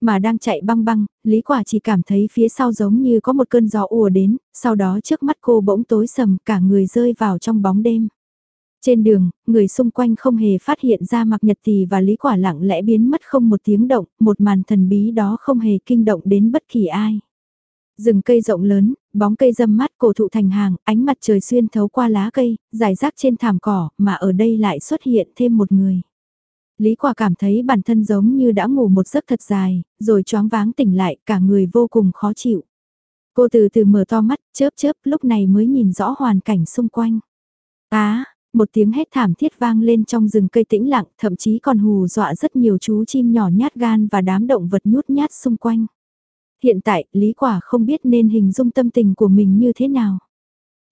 Mà đang chạy băng băng, Lý Quả chỉ cảm thấy phía sau giống như có một cơn gió ùa đến, sau đó trước mắt cô bỗng tối sầm cả người rơi vào trong bóng đêm. Trên đường, người xung quanh không hề phát hiện ra mặc nhật tỳ và Lý Quả lặng lẽ biến mất không một tiếng động, một màn thần bí đó không hề kinh động đến bất kỳ ai. Rừng cây rộng lớn, bóng cây râm mát cổ thụ thành hàng, ánh mặt trời xuyên thấu qua lá cây, dài rác trên thảm cỏ, mà ở đây lại xuất hiện thêm một người. Lý Quả cảm thấy bản thân giống như đã ngủ một giấc thật dài, rồi choáng váng tỉnh lại, cả người vô cùng khó chịu. Cô từ từ mở to mắt, chớp chớp, lúc này mới nhìn rõ hoàn cảnh xung quanh. Á, một tiếng hét thảm thiết vang lên trong rừng cây tĩnh lặng, thậm chí còn hù dọa rất nhiều chú chim nhỏ nhát gan và đám động vật nhút nhát xung quanh. Hiện tại, Lý Quả không biết nên hình dung tâm tình của mình như thế nào.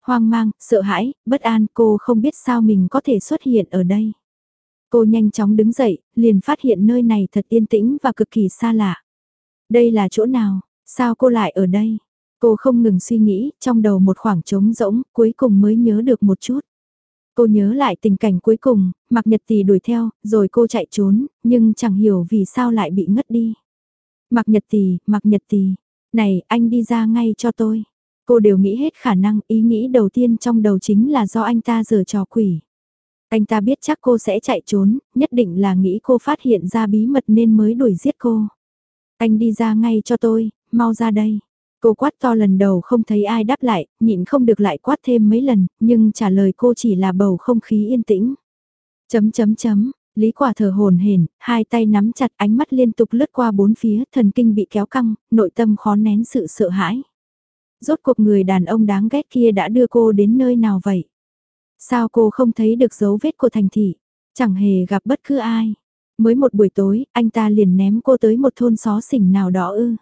Hoang mang, sợ hãi, bất an, cô không biết sao mình có thể xuất hiện ở đây. Cô nhanh chóng đứng dậy, liền phát hiện nơi này thật yên tĩnh và cực kỳ xa lạ. Đây là chỗ nào? Sao cô lại ở đây? Cô không ngừng suy nghĩ, trong đầu một khoảng trống rỗng, cuối cùng mới nhớ được một chút. Cô nhớ lại tình cảnh cuối cùng, mặc nhật tỷ đuổi theo, rồi cô chạy trốn, nhưng chẳng hiểu vì sao lại bị ngất đi. Mặc nhật tỷ, mặc nhật tỷ, này anh đi ra ngay cho tôi. Cô đều nghĩ hết khả năng, ý nghĩ đầu tiên trong đầu chính là do anh ta giở trò quỷ. Anh ta biết chắc cô sẽ chạy trốn, nhất định là nghĩ cô phát hiện ra bí mật nên mới đuổi giết cô. Anh đi ra ngay cho tôi, mau ra đây. Cô quát to lần đầu không thấy ai đáp lại, nhịn không được lại quát thêm mấy lần, nhưng trả lời cô chỉ là bầu không khí yên tĩnh. Chấm chấm chấm, Lý quả thở hồn hển, hai tay nắm chặt ánh mắt liên tục lướt qua bốn phía, thần kinh bị kéo căng, nội tâm khó nén sự sợ hãi. Rốt cuộc người đàn ông đáng ghét kia đã đưa cô đến nơi nào vậy? Sao cô không thấy được dấu vết của thành thị? Chẳng hề gặp bất cứ ai. Mới một buổi tối, anh ta liền ném cô tới một thôn xó xỉnh nào đó ư.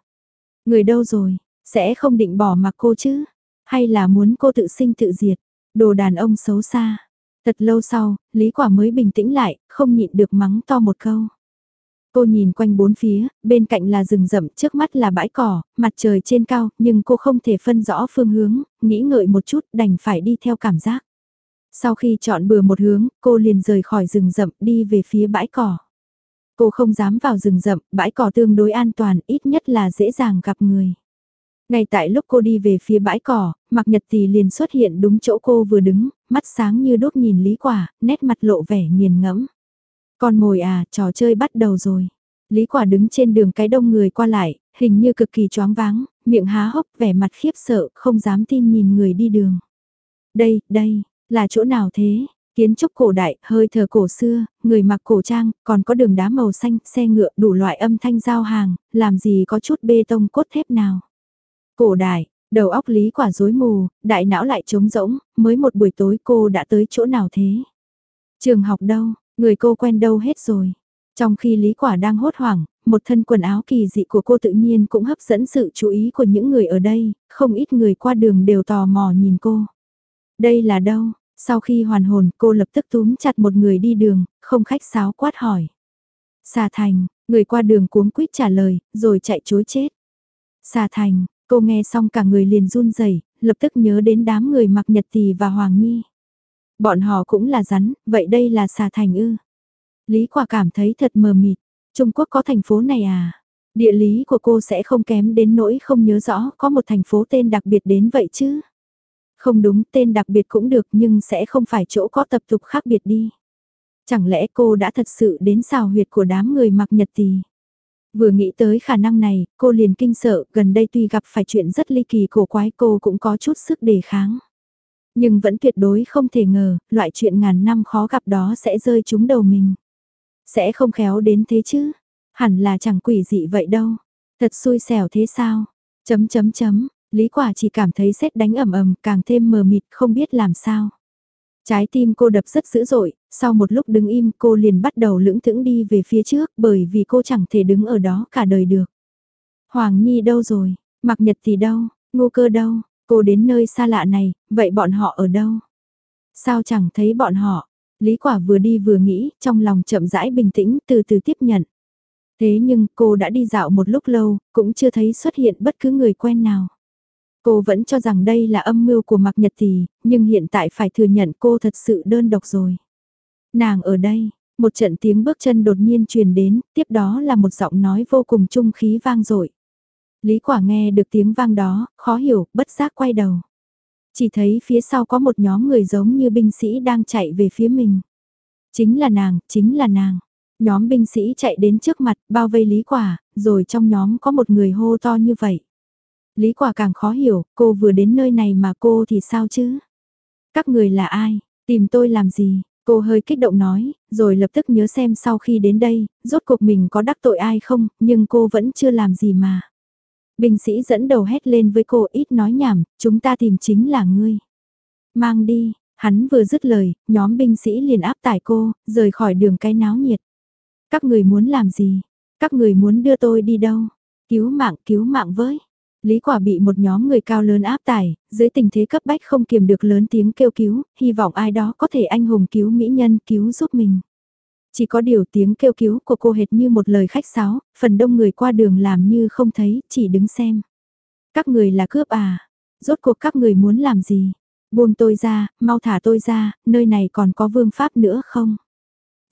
Người đâu rồi? Sẽ không định bỏ mặc cô chứ? Hay là muốn cô tự sinh tự diệt? Đồ đàn ông xấu xa. Thật lâu sau, Lý Quả mới bình tĩnh lại, không nhịn được mắng to một câu. Cô nhìn quanh bốn phía, bên cạnh là rừng rậm, trước mắt là bãi cỏ, mặt trời trên cao, nhưng cô không thể phân rõ phương hướng, nghĩ ngợi một chút đành phải đi theo cảm giác. Sau khi chọn bừa một hướng, cô liền rời khỏi rừng rậm đi về phía bãi cỏ. Cô không dám vào rừng rậm, bãi cỏ tương đối an toàn, ít nhất là dễ dàng gặp người. Ngay tại lúc cô đi về phía bãi cỏ, Mạc Nhật Tì liền xuất hiện đúng chỗ cô vừa đứng, mắt sáng như đốt nhìn Lý Quả, nét mặt lộ vẻ nghiền ngẫm. Con mồi à, trò chơi bắt đầu rồi. Lý Quả đứng trên đường cái đông người qua lại, hình như cực kỳ choáng váng, miệng há hốc vẻ mặt khiếp sợ, không dám tin nhìn người đi đường. Đây, đây, là chỗ nào thế? Kiến trúc cổ đại, hơi thở cổ xưa, người mặc cổ trang, còn có đường đá màu xanh, xe ngựa đủ loại âm thanh giao hàng, làm gì có chút bê tông cốt thép nào. Cổ đại, đầu óc lý quả rối mù, đại não lại trống rỗng, mới một buổi tối cô đã tới chỗ nào thế? Trường học đâu, người cô quen đâu hết rồi. Trong khi lý quả đang hốt hoảng, một thân quần áo kỳ dị của cô tự nhiên cũng hấp dẫn sự chú ý của những người ở đây, không ít người qua đường đều tò mò nhìn cô. Đây là đâu? Sau khi hoàn hồn cô lập tức túm chặt một người đi đường, không khách sáo quát hỏi. Xà thành, người qua đường cuống quýt trả lời, rồi chạy chối chết. Xà thành, cô nghe xong cả người liền run rẩy lập tức nhớ đến đám người mặc nhật tỳ và hoàng nhi. Bọn họ cũng là rắn, vậy đây là xà thành ư. Lý quả cảm thấy thật mờ mịt, Trung Quốc có thành phố này à? Địa lý của cô sẽ không kém đến nỗi không nhớ rõ có một thành phố tên đặc biệt đến vậy chứ. Không đúng tên đặc biệt cũng được nhưng sẽ không phải chỗ có tập tục khác biệt đi. Chẳng lẽ cô đã thật sự đến xào huyệt của đám người mặc nhật tì? Vừa nghĩ tới khả năng này, cô liền kinh sợ, gần đây tuy gặp phải chuyện rất ly kỳ cổ quái cô cũng có chút sức đề kháng. Nhưng vẫn tuyệt đối không thể ngờ, loại chuyện ngàn năm khó gặp đó sẽ rơi trúng đầu mình. Sẽ không khéo đến thế chứ, hẳn là chẳng quỷ dị vậy đâu. Thật xui xẻo thế sao? Chấm chấm chấm, Lý Quả chỉ cảm thấy xét đánh ầm ầm càng thêm mờ mịt không biết làm sao. Trái tim cô đập rất dữ dội, sau một lúc đứng im cô liền bắt đầu lưỡng thững đi về phía trước bởi vì cô chẳng thể đứng ở đó cả đời được. Hoàng Nhi đâu rồi, Mặc Nhật thì đâu, ngô cơ đâu, cô đến nơi xa lạ này, vậy bọn họ ở đâu? Sao chẳng thấy bọn họ? Lý Quả vừa đi vừa nghĩ, trong lòng chậm rãi bình tĩnh từ từ tiếp nhận. Thế nhưng cô đã đi dạo một lúc lâu, cũng chưa thấy xuất hiện bất cứ người quen nào. Cô vẫn cho rằng đây là âm mưu của Mạc Nhật Thì, nhưng hiện tại phải thừa nhận cô thật sự đơn độc rồi. Nàng ở đây, Một trận tiếng bước chân đột nhiên truyền đến, tiếp đó là một giọng nói vô cùng trung khí vang dội. Lý quả nghe được tiếng vang đó, khó hiểu, bất giác quay đầu. Chỉ thấy phía sau có một nhóm người giống như binh sĩ đang chạy về phía mình. Chính là nàng, chính là nàng. Nhóm binh sĩ chạy đến trước mặt, bao vây Lý Quả, rồi trong nhóm có một người hô to như vậy. Lý Quả càng khó hiểu, cô vừa đến nơi này mà cô thì sao chứ? Các người là ai? Tìm tôi làm gì? Cô hơi kích động nói, rồi lập tức nhớ xem sau khi đến đây, rốt cuộc mình có đắc tội ai không, nhưng cô vẫn chưa làm gì mà. Binh sĩ dẫn đầu hét lên với cô ít nói nhảm, chúng ta tìm chính là ngươi. Mang đi, hắn vừa dứt lời, nhóm binh sĩ liền áp tải cô, rời khỏi đường cái náo nhiệt. Các người muốn làm gì? Các người muốn đưa tôi đi đâu? Cứu mạng, cứu mạng với. Lý quả bị một nhóm người cao lớn áp tải, dưới tình thế cấp bách không kiềm được lớn tiếng kêu cứu, hy vọng ai đó có thể anh hùng cứu mỹ nhân cứu giúp mình. Chỉ có điều tiếng kêu cứu của cô hệt như một lời khách sáo, phần đông người qua đường làm như không thấy, chỉ đứng xem. Các người là cướp à? Rốt cuộc các người muốn làm gì? Buông tôi ra, mau thả tôi ra, nơi này còn có vương pháp nữa không?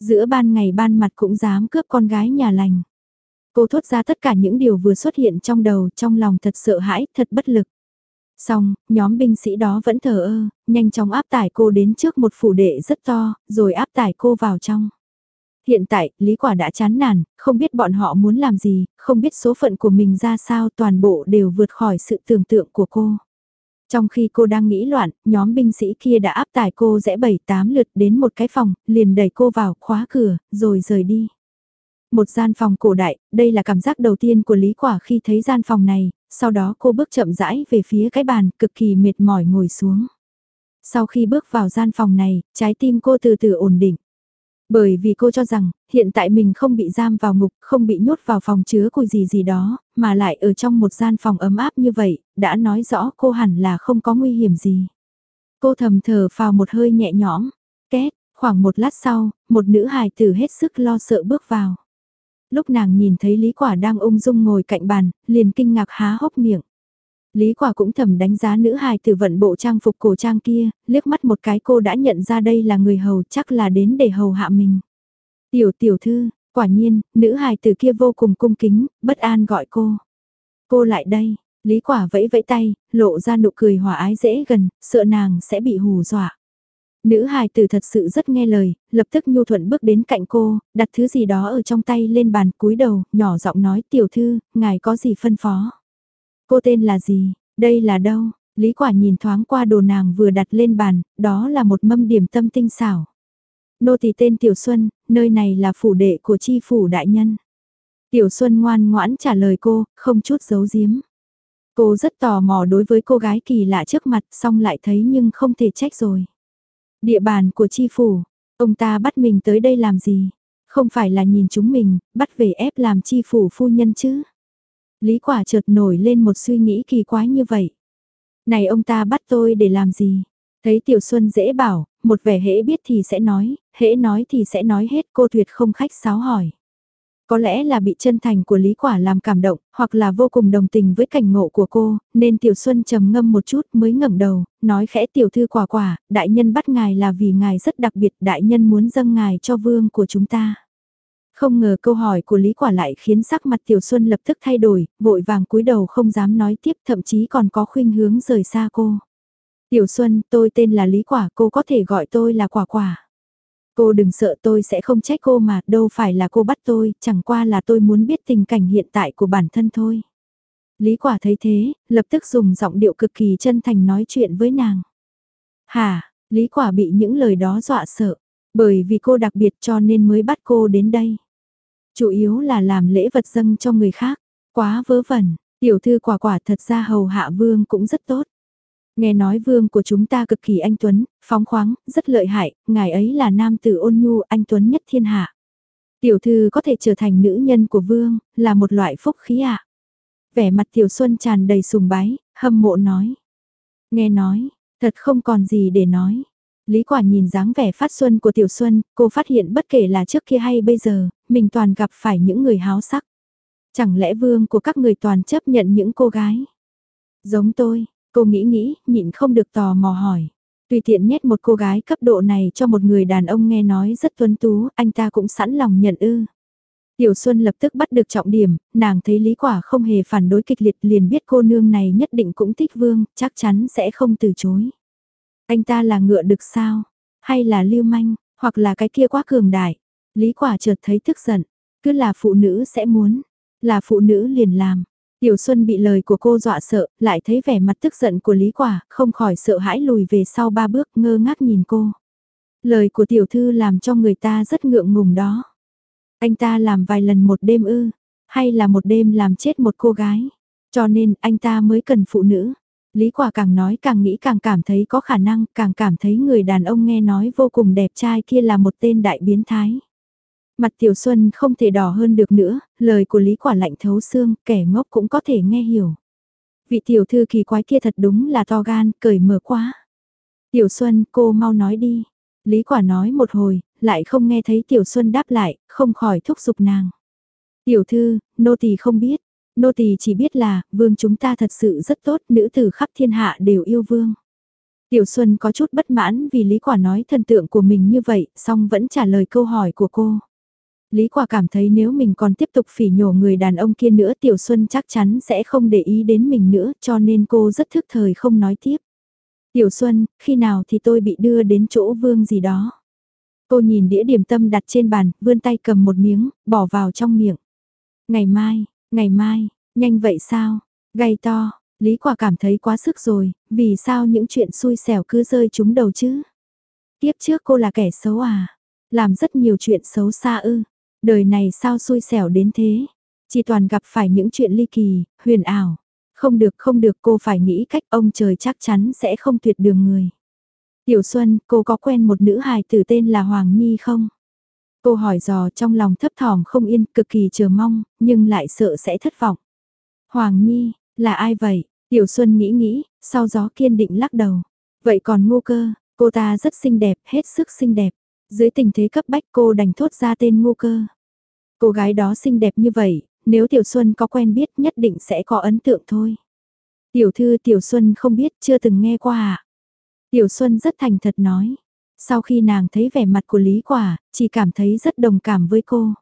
Giữa ban ngày ban mặt cũng dám cướp con gái nhà lành. Cô thốt ra tất cả những điều vừa xuất hiện trong đầu, trong lòng thật sợ hãi, thật bất lực. Xong, nhóm binh sĩ đó vẫn thờ ơ, nhanh chóng áp tải cô đến trước một phủ đệ rất to, rồi áp tải cô vào trong. Hiện tại, Lý Quả đã chán nản, không biết bọn họ muốn làm gì, không biết số phận của mình ra sao toàn bộ đều vượt khỏi sự tưởng tượng của cô. Trong khi cô đang nghĩ loạn, nhóm binh sĩ kia đã áp tải cô rẽ bảy tám lượt đến một cái phòng, liền đẩy cô vào, khóa cửa, rồi rời đi. Một gian phòng cổ đại, đây là cảm giác đầu tiên của Lý Quả khi thấy gian phòng này, sau đó cô bước chậm rãi về phía cái bàn, cực kỳ mệt mỏi ngồi xuống. Sau khi bước vào gian phòng này, trái tim cô từ từ ổn định. Bởi vì cô cho rằng, hiện tại mình không bị giam vào ngục, không bị nhốt vào phòng chứa cùi gì gì đó, mà lại ở trong một gian phòng ấm áp như vậy, đã nói rõ cô hẳn là không có nguy hiểm gì. Cô thầm thở vào một hơi nhẹ nhõm, két, khoảng một lát sau, một nữ hài tử hết sức lo sợ bước vào. Lúc nàng nhìn thấy Lý Quả đang ung dung ngồi cạnh bàn, liền kinh ngạc há hốc miệng. Lý Quả cũng thầm đánh giá nữ hài tử vận bộ trang phục cổ trang kia, liếc mắt một cái cô đã nhận ra đây là người hầu chắc là đến để hầu hạ mình. Tiểu tiểu thư, quả nhiên, nữ hài tử kia vô cùng cung kính, bất an gọi cô. Cô lại đây, Lý Quả vẫy vẫy tay, lộ ra nụ cười hòa ái dễ gần, sợ nàng sẽ bị hù dọa. Nữ hài tử thật sự rất nghe lời, lập tức nhu thuận bước đến cạnh cô, đặt thứ gì đó ở trong tay lên bàn cúi đầu, nhỏ giọng nói tiểu thư, ngài có gì phân phó. Cô tên là gì, đây là đâu, Lý Quả nhìn thoáng qua đồ nàng vừa đặt lên bàn, đó là một mâm điểm tâm tinh xảo. Nô tỳ tên Tiểu Xuân, nơi này là phủ đệ của chi phủ đại nhân. Tiểu Xuân ngoan ngoãn trả lời cô, không chút giấu giếm. Cô rất tò mò đối với cô gái kỳ lạ trước mặt, xong lại thấy nhưng không thể trách rồi. Địa bàn của chi phủ, ông ta bắt mình tới đây làm gì? Không phải là nhìn chúng mình, bắt về ép làm chi phủ phu nhân chứ? Lý quả chợt nổi lên một suy nghĩ kỳ quái như vậy. Này ông ta bắt tôi để làm gì? Thấy Tiểu Xuân dễ bảo, một vẻ hễ biết thì sẽ nói, hễ nói thì sẽ nói hết cô tuyệt không khách sáo hỏi. Có lẽ là bị chân thành của Lý Quả làm cảm động, hoặc là vô cùng đồng tình với cảnh ngộ của cô, nên Tiểu Xuân trầm ngâm một chút mới ngẩng đầu, nói khẽ Tiểu Thư Quả Quả, đại nhân bắt ngài là vì ngài rất đặc biệt, đại nhân muốn dâng ngài cho vương của chúng ta. Không ngờ câu hỏi của Lý Quả lại khiến sắc mặt Tiểu Xuân lập tức thay đổi, vội vàng cúi đầu không dám nói tiếp thậm chí còn có khuynh hướng rời xa cô. Tiểu Xuân, tôi tên là Lý Quả, cô có thể gọi tôi là Quả Quả. Cô đừng sợ tôi sẽ không trách cô mà, đâu phải là cô bắt tôi, chẳng qua là tôi muốn biết tình cảnh hiện tại của bản thân thôi. Lý Quả thấy thế, lập tức dùng giọng điệu cực kỳ chân thành nói chuyện với nàng. Hà, Lý Quả bị những lời đó dọa sợ, bởi vì cô đặc biệt cho nên mới bắt cô đến đây. Chủ yếu là làm lễ vật dâng cho người khác, quá vớ vẩn, tiểu thư quả quả thật ra hầu hạ vương cũng rất tốt. Nghe nói vương của chúng ta cực kỳ anh Tuấn, phóng khoáng, rất lợi hại, ngài ấy là nam tử ôn nhu anh Tuấn nhất thiên hạ. Tiểu thư có thể trở thành nữ nhân của vương, là một loại phúc khí ạ. Vẻ mặt tiểu xuân tràn đầy sùng bái, hâm mộ nói. Nghe nói, thật không còn gì để nói. Lý quả nhìn dáng vẻ phát xuân của tiểu xuân, cô phát hiện bất kể là trước kia hay bây giờ, mình toàn gặp phải những người háo sắc. Chẳng lẽ vương của các người toàn chấp nhận những cô gái? Giống tôi, Cô nghĩ nghĩ, nhịn không được tò mò hỏi. Tùy tiện nhét một cô gái cấp độ này cho một người đàn ông nghe nói rất tuấn tú, anh ta cũng sẵn lòng nhận ư. Tiểu Xuân lập tức bắt được trọng điểm, nàng thấy Lý Quả không hề phản đối kịch liệt liền biết cô nương này nhất định cũng thích vương, chắc chắn sẽ không từ chối. Anh ta là ngựa được sao? Hay là lưu manh, hoặc là cái kia quá cường đại? Lý Quả chợt thấy tức giận, cứ là phụ nữ sẽ muốn, là phụ nữ liền làm. Tiểu Xuân bị lời của cô dọa sợ, lại thấy vẻ mặt tức giận của Lý Quả, không khỏi sợ hãi lùi về sau ba bước ngơ ngác nhìn cô. Lời của tiểu thư làm cho người ta rất ngượng ngùng đó. Anh ta làm vài lần một đêm ư, hay là một đêm làm chết một cô gái. Cho nên anh ta mới cần phụ nữ. Lý Quả càng nói càng nghĩ càng cảm thấy có khả năng, càng cảm thấy người đàn ông nghe nói vô cùng đẹp trai kia là một tên đại biến thái. Mặt Tiểu Xuân không thể đỏ hơn được nữa, lời của Lý Quả lạnh thấu xương, kẻ ngốc cũng có thể nghe hiểu. Vị tiểu thư kỳ quái kia thật đúng là to gan, cởi mở quá. Tiểu Xuân, cô mau nói đi. Lý Quả nói một hồi, lại không nghe thấy Tiểu Xuân đáp lại, không khỏi thúc giục nàng. Tiểu thư, nô tỳ không biết. Nô tỳ chỉ biết là, vương chúng ta thật sự rất tốt, nữ tử khắp thiên hạ đều yêu vương. Tiểu Xuân có chút bất mãn vì Lý Quả nói thần tượng của mình như vậy, song vẫn trả lời câu hỏi của cô. Lý Quả cảm thấy nếu mình còn tiếp tục phỉ nhổ người đàn ông kia nữa Tiểu Xuân chắc chắn sẽ không để ý đến mình nữa cho nên cô rất thức thời không nói tiếp. Tiểu Xuân, khi nào thì tôi bị đưa đến chỗ vương gì đó. Cô nhìn đĩa điểm tâm đặt trên bàn, vươn tay cầm một miếng, bỏ vào trong miệng. Ngày mai, ngày mai, nhanh vậy sao? Gây to, Lý Quả cảm thấy quá sức rồi, vì sao những chuyện xui xẻo cứ rơi trúng đầu chứ? Tiếp trước cô là kẻ xấu à? Làm rất nhiều chuyện xấu xa ư? Đời này sao xui xẻo đến thế? Chỉ toàn gặp phải những chuyện ly kỳ, huyền ảo. Không được không được cô phải nghĩ cách ông trời chắc chắn sẽ không tuyệt đường người. Tiểu Xuân, cô có quen một nữ hài tử tên là Hoàng Nhi không? Cô hỏi dò trong lòng thấp thỏm không yên, cực kỳ chờ mong, nhưng lại sợ sẽ thất vọng. Hoàng Nhi, là ai vậy? Tiểu Xuân nghĩ nghĩ, sau gió kiên định lắc đầu. Vậy còn ngu cơ, cô ta rất xinh đẹp, hết sức xinh đẹp. Dưới tình thế cấp bách cô đành thốt ra tên ngu cơ. Cô gái đó xinh đẹp như vậy, nếu Tiểu Xuân có quen biết nhất định sẽ có ấn tượng thôi. Tiểu thư Tiểu Xuân không biết chưa từng nghe qua à? Tiểu Xuân rất thành thật nói. Sau khi nàng thấy vẻ mặt của Lý Quả, chỉ cảm thấy rất đồng cảm với cô.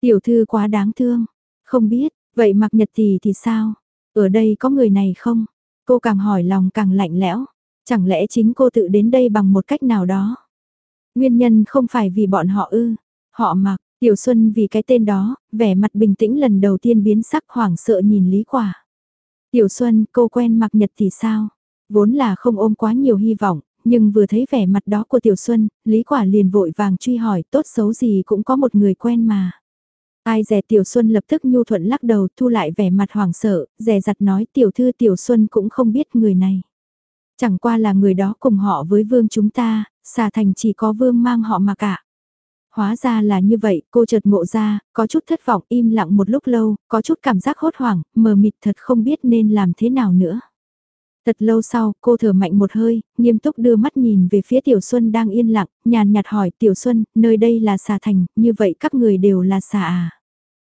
Tiểu thư quá đáng thương. Không biết, vậy mặc nhật thì thì sao? Ở đây có người này không? Cô càng hỏi lòng càng lạnh lẽo. Chẳng lẽ chính cô tự đến đây bằng một cách nào đó? Nguyên nhân không phải vì bọn họ ư. Họ mặc, Tiểu Xuân vì cái tên đó, vẻ mặt bình tĩnh lần đầu tiên biến sắc hoảng sợ nhìn Lý Quả. Tiểu Xuân, cô quen mặc nhật thì sao? Vốn là không ôm quá nhiều hy vọng, nhưng vừa thấy vẻ mặt đó của Tiểu Xuân, Lý Quả liền vội vàng truy hỏi tốt xấu gì cũng có một người quen mà. Ai dè Tiểu Xuân lập tức nhu thuận lắc đầu thu lại vẻ mặt hoảng sợ, dè dặt nói Tiểu Thư Tiểu Xuân cũng không biết người này. Chẳng qua là người đó cùng họ với vương chúng ta, xà thành chỉ có vương mang họ mà cả. Hóa ra là như vậy, cô chợt ngộ ra, có chút thất vọng im lặng một lúc lâu, có chút cảm giác hốt hoảng, mờ mịt thật không biết nên làm thế nào nữa. Thật lâu sau, cô thở mạnh một hơi, nghiêm túc đưa mắt nhìn về phía Tiểu Xuân đang yên lặng, nhàn nhạt hỏi Tiểu Xuân, nơi đây là xà thành, như vậy các người đều là xà à?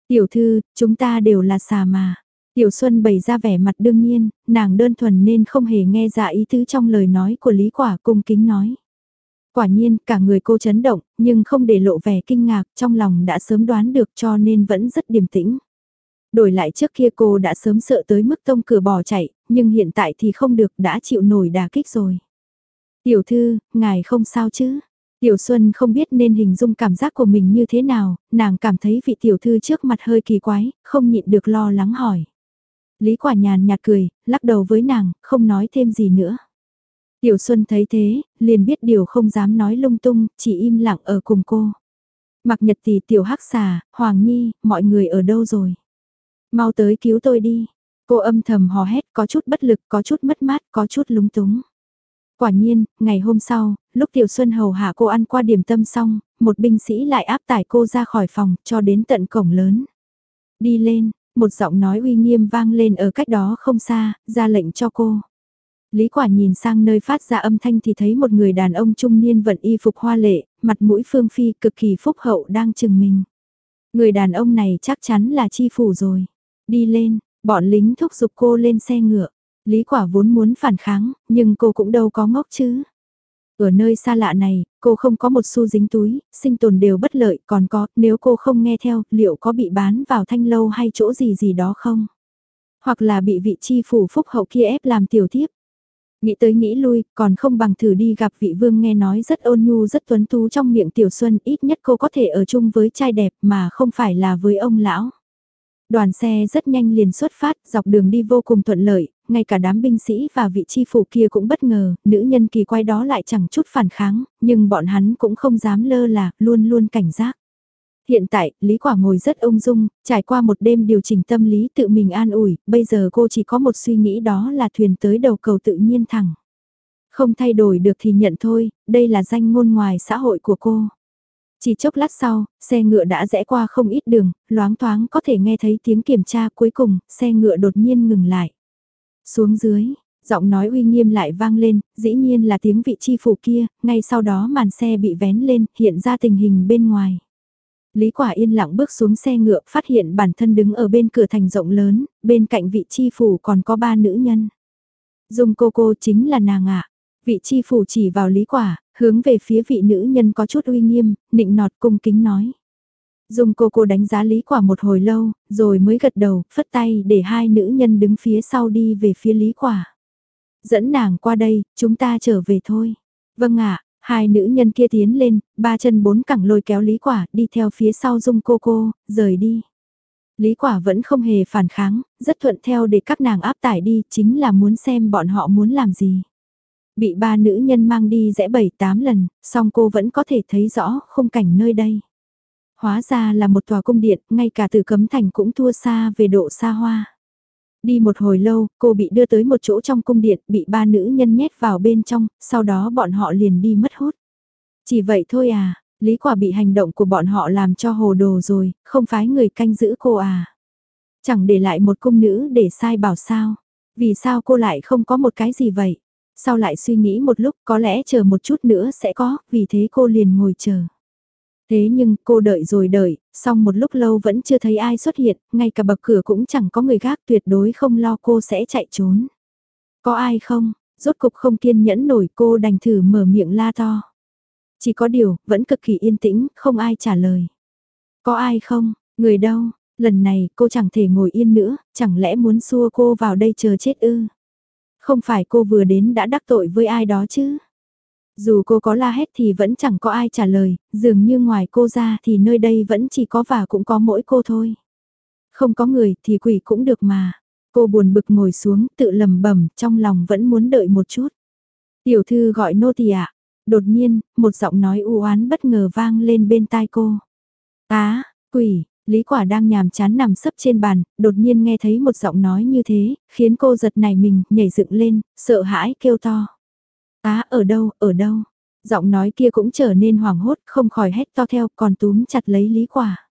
Tiểu thư, chúng ta đều là xà mà. Tiểu Xuân bày ra vẻ mặt đương nhiên, nàng đơn thuần nên không hề nghe ra ý tứ trong lời nói của Lý Quả cung kính nói. Quả nhiên, cả người cô chấn động, nhưng không để lộ vẻ kinh ngạc, trong lòng đã sớm đoán được cho nên vẫn rất điềm tĩnh. Đổi lại trước kia cô đã sớm sợ tới mức tông cửa bỏ chạy, nhưng hiện tại thì không được đã chịu nổi đà kích rồi. Tiểu thư, ngài không sao chứ? Tiểu Xuân không biết nên hình dung cảm giác của mình như thế nào, nàng cảm thấy vị tiểu thư trước mặt hơi kỳ quái, không nhịn được lo lắng hỏi. Lý quả nhàn nhạt cười, lắc đầu với nàng, không nói thêm gì nữa. Tiểu Xuân thấy thế, liền biết điều không dám nói lung tung, chỉ im lặng ở cùng cô. Mặc nhật thì tiểu hắc xà, Hoàng Nhi, mọi người ở đâu rồi? Mau tới cứu tôi đi. Cô âm thầm hò hét có chút bất lực, có chút mất mát, có chút lúng túng. Quả nhiên, ngày hôm sau, lúc Tiểu Xuân hầu hạ cô ăn qua điểm tâm xong, một binh sĩ lại áp tải cô ra khỏi phòng, cho đến tận cổng lớn. Đi lên, một giọng nói uy nghiêm vang lên ở cách đó không xa, ra lệnh cho cô. Lý quả nhìn sang nơi phát ra âm thanh thì thấy một người đàn ông trung niên vận y phục hoa lệ, mặt mũi phương phi cực kỳ phúc hậu đang chừng mình. Người đàn ông này chắc chắn là chi phủ rồi. Đi lên, bọn lính thúc giục cô lên xe ngựa. Lý quả vốn muốn phản kháng, nhưng cô cũng đâu có ngốc chứ. Ở nơi xa lạ này, cô không có một xu dính túi, sinh tồn đều bất lợi, còn có, nếu cô không nghe theo, liệu có bị bán vào thanh lâu hay chỗ gì gì đó không? Hoặc là bị vị chi phủ phúc hậu kia ép làm tiểu tiếp? Nghĩ tới nghĩ lui, còn không bằng thử đi gặp vị vương nghe nói rất ôn nhu rất tuấn tú trong miệng tiểu xuân, ít nhất cô có thể ở chung với trai đẹp mà không phải là với ông lão. Đoàn xe rất nhanh liền xuất phát, dọc đường đi vô cùng thuận lợi, ngay cả đám binh sĩ và vị chi phủ kia cũng bất ngờ, nữ nhân kỳ quay đó lại chẳng chút phản kháng, nhưng bọn hắn cũng không dám lơ là, luôn luôn cảnh giác. Hiện tại, Lý Quả ngồi rất ung dung, trải qua một đêm điều chỉnh tâm lý tự mình an ủi, bây giờ cô chỉ có một suy nghĩ đó là thuyền tới đầu cầu tự nhiên thẳng. Không thay đổi được thì nhận thôi, đây là danh ngôn ngoài xã hội của cô. Chỉ chốc lát sau, xe ngựa đã rẽ qua không ít đường, loáng thoáng có thể nghe thấy tiếng kiểm tra cuối cùng, xe ngựa đột nhiên ngừng lại. Xuống dưới, giọng nói uy nghiêm lại vang lên, dĩ nhiên là tiếng vị chi phủ kia, ngay sau đó màn xe bị vén lên, hiện ra tình hình bên ngoài. Lý Quả yên lặng bước xuống xe ngựa, phát hiện bản thân đứng ở bên cửa thành rộng lớn, bên cạnh vị chi phủ còn có ba nữ nhân. Dung cô cô chính là nàng ạ. Vị chi phủ chỉ vào Lý Quả, hướng về phía vị nữ nhân có chút uy nghiêm, nịnh nọt cung kính nói. Dung cô cô đánh giá Lý Quả một hồi lâu, rồi mới gật đầu, phất tay để hai nữ nhân đứng phía sau đi về phía Lý Quả. Dẫn nàng qua đây, chúng ta trở về thôi. Vâng ạ, hai nữ nhân kia tiến lên, ba chân bốn cẳng lôi kéo Lý Quả đi theo phía sau Dung cô cô, rời đi. Lý Quả vẫn không hề phản kháng, rất thuận theo để các nàng áp tải đi, chính là muốn xem bọn họ muốn làm gì. Bị ba nữ nhân mang đi rẽ bảy tám lần, song cô vẫn có thể thấy rõ khung cảnh nơi đây. Hóa ra là một tòa cung điện, ngay cả từ cấm thành cũng thua xa về độ xa hoa. Đi một hồi lâu, cô bị đưa tới một chỗ trong cung điện, bị ba nữ nhân nhét vào bên trong, sau đó bọn họ liền đi mất hút. Chỉ vậy thôi à, Lý Quả bị hành động của bọn họ làm cho hồ đồ rồi, không phái người canh giữ cô à. Chẳng để lại một cung nữ để sai bảo sao. Vì sao cô lại không có một cái gì vậy? Sau lại suy nghĩ một lúc có lẽ chờ một chút nữa sẽ có, vì thế cô liền ngồi chờ. Thế nhưng cô đợi rồi đợi, xong một lúc lâu vẫn chưa thấy ai xuất hiện, ngay cả bậc cửa cũng chẳng có người gác tuyệt đối không lo cô sẽ chạy trốn. Có ai không? Rốt cục không kiên nhẫn nổi cô đành thử mở miệng la to. Chỉ có điều, vẫn cực kỳ yên tĩnh, không ai trả lời. Có ai không? Người đâu? Lần này cô chẳng thể ngồi yên nữa, chẳng lẽ muốn xua cô vào đây chờ chết ư? Không phải cô vừa đến đã đắc tội với ai đó chứ? Dù cô có la hét thì vẫn chẳng có ai trả lời, dường như ngoài cô ra thì nơi đây vẫn chỉ có và cũng có mỗi cô thôi. Không có người thì quỷ cũng được mà. Cô buồn bực ngồi xuống tự lầm bẩm trong lòng vẫn muốn đợi một chút. Tiểu thư gọi nô tỳ ạ. Đột nhiên, một giọng nói u oán bất ngờ vang lên bên tai cô. Á, quỷ, Lý Quả đang nhàm chán nằm sấp trên bàn, đột nhiên nghe thấy một giọng nói như thế, khiến cô giật nảy mình, nhảy dựng lên, sợ hãi kêu to. Á ở đâu, ở đâu? Giọng nói kia cũng trở nên hoảng hốt, không khỏi hét to theo, còn túm chặt lấy Lý Quả.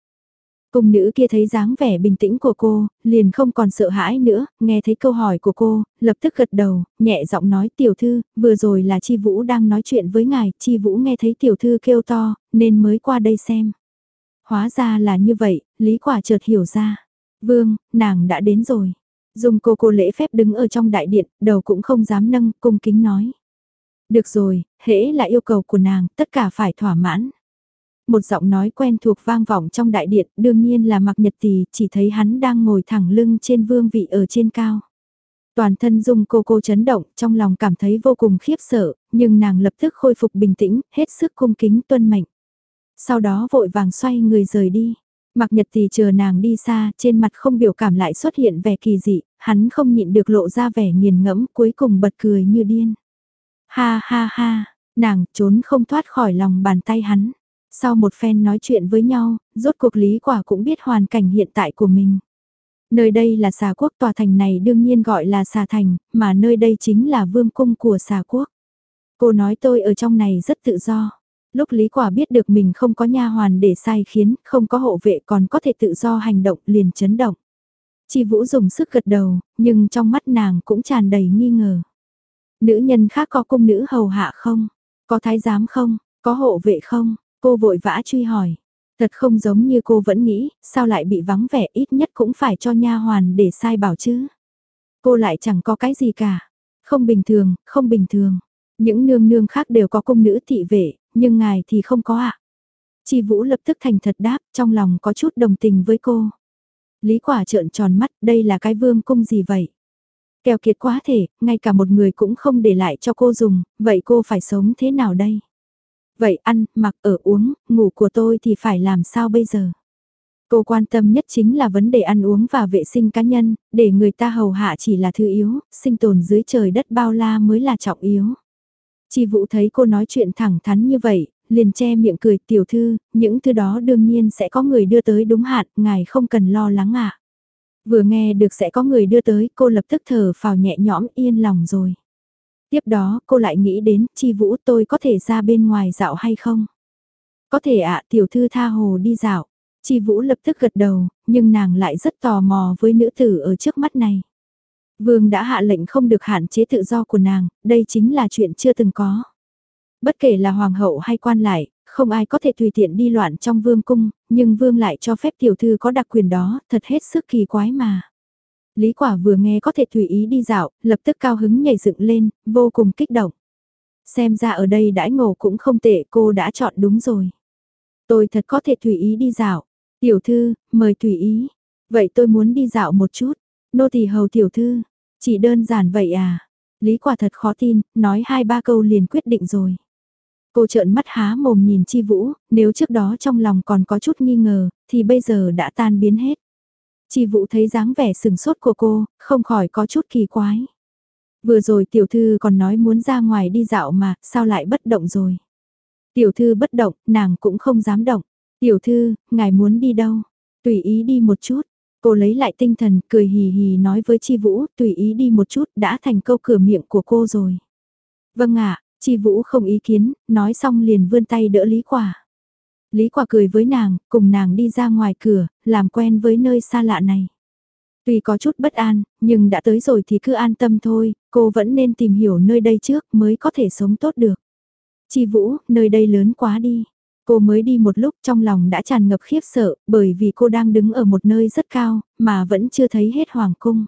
Cung nữ kia thấy dáng vẻ bình tĩnh của cô, liền không còn sợ hãi nữa, nghe thấy câu hỏi của cô, lập tức gật đầu, nhẹ giọng nói tiểu thư, vừa rồi là Chi Vũ đang nói chuyện với ngài, Chi Vũ nghe thấy tiểu thư kêu to, nên mới qua đây xem. Hóa ra là như vậy, Lý Quả chợt hiểu ra. Vương, nàng đã đến rồi. Dùng cô cô lễ phép đứng ở trong đại điện, đầu cũng không dám nâng, cung kính nói. Được rồi, hễ là yêu cầu của nàng, tất cả phải thỏa mãn. Một giọng nói quen thuộc vang vọng trong đại điện, đương nhiên là mặc nhật Tì chỉ thấy hắn đang ngồi thẳng lưng trên vương vị ở trên cao. Toàn thân dung cô cô chấn động, trong lòng cảm thấy vô cùng khiếp sợ, nhưng nàng lập tức khôi phục bình tĩnh, hết sức cung kính tuân mệnh. Sau đó vội vàng xoay người rời đi. Mặc nhật thì chờ nàng đi xa, trên mặt không biểu cảm lại xuất hiện vẻ kỳ dị, hắn không nhịn được lộ ra vẻ nghiền ngẫm cuối cùng bật cười như điên. Ha ha ha, nàng trốn không thoát khỏi lòng bàn tay hắn. Sau một phen nói chuyện với nhau, rốt cuộc lý quả cũng biết hoàn cảnh hiện tại của mình. Nơi đây là xà quốc tòa thành này đương nhiên gọi là xà thành, mà nơi đây chính là vương cung của xà quốc. Cô nói tôi ở trong này rất tự do. Lúc Lý Quả biết được mình không có nha hoàn để sai khiến, không có hộ vệ còn có thể tự do hành động liền chấn động. Chi Vũ dùng sức gật đầu, nhưng trong mắt nàng cũng tràn đầy nghi ngờ. Nữ nhân khác có cung nữ hầu hạ không? Có thái giám không? Có hộ vệ không? Cô vội vã truy hỏi. Thật không giống như cô vẫn nghĩ, sao lại bị vắng vẻ ít nhất cũng phải cho nha hoàn để sai bảo chứ. Cô lại chẳng có cái gì cả. Không bình thường, không bình thường. Những nương nương khác đều có cung nữ thị vệ, nhưng ngài thì không có ạ. À? Chi Vũ lập tức thành thật đáp, trong lòng có chút đồng tình với cô. Lý quả trợn tròn mắt, đây là cái vương cung gì vậy? Keo kiệt quá thể, ngay cả một người cũng không để lại cho cô dùng, vậy cô phải sống thế nào đây? Vậy ăn, mặc, ở uống, ngủ của tôi thì phải làm sao bây giờ? Cô quan tâm nhất chính là vấn đề ăn uống và vệ sinh cá nhân, để người ta hầu hạ chỉ là thứ yếu, sinh tồn dưới trời đất bao la mới là trọng yếu. Chi Vũ thấy cô nói chuyện thẳng thắn như vậy, liền che miệng cười tiểu thư, những thứ đó đương nhiên sẽ có người đưa tới đúng hạn, ngài không cần lo lắng ạ. Vừa nghe được sẽ có người đưa tới, cô lập tức thở phào nhẹ nhõm yên lòng rồi. Tiếp đó, cô lại nghĩ đến, chi vũ tôi có thể ra bên ngoài dạo hay không? Có thể ạ, tiểu thư tha hồ đi dạo. Chi vũ lập tức gật đầu, nhưng nàng lại rất tò mò với nữ tử ở trước mắt này. Vương đã hạ lệnh không được hạn chế tự do của nàng, đây chính là chuyện chưa từng có. Bất kể là hoàng hậu hay quan lại, không ai có thể tùy tiện đi loạn trong vương cung, nhưng vương lại cho phép tiểu thư có đặc quyền đó, thật hết sức kỳ quái mà. Lý quả vừa nghe có thể tùy ý đi dạo, lập tức cao hứng nhảy dựng lên, vô cùng kích động. Xem ra ở đây đãi ngộ cũng không tệ cô đã chọn đúng rồi. Tôi thật có thể tùy ý đi dạo. Tiểu thư, mời tùy ý. Vậy tôi muốn đi dạo một chút. Nô tỳ hầu tiểu thư. Chỉ đơn giản vậy à? Lý quả thật khó tin, nói hai ba câu liền quyết định rồi. Cô trợn mắt há mồm nhìn Chi Vũ, nếu trước đó trong lòng còn có chút nghi ngờ, thì bây giờ đã tan biến hết. Chi Vũ thấy dáng vẻ sừng sốt của cô, không khỏi có chút kỳ quái. Vừa rồi tiểu thư còn nói muốn ra ngoài đi dạo mà, sao lại bất động rồi? Tiểu thư bất động, nàng cũng không dám động. Tiểu thư, ngài muốn đi đâu? Tùy ý đi một chút. Cô lấy lại tinh thần, cười hì hì nói với Chi Vũ, tùy ý đi một chút, đã thành câu cửa miệng của cô rồi. Vâng ạ, Chi Vũ không ý kiến, nói xong liền vươn tay đỡ Lý Quả. Lý Quả cười với nàng, cùng nàng đi ra ngoài cửa, làm quen với nơi xa lạ này. Tuy có chút bất an, nhưng đã tới rồi thì cứ an tâm thôi, cô vẫn nên tìm hiểu nơi đây trước mới có thể sống tốt được. Chi Vũ, nơi đây lớn quá đi. Cô mới đi một lúc trong lòng đã tràn ngập khiếp sợ, bởi vì cô đang đứng ở một nơi rất cao, mà vẫn chưa thấy hết hoàng cung.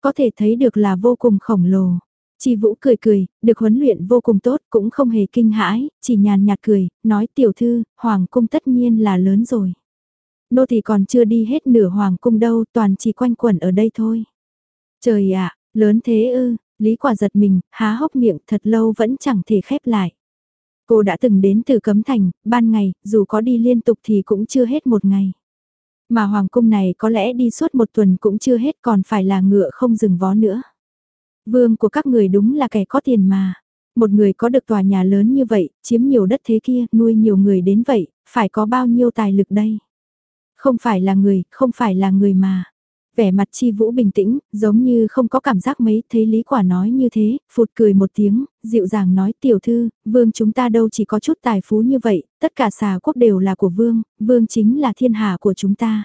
Có thể thấy được là vô cùng khổng lồ. Chi Vũ cười cười, được huấn luyện vô cùng tốt, cũng không hề kinh hãi, chỉ nhàn nhạt cười, nói tiểu thư, hoàng cung tất nhiên là lớn rồi. Nô thì còn chưa đi hết nửa hoàng cung đâu, toàn chỉ quanh quẩn ở đây thôi. Trời ạ, lớn thế ư, Lý Quả giật mình, há hốc miệng thật lâu vẫn chẳng thể khép lại. Cô đã từng đến từ Cấm Thành, ban ngày, dù có đi liên tục thì cũng chưa hết một ngày. Mà hoàng cung này có lẽ đi suốt một tuần cũng chưa hết còn phải là ngựa không dừng vó nữa. Vương của các người đúng là kẻ có tiền mà. Một người có được tòa nhà lớn như vậy, chiếm nhiều đất thế kia, nuôi nhiều người đến vậy, phải có bao nhiêu tài lực đây? Không phải là người, không phải là người mà. Vẻ mặt chi vũ bình tĩnh, giống như không có cảm giác mấy, thấy Lý Quả nói như thế, phụt cười một tiếng, dịu dàng nói tiểu thư, vương chúng ta đâu chỉ có chút tài phú như vậy, tất cả xà quốc đều là của vương, vương chính là thiên hạ của chúng ta.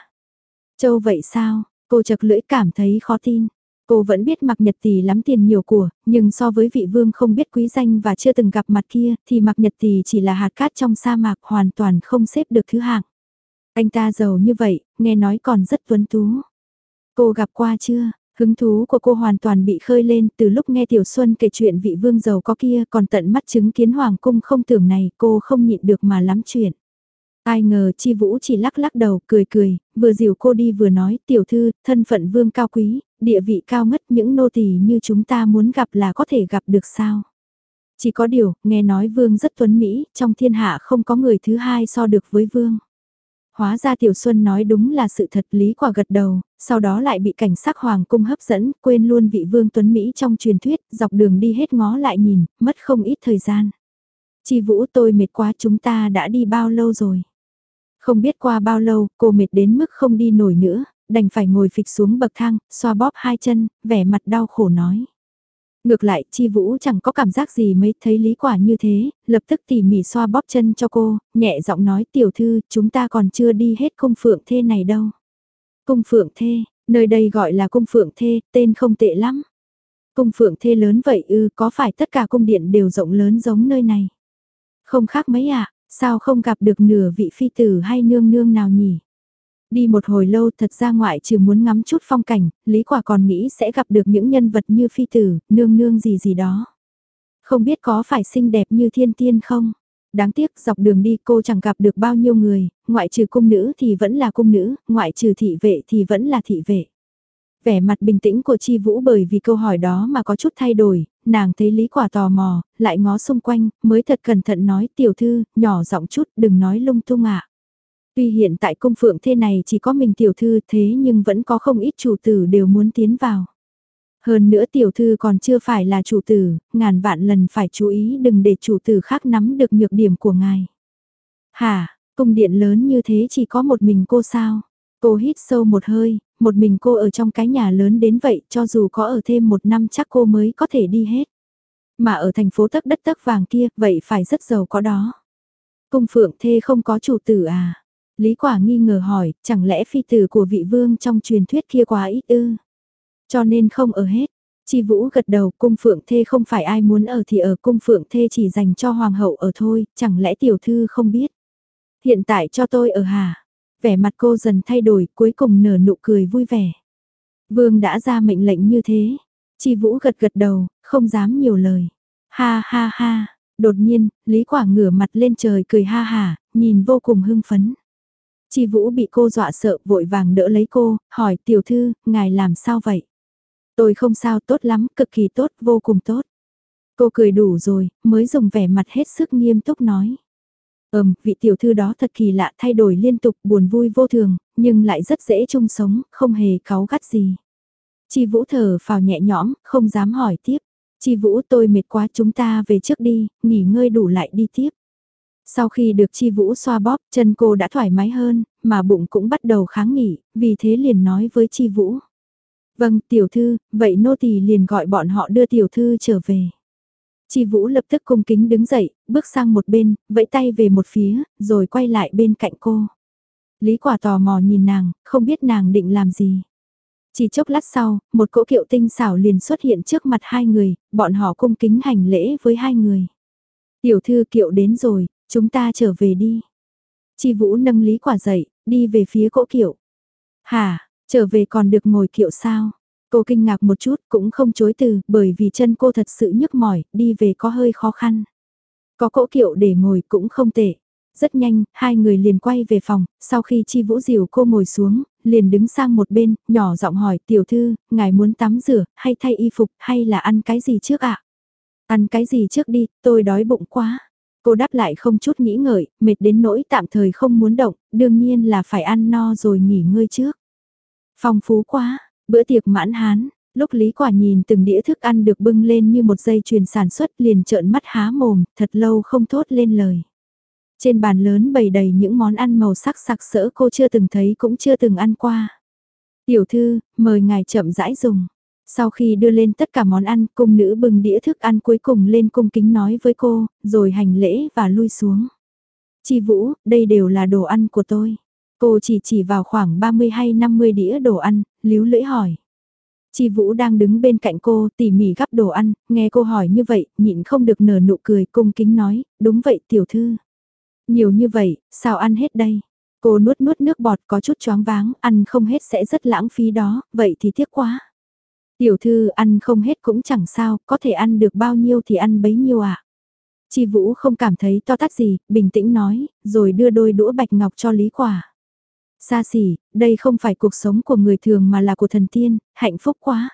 Châu vậy sao, cô chật lưỡi cảm thấy khó tin. Cô vẫn biết mặc nhật tỷ lắm tiền nhiều của, nhưng so với vị vương không biết quý danh và chưa từng gặp mặt kia, thì mặc nhật tỷ chỉ là hạt cát trong sa mạc hoàn toàn không xếp được thứ hạng. Anh ta giàu như vậy, nghe nói còn rất tuấn tú. Cô gặp qua chưa? Hứng thú của cô hoàn toàn bị khơi lên từ lúc nghe Tiểu Xuân kể chuyện vị vương giàu có kia còn tận mắt chứng kiến Hoàng cung không tưởng này cô không nhịn được mà lắm chuyện. Ai ngờ Chi Vũ chỉ lắc lắc đầu cười cười, vừa dìu cô đi vừa nói tiểu thư, thân phận vương cao quý, địa vị cao ngất những nô tỳ như chúng ta muốn gặp là có thể gặp được sao. Chỉ có điều, nghe nói vương rất tuấn Mỹ, trong thiên hạ không có người thứ hai so được với vương. Hóa ra Tiểu Xuân nói đúng là sự thật lý quả gật đầu, sau đó lại bị cảnh sắc hoàng cung hấp dẫn, quên luôn vị vương tuấn Mỹ trong truyền thuyết, dọc đường đi hết ngó lại nhìn, mất không ít thời gian. Chi Vũ tôi mệt quá chúng ta đã đi bao lâu rồi. Không biết qua bao lâu, cô mệt đến mức không đi nổi nữa, đành phải ngồi phịch xuống bậc thang, xoa bóp hai chân, vẻ mặt đau khổ nói. Ngược lại, Chi Vũ chẳng có cảm giác gì mấy thấy lý quả như thế, lập tức tỉ mỉ xoa bóp chân cho cô, nhẹ giọng nói tiểu thư, chúng ta còn chưa đi hết cung phượng thê này đâu. Cung phượng thê, nơi đây gọi là cung phượng thê, tên không tệ lắm. Cung phượng thê lớn vậy ư, có phải tất cả cung điện đều rộng lớn giống nơi này? Không khác mấy ạ, sao không gặp được nửa vị phi tử hay nương nương nào nhỉ? Đi một hồi lâu thật ra ngoại trừ muốn ngắm chút phong cảnh, Lý Quả còn nghĩ sẽ gặp được những nhân vật như phi tử, nương nương gì gì đó. Không biết có phải xinh đẹp như thiên tiên không? Đáng tiếc dọc đường đi cô chẳng gặp được bao nhiêu người, ngoại trừ cung nữ thì vẫn là cung nữ, ngoại trừ thị vệ thì vẫn là thị vệ. Vẻ mặt bình tĩnh của Chi Vũ bởi vì câu hỏi đó mà có chút thay đổi, nàng thấy Lý Quả tò mò, lại ngó xung quanh, mới thật cẩn thận nói tiểu thư, nhỏ giọng chút, đừng nói lung tung ạ. Tuy hiện tại cung phượng thế này chỉ có mình tiểu thư thế nhưng vẫn có không ít chủ tử đều muốn tiến vào. Hơn nữa tiểu thư còn chưa phải là chủ tử, ngàn vạn lần phải chú ý đừng để chủ tử khác nắm được nhược điểm của ngài. Hả, cung điện lớn như thế chỉ có một mình cô sao? Cô hít sâu một hơi, một mình cô ở trong cái nhà lớn đến vậy cho dù có ở thêm một năm chắc cô mới có thể đi hết. Mà ở thành phố tấc đất tấc vàng kia, vậy phải rất giàu có đó. Cung phượng thê không có chủ tử à? Lý quả nghi ngờ hỏi, chẳng lẽ phi tử của vị vương trong truyền thuyết kia quá ít ư? Cho nên không ở hết. Chi Vũ gật đầu, cung phượng thê không phải ai muốn ở thì ở cung phượng thê chỉ dành cho hoàng hậu ở thôi, chẳng lẽ tiểu thư không biết. Hiện tại cho tôi ở hà. Vẻ mặt cô dần thay đổi, cuối cùng nở nụ cười vui vẻ. Vương đã ra mệnh lệnh như thế. Chi Vũ gật gật đầu, không dám nhiều lời. Ha ha ha, đột nhiên, Lý Quả ngửa mặt lên trời cười ha hà, nhìn vô cùng hưng phấn. Chi Vũ bị cô dọa sợ vội vàng đỡ lấy cô, hỏi tiểu thư, ngài làm sao vậy? Tôi không sao tốt lắm, cực kỳ tốt, vô cùng tốt. Cô cười đủ rồi, mới dùng vẻ mặt hết sức nghiêm túc nói. Ừm, vị tiểu thư đó thật kỳ lạ thay đổi liên tục buồn vui vô thường, nhưng lại rất dễ chung sống, không hề cáu gắt gì. Chi Vũ thở phào nhẹ nhõm, không dám hỏi tiếp. Chi Vũ tôi mệt quá chúng ta về trước đi, nghỉ ngơi đủ lại đi tiếp. Sau khi được Chi Vũ xoa bóp, chân cô đã thoải mái hơn, mà bụng cũng bắt đầu kháng nghỉ, vì thế liền nói với Chi Vũ. Vâng, tiểu thư, vậy nô tỳ liền gọi bọn họ đưa tiểu thư trở về. Chi Vũ lập tức cung kính đứng dậy, bước sang một bên, vẫy tay về một phía, rồi quay lại bên cạnh cô. Lý quả tò mò nhìn nàng, không biết nàng định làm gì. Chỉ chốc lát sau, một cỗ kiệu tinh xảo liền xuất hiện trước mặt hai người, bọn họ cung kính hành lễ với hai người. Tiểu thư kiệu đến rồi, chúng ta trở về đi. Chi Vũ nâng Lý quả dậy, đi về phía cỗ kiệu. Hà, trở về còn được ngồi kiệu sao? Cô kinh ngạc một chút cũng không chối từ bởi vì chân cô thật sự nhức mỏi, đi về có hơi khó khăn. Có cỗ kiệu để ngồi cũng không tệ. Rất nhanh, hai người liền quay về phòng, sau khi Chi Vũ dìu cô ngồi xuống, liền đứng sang một bên, nhỏ giọng hỏi tiểu thư, ngài muốn tắm rửa, hay thay y phục, hay là ăn cái gì trước ạ? Ăn cái gì trước đi, tôi đói bụng quá. Cô đáp lại không chút nghĩ ngợi, mệt đến nỗi tạm thời không muốn động, đương nhiên là phải ăn no rồi nghỉ ngơi trước. Phong phú quá, Bữa tiệc mãn hán, lúc Lý Quả nhìn từng đĩa thức ăn được bưng lên như một dây chuyền sản xuất liền trợn mắt há mồm, thật lâu không thốt lên lời. Trên bàn lớn bày đầy những món ăn màu sắc sặc sỡ cô chưa từng thấy cũng chưa từng ăn qua. Tiểu thư, mời ngài chậm rãi dùng. Sau khi đưa lên tất cả món ăn, cung nữ bưng đĩa thức ăn cuối cùng lên cung kính nói với cô, rồi hành lễ và lui xuống. Chi Vũ, đây đều là đồ ăn của tôi. Cô chỉ chỉ vào khoảng 30 hay 50 đĩa đồ ăn, líu lưỡi hỏi. Chi Vũ đang đứng bên cạnh cô tỉ mỉ gắp đồ ăn, nghe cô hỏi như vậy, nhịn không được nở nụ cười cung kính nói, đúng vậy tiểu thư. Nhiều như vậy, sao ăn hết đây? Cô nuốt nuốt nước bọt có chút choáng váng, ăn không hết sẽ rất lãng phí đó, vậy thì tiếc quá. Tiểu thư ăn không hết cũng chẳng sao, có thể ăn được bao nhiêu thì ăn bấy nhiêu ạ. À? Chi Vũ không cảm thấy to tát gì, bình tĩnh nói, rồi đưa đôi đũa bạch ngọc cho Lý Quả. Xa xỉ, đây không phải cuộc sống của người thường mà là của thần tiên, hạnh phúc quá.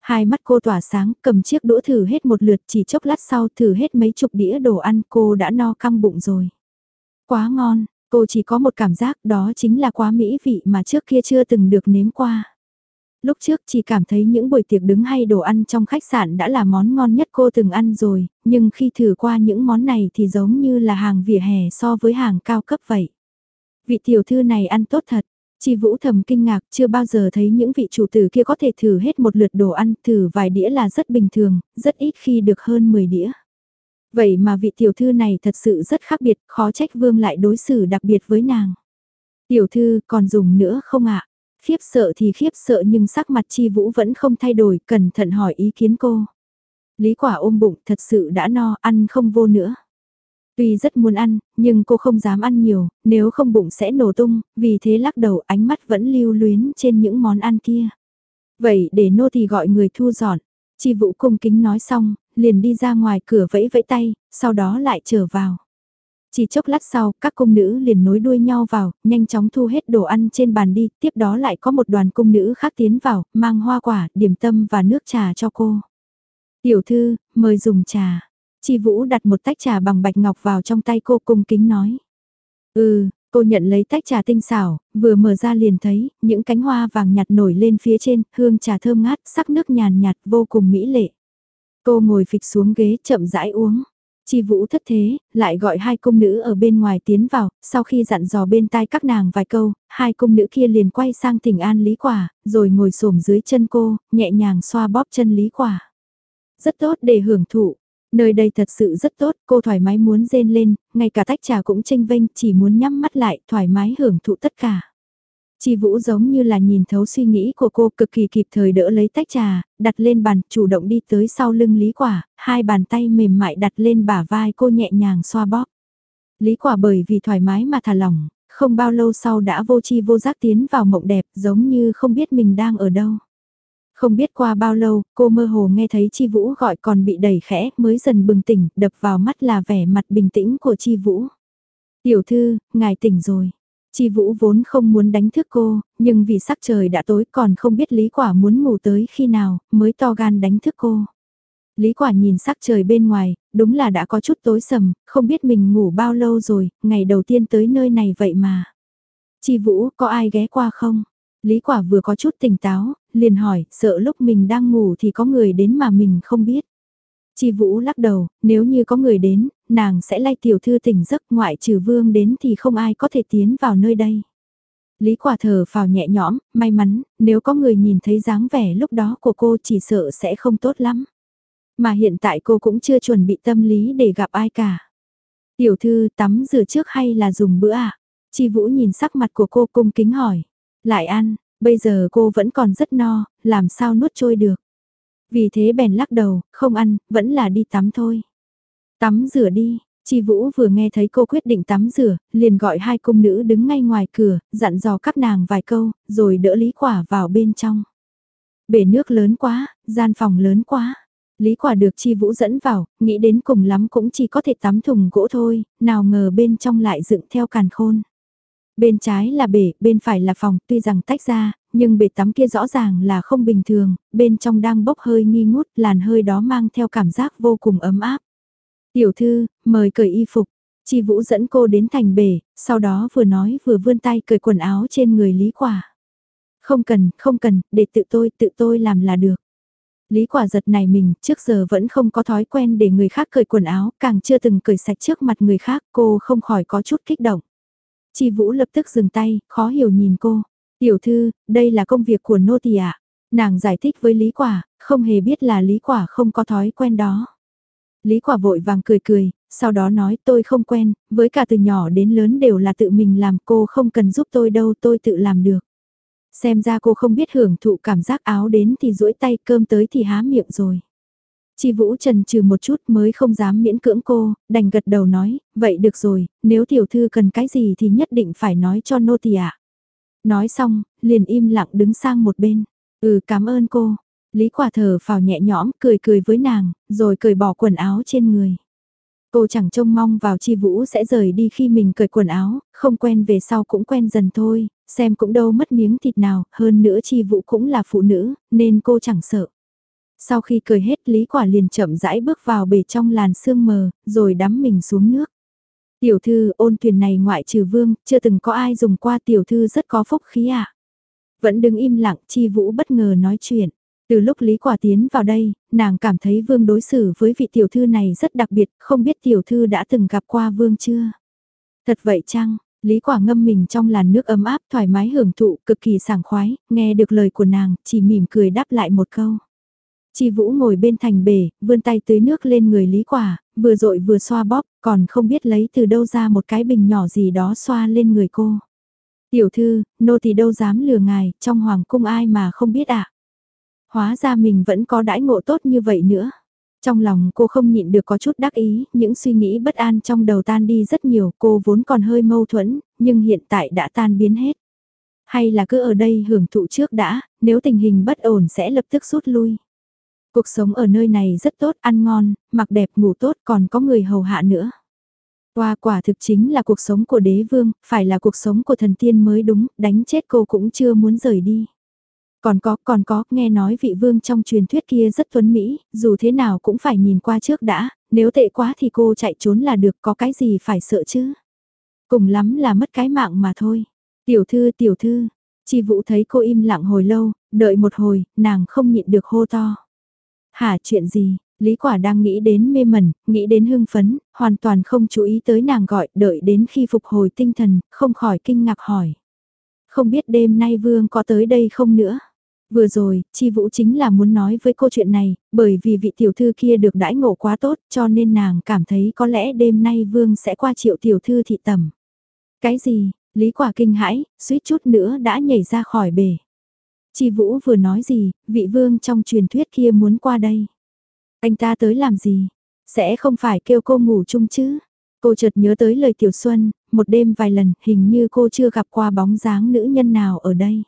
Hai mắt cô tỏa sáng, cầm chiếc đũa thử hết một lượt chỉ chốc lát sau thử hết mấy chục đĩa đồ ăn cô đã no căng bụng rồi. Quá ngon, cô chỉ có một cảm giác đó chính là quá mỹ vị mà trước kia chưa từng được nếm qua. Lúc trước chỉ cảm thấy những buổi tiệc đứng hay đồ ăn trong khách sạn đã là món ngon nhất cô từng ăn rồi, nhưng khi thử qua những món này thì giống như là hàng vỉa hè so với hàng cao cấp vậy. Vị tiểu thư này ăn tốt thật. Chi Vũ thầm kinh ngạc chưa bao giờ thấy những vị chủ tử kia có thể thử hết một lượt đồ ăn, thử vài đĩa là rất bình thường, rất ít khi được hơn 10 đĩa. Vậy mà vị tiểu thư này thật sự rất khác biệt, khó trách vương lại đối xử đặc biệt với nàng. Tiểu thư còn dùng nữa không ạ? Khiếp sợ thì khiếp sợ nhưng sắc mặt Chi Vũ vẫn không thay đổi, cẩn thận hỏi ý kiến cô. Lý quả ôm bụng thật sự đã no, ăn không vô nữa. Tuy rất muốn ăn, nhưng cô không dám ăn nhiều, nếu không bụng sẽ nổ tung, vì thế lắc đầu ánh mắt vẫn lưu luyến trên những món ăn kia. Vậy để nô thì gọi người thu dọn. Chi vũ cung kính nói xong, liền đi ra ngoài cửa vẫy vẫy tay, sau đó lại trở vào. Chỉ chốc lát sau, các cung nữ liền nối đuôi nhau vào, nhanh chóng thu hết đồ ăn trên bàn đi, tiếp đó lại có một đoàn cung nữ khác tiến vào, mang hoa quả, điểm tâm và nước trà cho cô. Tiểu thư, mời dùng trà. Chi Vũ đặt một tách trà bằng bạch ngọc vào trong tay cô cung kính nói. Ừ, cô nhận lấy tách trà tinh xảo, vừa mở ra liền thấy, những cánh hoa vàng nhạt nổi lên phía trên, hương trà thơm ngát, sắc nước nhàn nhạt, vô cùng mỹ lệ. Cô ngồi phịch xuống ghế chậm rãi uống. Chi Vũ thất thế, lại gọi hai cung nữ ở bên ngoài tiến vào, sau khi dặn dò bên tai các nàng vài câu, hai cung nữ kia liền quay sang tỉnh an Lý Quả, rồi ngồi xổm dưới chân cô, nhẹ nhàng xoa bóp chân Lý Quả. Rất tốt để hưởng thụ, nơi đây thật sự rất tốt, cô thoải mái muốn rên lên, ngay cả tách trà cũng tranh vênh, chỉ muốn nhắm mắt lại, thoải mái hưởng thụ tất cả. Chi Vũ giống như là nhìn thấu suy nghĩ của cô cực kỳ kịp thời đỡ lấy tách trà, đặt lên bàn, chủ động đi tới sau lưng Lý Quả, hai bàn tay mềm mại đặt lên bả vai cô nhẹ nhàng xoa bóp. Lý Quả bởi vì thoải mái mà thả lỏng, không bao lâu sau đã vô chi vô giác tiến vào mộng đẹp giống như không biết mình đang ở đâu. Không biết qua bao lâu, cô mơ hồ nghe thấy Chi Vũ gọi còn bị đẩy khẽ mới dần bừng tỉnh, đập vào mắt là vẻ mặt bình tĩnh của Chi Vũ. Tiểu thư, ngài tỉnh rồi. Chi Vũ vốn không muốn đánh thức cô, nhưng vì sắc trời đã tối còn không biết Lý Quả muốn ngủ tới khi nào, mới to gan đánh thức cô. Lý Quả nhìn sắc trời bên ngoài, đúng là đã có chút tối sầm, không biết mình ngủ bao lâu rồi, ngày đầu tiên tới nơi này vậy mà. Chi Vũ, có ai ghé qua không? Lý Quả vừa có chút tỉnh táo, liền hỏi, sợ lúc mình đang ngủ thì có người đến mà mình không biết. Chi Vũ lắc đầu, nếu như có người đến, nàng sẽ lay tiểu thư tỉnh giấc ngoại trừ vương đến thì không ai có thể tiến vào nơi đây. Lý quả thở phào nhẹ nhõm, may mắn, nếu có người nhìn thấy dáng vẻ lúc đó của cô chỉ sợ sẽ không tốt lắm. Mà hiện tại cô cũng chưa chuẩn bị tâm lý để gặp ai cả. Tiểu thư tắm rửa trước hay là dùng bữa à? Chi Vũ nhìn sắc mặt của cô cung kính hỏi. Lại ăn, bây giờ cô vẫn còn rất no, làm sao nuốt trôi được. Vì thế bèn lắc đầu, không ăn, vẫn là đi tắm thôi. Tắm rửa đi, Chi Vũ vừa nghe thấy cô quyết định tắm rửa, liền gọi hai cung nữ đứng ngay ngoài cửa, dặn dò các nàng vài câu, rồi đỡ Lý Quả vào bên trong. Bể nước lớn quá, gian phòng lớn quá. Lý Quả được Chi Vũ dẫn vào, nghĩ đến cùng lắm cũng chỉ có thể tắm thùng gỗ thôi, nào ngờ bên trong lại dựng theo càn khôn. Bên trái là bể, bên phải là phòng, tuy rằng tách ra, nhưng bể tắm kia rõ ràng là không bình thường, bên trong đang bốc hơi nghi ngút, làn hơi đó mang theo cảm giác vô cùng ấm áp. Tiểu thư, mời cởi y phục. Chi Vũ dẫn cô đến thành bể, sau đó vừa nói vừa vươn tay cởi quần áo trên người Lý Quả. Không cần, không cần, để tự tôi, tự tôi làm là được. Lý Quả giật này mình, trước giờ vẫn không có thói quen để người khác cởi quần áo, càng chưa từng cởi sạch trước mặt người khác, cô không khỏi có chút kích động. Chi Vũ lập tức dừng tay, khó hiểu nhìn cô. Tiểu thư, đây là công việc của nô tỳ ạ. Nàng giải thích với Lý Quả, không hề biết là Lý Quả không có thói quen đó. Lý Quả vội vàng cười cười, sau đó nói tôi không quen, với cả từ nhỏ đến lớn đều là tự mình làm cô không cần giúp tôi đâu tôi tự làm được. Xem ra cô không biết hưởng thụ cảm giác áo đến thì duỗi tay cơm tới thì há miệng rồi. Chi Vũ trần trừ một chút mới không dám miễn cưỡng cô, đành gật đầu nói, vậy được rồi, nếu tiểu thư cần cái gì thì nhất định phải nói cho nô tỳ ạ. Nói xong, liền im lặng đứng sang một bên. Ừ cảm ơn cô. Lý quả thở phào nhẹ nhõm, cười cười với nàng, rồi cười bỏ quần áo trên người. Cô chẳng trông mong vào chi vũ sẽ rời đi khi mình cởi quần áo, không quen về sau cũng quen dần thôi, xem cũng đâu mất miếng thịt nào, hơn nữa chi vũ cũng là phụ nữ, nên cô chẳng sợ. Sau khi cười hết Lý Quả liền chậm rãi bước vào bể trong làn sương mờ, rồi đắm mình xuống nước. Tiểu thư ôn thuyền này ngoại trừ vương, chưa từng có ai dùng qua tiểu thư rất có phúc khí ạ. À? Vẫn đứng im lặng chi vũ bất ngờ nói chuyện. Từ lúc Lý Quả tiến vào đây, nàng cảm thấy vương đối xử với vị tiểu thư này rất đặc biệt, không biết tiểu thư đã từng gặp qua vương chưa? Thật vậy chăng? Lý Quả ngâm mình trong làn nước ấm áp thoải mái hưởng thụ cực kỳ sảng khoái, nghe được lời của nàng, chỉ mỉm cười đáp lại một câu. Chi Vũ ngồi bên thành bể, vươn tay tưới nước lên người Lý Quả, vừa rội vừa xoa bóp, còn không biết lấy từ đâu ra một cái bình nhỏ gì đó xoa lên người cô. Tiểu thư, nô thì đâu dám lừa ngài, trong hoàng cung ai mà không biết ạ. À? Hóa ra mình vẫn có đãi ngộ tốt như vậy nữa. Trong lòng cô không nhịn được có chút đắc ý, những suy nghĩ bất an trong đầu tan đi rất nhiều, cô vốn còn hơi mâu thuẫn, nhưng hiện tại đã tan biến hết. Hay là cứ ở đây hưởng thụ trước đã, nếu tình hình bất ổn sẽ lập tức rút lui. Cuộc sống ở nơi này rất tốt, ăn ngon, mặc đẹp ngủ tốt còn có người hầu hạ nữa. Qua quả thực chính là cuộc sống của đế vương, phải là cuộc sống của thần tiên mới đúng, đánh chết cô cũng chưa muốn rời đi. Còn có, còn có, nghe nói vị vương trong truyền thuyết kia rất tuấn Mỹ, dù thế nào cũng phải nhìn qua trước đã, nếu tệ quá thì cô chạy trốn là được, có cái gì phải sợ chứ. Cùng lắm là mất cái mạng mà thôi. Tiểu thư, tiểu thư, chi vũ thấy cô im lặng hồi lâu, đợi một hồi, nàng không nhịn được hô to. Hả chuyện gì, Lý quả đang nghĩ đến mê mẩn, nghĩ đến hưng phấn, hoàn toàn không chú ý tới nàng gọi, đợi đến khi phục hồi tinh thần, không khỏi kinh ngạc hỏi. Không biết đêm nay vương có tới đây không nữa? Vừa rồi, Chi Vũ chính là muốn nói với cô chuyện này, bởi vì vị tiểu thư kia được đãi ngộ quá tốt cho nên nàng cảm thấy có lẽ đêm nay Vương sẽ qua triệu tiểu thư thị tầm. Cái gì, Lý Quả kinh hãi, suýt chút nữa đã nhảy ra khỏi bể. Chi Vũ vừa nói gì, vị Vương trong truyền thuyết kia muốn qua đây. Anh ta tới làm gì? Sẽ không phải kêu cô ngủ chung chứ? Cô chợt nhớ tới lời Tiểu Xuân, một đêm vài lần hình như cô chưa gặp qua bóng dáng nữ nhân nào ở đây.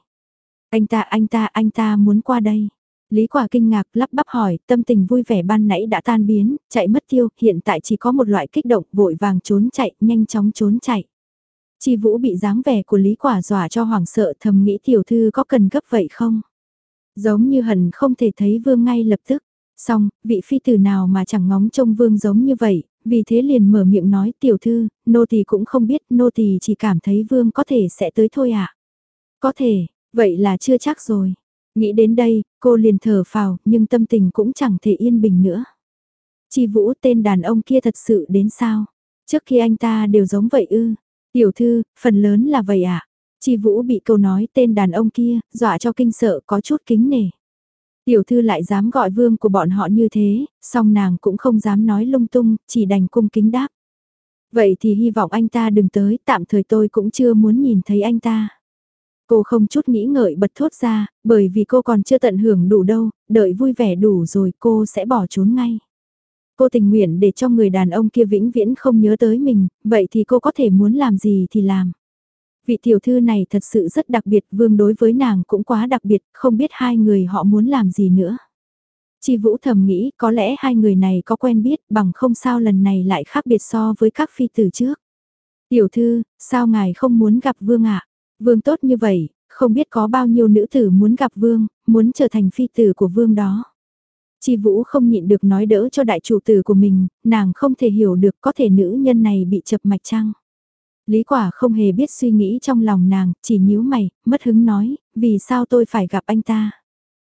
Anh ta, anh ta, anh ta muốn qua đây. Lý quả kinh ngạc lắp bắp hỏi, tâm tình vui vẻ ban nãy đã tan biến, chạy mất tiêu, hiện tại chỉ có một loại kích động, vội vàng trốn chạy, nhanh chóng trốn chạy. Chi Vũ bị dáng vẻ của Lý Quả dọa cho hoảng sợ thầm nghĩ tiểu thư có cần gấp vậy không? Giống như hẳn không thể thấy vương ngay lập tức. Xong, vị phi tử nào mà chẳng ngóng trông vương giống như vậy, vì thế liền mở miệng nói tiểu thư, nô tỳ cũng không biết, nô tỳ chỉ cảm thấy vương có thể sẽ tới thôi ạ. À? Có thể, Vậy là chưa chắc rồi. Nghĩ đến đây, cô liền thở phào, nhưng tâm tình cũng chẳng thể yên bình nữa. Chi Vũ tên đàn ông kia thật sự đến sao? Trước khi anh ta đều giống vậy ư? Tiểu thư, phần lớn là vậy ạ. À? Chi Vũ bị câu nói tên đàn ông kia, dọa cho kinh sợ có chút kính nể. Tiểu thư lại dám gọi vương của bọn họ như thế, song nàng cũng không dám nói lung tung, chỉ đành cung kính đáp. Vậy thì hy vọng anh ta đừng tới, tạm thời tôi cũng chưa muốn nhìn thấy anh ta. Cô không chút nghĩ ngợi bật thốt ra, bởi vì cô còn chưa tận hưởng đủ đâu, đợi vui vẻ đủ rồi cô sẽ bỏ trốn ngay. Cô tình nguyện để cho người đàn ông kia vĩnh viễn không nhớ tới mình, vậy thì cô có thể muốn làm gì thì làm. Vị tiểu thư này thật sự rất đặc biệt, vương đối với nàng cũng quá đặc biệt, không biết hai người họ muốn làm gì nữa. Chi Vũ thầm nghĩ có lẽ hai người này có quen biết bằng không sao lần này lại khác biệt so với các phi tử trước. Tiểu thư, sao ngài không muốn gặp vương ạ? Vương tốt như vậy, không biết có bao nhiêu nữ tử muốn gặp vương, muốn trở thành phi tử của vương đó. Chi Vũ không nhịn được nói đỡ cho đại chủ tử của mình, nàng không thể hiểu được có thể nữ nhân này bị chập mạch chăng. Lý quả không hề biết suy nghĩ trong lòng nàng, chỉ nhíu mày, mất hứng nói, vì sao tôi phải gặp anh ta.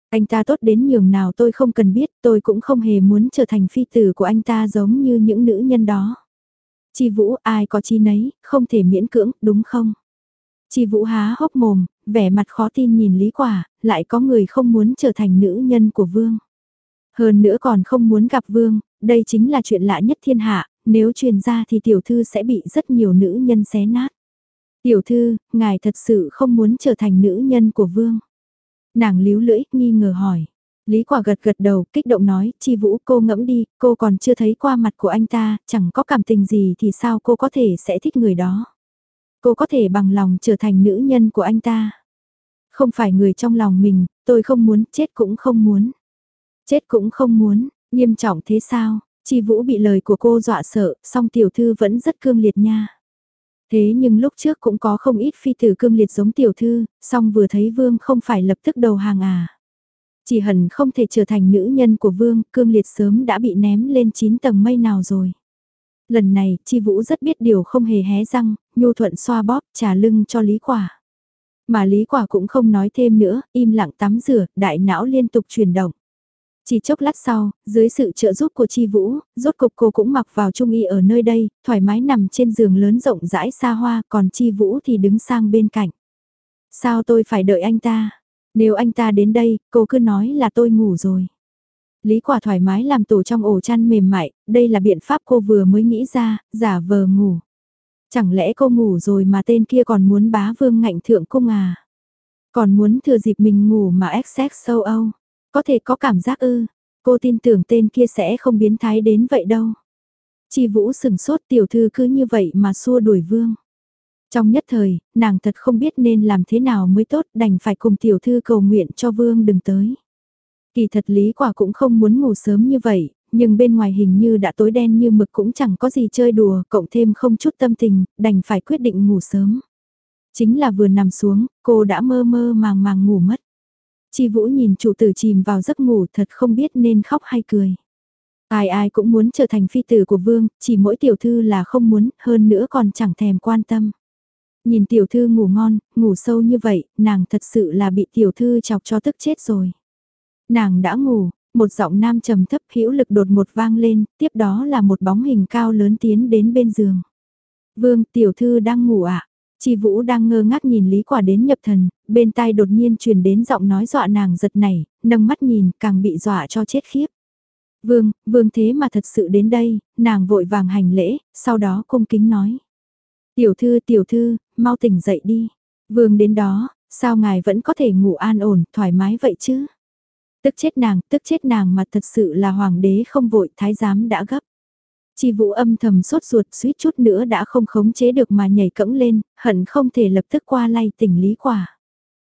Anh ta tốt đến nhường nào tôi không cần biết, tôi cũng không hề muốn trở thành phi tử của anh ta giống như những nữ nhân đó. Chi Vũ ai có chi nấy, không thể miễn cưỡng, đúng không? Chi Vũ há hốc mồm, vẻ mặt khó tin nhìn Lý Quả, lại có người không muốn trở thành nữ nhân của Vương. Hơn nữa còn không muốn gặp Vương, đây chính là chuyện lạ nhất thiên hạ, nếu truyền ra thì tiểu thư sẽ bị rất nhiều nữ nhân xé nát. Tiểu thư, ngài thật sự không muốn trở thành nữ nhân của Vương. Nàng líu lưỡi, nghi ngờ hỏi. Lý Quả gật gật đầu, kích động nói, Chi Vũ cô ngẫm đi, cô còn chưa thấy qua mặt của anh ta, chẳng có cảm tình gì thì sao cô có thể sẽ thích người đó. Cô có thể bằng lòng trở thành nữ nhân của anh ta. Không phải người trong lòng mình, tôi không muốn, chết cũng không muốn. Chết cũng không muốn, nghiêm trọng thế sao? Chi Vũ bị lời của cô dọa sợ, song tiểu thư vẫn rất cương liệt nha. Thế nhưng lúc trước cũng có không ít phi tử cương liệt giống tiểu thư, song vừa thấy vương không phải lập tức đầu hàng à. Chỉ hẳn không thể trở thành nữ nhân của vương, cương liệt sớm đã bị ném lên 9 tầng mây nào rồi. Lần này, Chi Vũ rất biết điều không hề hé răng, nhu thuận xoa bóp, trả lưng cho Lý Quả. Mà Lý Quả cũng không nói thêm nữa, im lặng tắm rửa, đại não liên tục chuyển động. Chỉ chốc lát sau, dưới sự trợ giúp của Chi Vũ, rốt cục cô cũng mặc vào trung y ở nơi đây, thoải mái nằm trên giường lớn rộng rãi xa hoa, còn Chi Vũ thì đứng sang bên cạnh. Sao tôi phải đợi anh ta? Nếu anh ta đến đây, cô cứ nói là tôi ngủ rồi. Lý quả thoải mái làm tủ trong ổ chăn mềm mại, đây là biện pháp cô vừa mới nghĩ ra, giả vờ ngủ. Chẳng lẽ cô ngủ rồi mà tên kia còn muốn bá vương ngạnh thượng cung à? Còn muốn thừa dịp mình ngủ mà XX sâu âu? Có thể có cảm giác ư? Cô tin tưởng tên kia sẽ không biến thái đến vậy đâu. Chi vũ sừng sốt tiểu thư cứ như vậy mà xua đuổi vương. Trong nhất thời, nàng thật không biết nên làm thế nào mới tốt đành phải cùng tiểu thư cầu nguyện cho vương đừng tới. Kỳ thật Lý Quả cũng không muốn ngủ sớm như vậy, nhưng bên ngoài hình như đã tối đen như mực cũng chẳng có gì chơi đùa, cộng thêm không chút tâm tình, đành phải quyết định ngủ sớm. Chính là vừa nằm xuống, cô đã mơ mơ màng màng ngủ mất. Chi Vũ nhìn chủ tử chìm vào giấc ngủ thật không biết nên khóc hay cười. Ai ai cũng muốn trở thành phi tử của vương, chỉ mỗi tiểu thư là không muốn, hơn nữa còn chẳng thèm quan tâm. Nhìn tiểu thư ngủ ngon, ngủ sâu như vậy, nàng thật sự là bị tiểu thư chọc cho tức chết rồi. Nàng đã ngủ, một giọng nam trầm thấp hữu lực đột một vang lên, tiếp đó là một bóng hình cao lớn tiến đến bên giường. Vương, tiểu thư đang ngủ ạ. À? Chi Vũ đang ngơ ngác nhìn Lý Quả đến nhập thần, bên tai đột nhiên truyền đến giọng nói dọa nàng giật nảy, nâng mắt nhìn càng bị dọa cho chết khiếp. Vương, vương thế mà thật sự đến đây, nàng vội vàng hành lễ, sau đó cung kính nói. Tiểu thư, tiểu thư, mau tỉnh dậy đi. Vương đến đó, sao ngài vẫn có thể ngủ an ổn, thoải mái vậy chứ? Tức chết nàng, tức chết nàng mà thật sự là hoàng đế không vội, thái giám đã gấp. Chi vũ âm thầm sốt ruột suýt chút nữa đã không khống chế được mà nhảy cẫng lên, hận không thể lập tức qua lay tỉnh lý quả.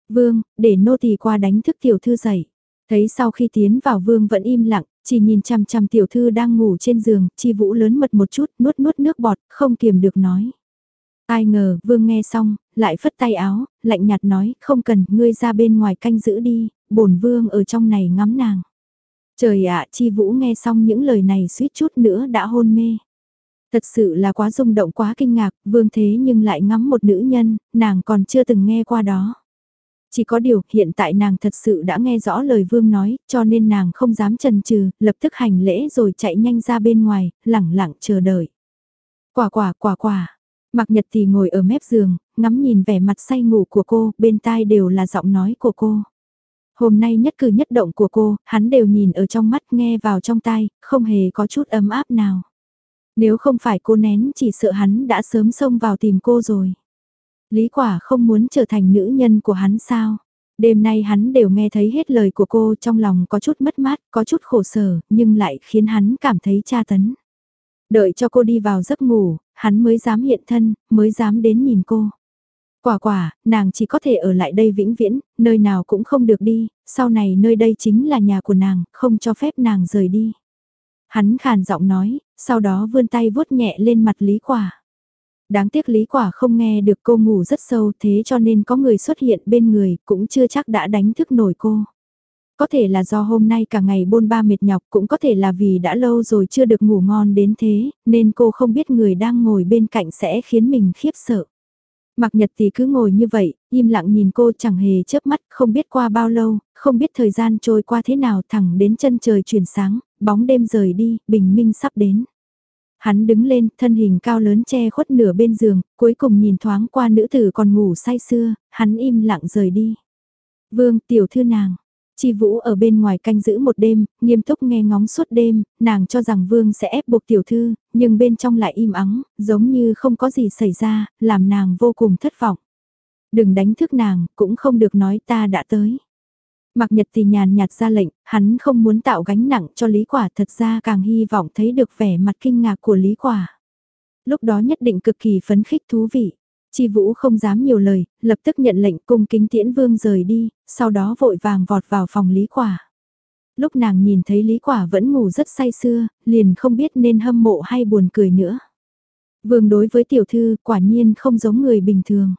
Vương, để nô tỳ qua đánh thức tiểu thư dậy. Thấy sau khi tiến vào vương vẫn im lặng, chỉ nhìn chằm chằm tiểu thư đang ngủ trên giường, chi vũ lớn mật một chút, nuốt nuốt nước bọt, không kiềm được nói. Ai ngờ, vương nghe xong, lại phất tay áo, lạnh nhạt nói, không cần, ngươi ra bên ngoài canh giữ đi, bổn vương ở trong này ngắm nàng. Trời ạ, chi vũ nghe xong những lời này suýt chút nữa đã hôn mê. Thật sự là quá rung động quá kinh ngạc, vương thế nhưng lại ngắm một nữ nhân, nàng còn chưa từng nghe qua đó. Chỉ có điều, hiện tại nàng thật sự đã nghe rõ lời vương nói, cho nên nàng không dám chần chừ, lập tức hành lễ rồi chạy nhanh ra bên ngoài, lẳng lặng chờ đợi. Quả quả quả quả. Mạc Nhật thì ngồi ở mép giường, ngắm nhìn vẻ mặt say ngủ của cô, bên tai đều là giọng nói của cô. Hôm nay nhất cử nhất động của cô, hắn đều nhìn ở trong mắt nghe vào trong tai, không hề có chút ấm áp nào. Nếu không phải cô nén chỉ sợ hắn đã sớm xông vào tìm cô rồi. Lý quả không muốn trở thành nữ nhân của hắn sao? Đêm nay hắn đều nghe thấy hết lời của cô trong lòng có chút mất mát, có chút khổ sở, nhưng lại khiến hắn cảm thấy tra tấn. Đợi cho cô đi vào giấc ngủ, hắn mới dám hiện thân, mới dám đến nhìn cô. Quả quả, nàng chỉ có thể ở lại đây vĩnh viễn, nơi nào cũng không được đi, sau này nơi đây chính là nhà của nàng, không cho phép nàng rời đi. Hắn khàn giọng nói, sau đó vươn tay vuốt nhẹ lên mặt Lý Quả. Đáng tiếc Lý Quả không nghe được cô ngủ rất sâu thế cho nên có người xuất hiện bên người cũng chưa chắc đã đánh thức nổi cô. Có thể là do hôm nay cả ngày bôn ba mệt nhọc cũng có thể là vì đã lâu rồi chưa được ngủ ngon đến thế nên cô không biết người đang ngồi bên cạnh sẽ khiến mình khiếp sợ. Mặc nhật thì cứ ngồi như vậy, im lặng nhìn cô chẳng hề chớp mắt, không biết qua bao lâu, không biết thời gian trôi qua thế nào thẳng đến chân trời chuyển sáng, bóng đêm rời đi, bình minh sắp đến. Hắn đứng lên, thân hình cao lớn che khuất nửa bên giường, cuối cùng nhìn thoáng qua nữ tử còn ngủ say sưa, hắn im lặng rời đi. Vương, tiểu thư nàng. Chi Vũ ở bên ngoài canh giữ một đêm, nghiêm túc nghe ngóng suốt đêm, nàng cho rằng Vương sẽ ép buộc tiểu thư, nhưng bên trong lại im ắng, giống như không có gì xảy ra, làm nàng vô cùng thất vọng. Đừng đánh thức nàng, cũng không được nói ta đã tới. Mặc nhật thì nhàn nhạt ra lệnh, hắn không muốn tạo gánh nặng cho Lý Quả thật ra càng hy vọng thấy được vẻ mặt kinh ngạc của Lý Quả. Lúc đó nhất định cực kỳ phấn khích thú vị. Chi Vũ không dám nhiều lời, lập tức nhận lệnh cung kính tiễn vương rời đi, sau đó vội vàng vọt vào phòng Lý Quả. Lúc nàng nhìn thấy Lý Quả vẫn ngủ rất say sưa, liền không biết nên hâm mộ hay buồn cười nữa. Vương đối với tiểu thư quả nhiên không giống người bình thường.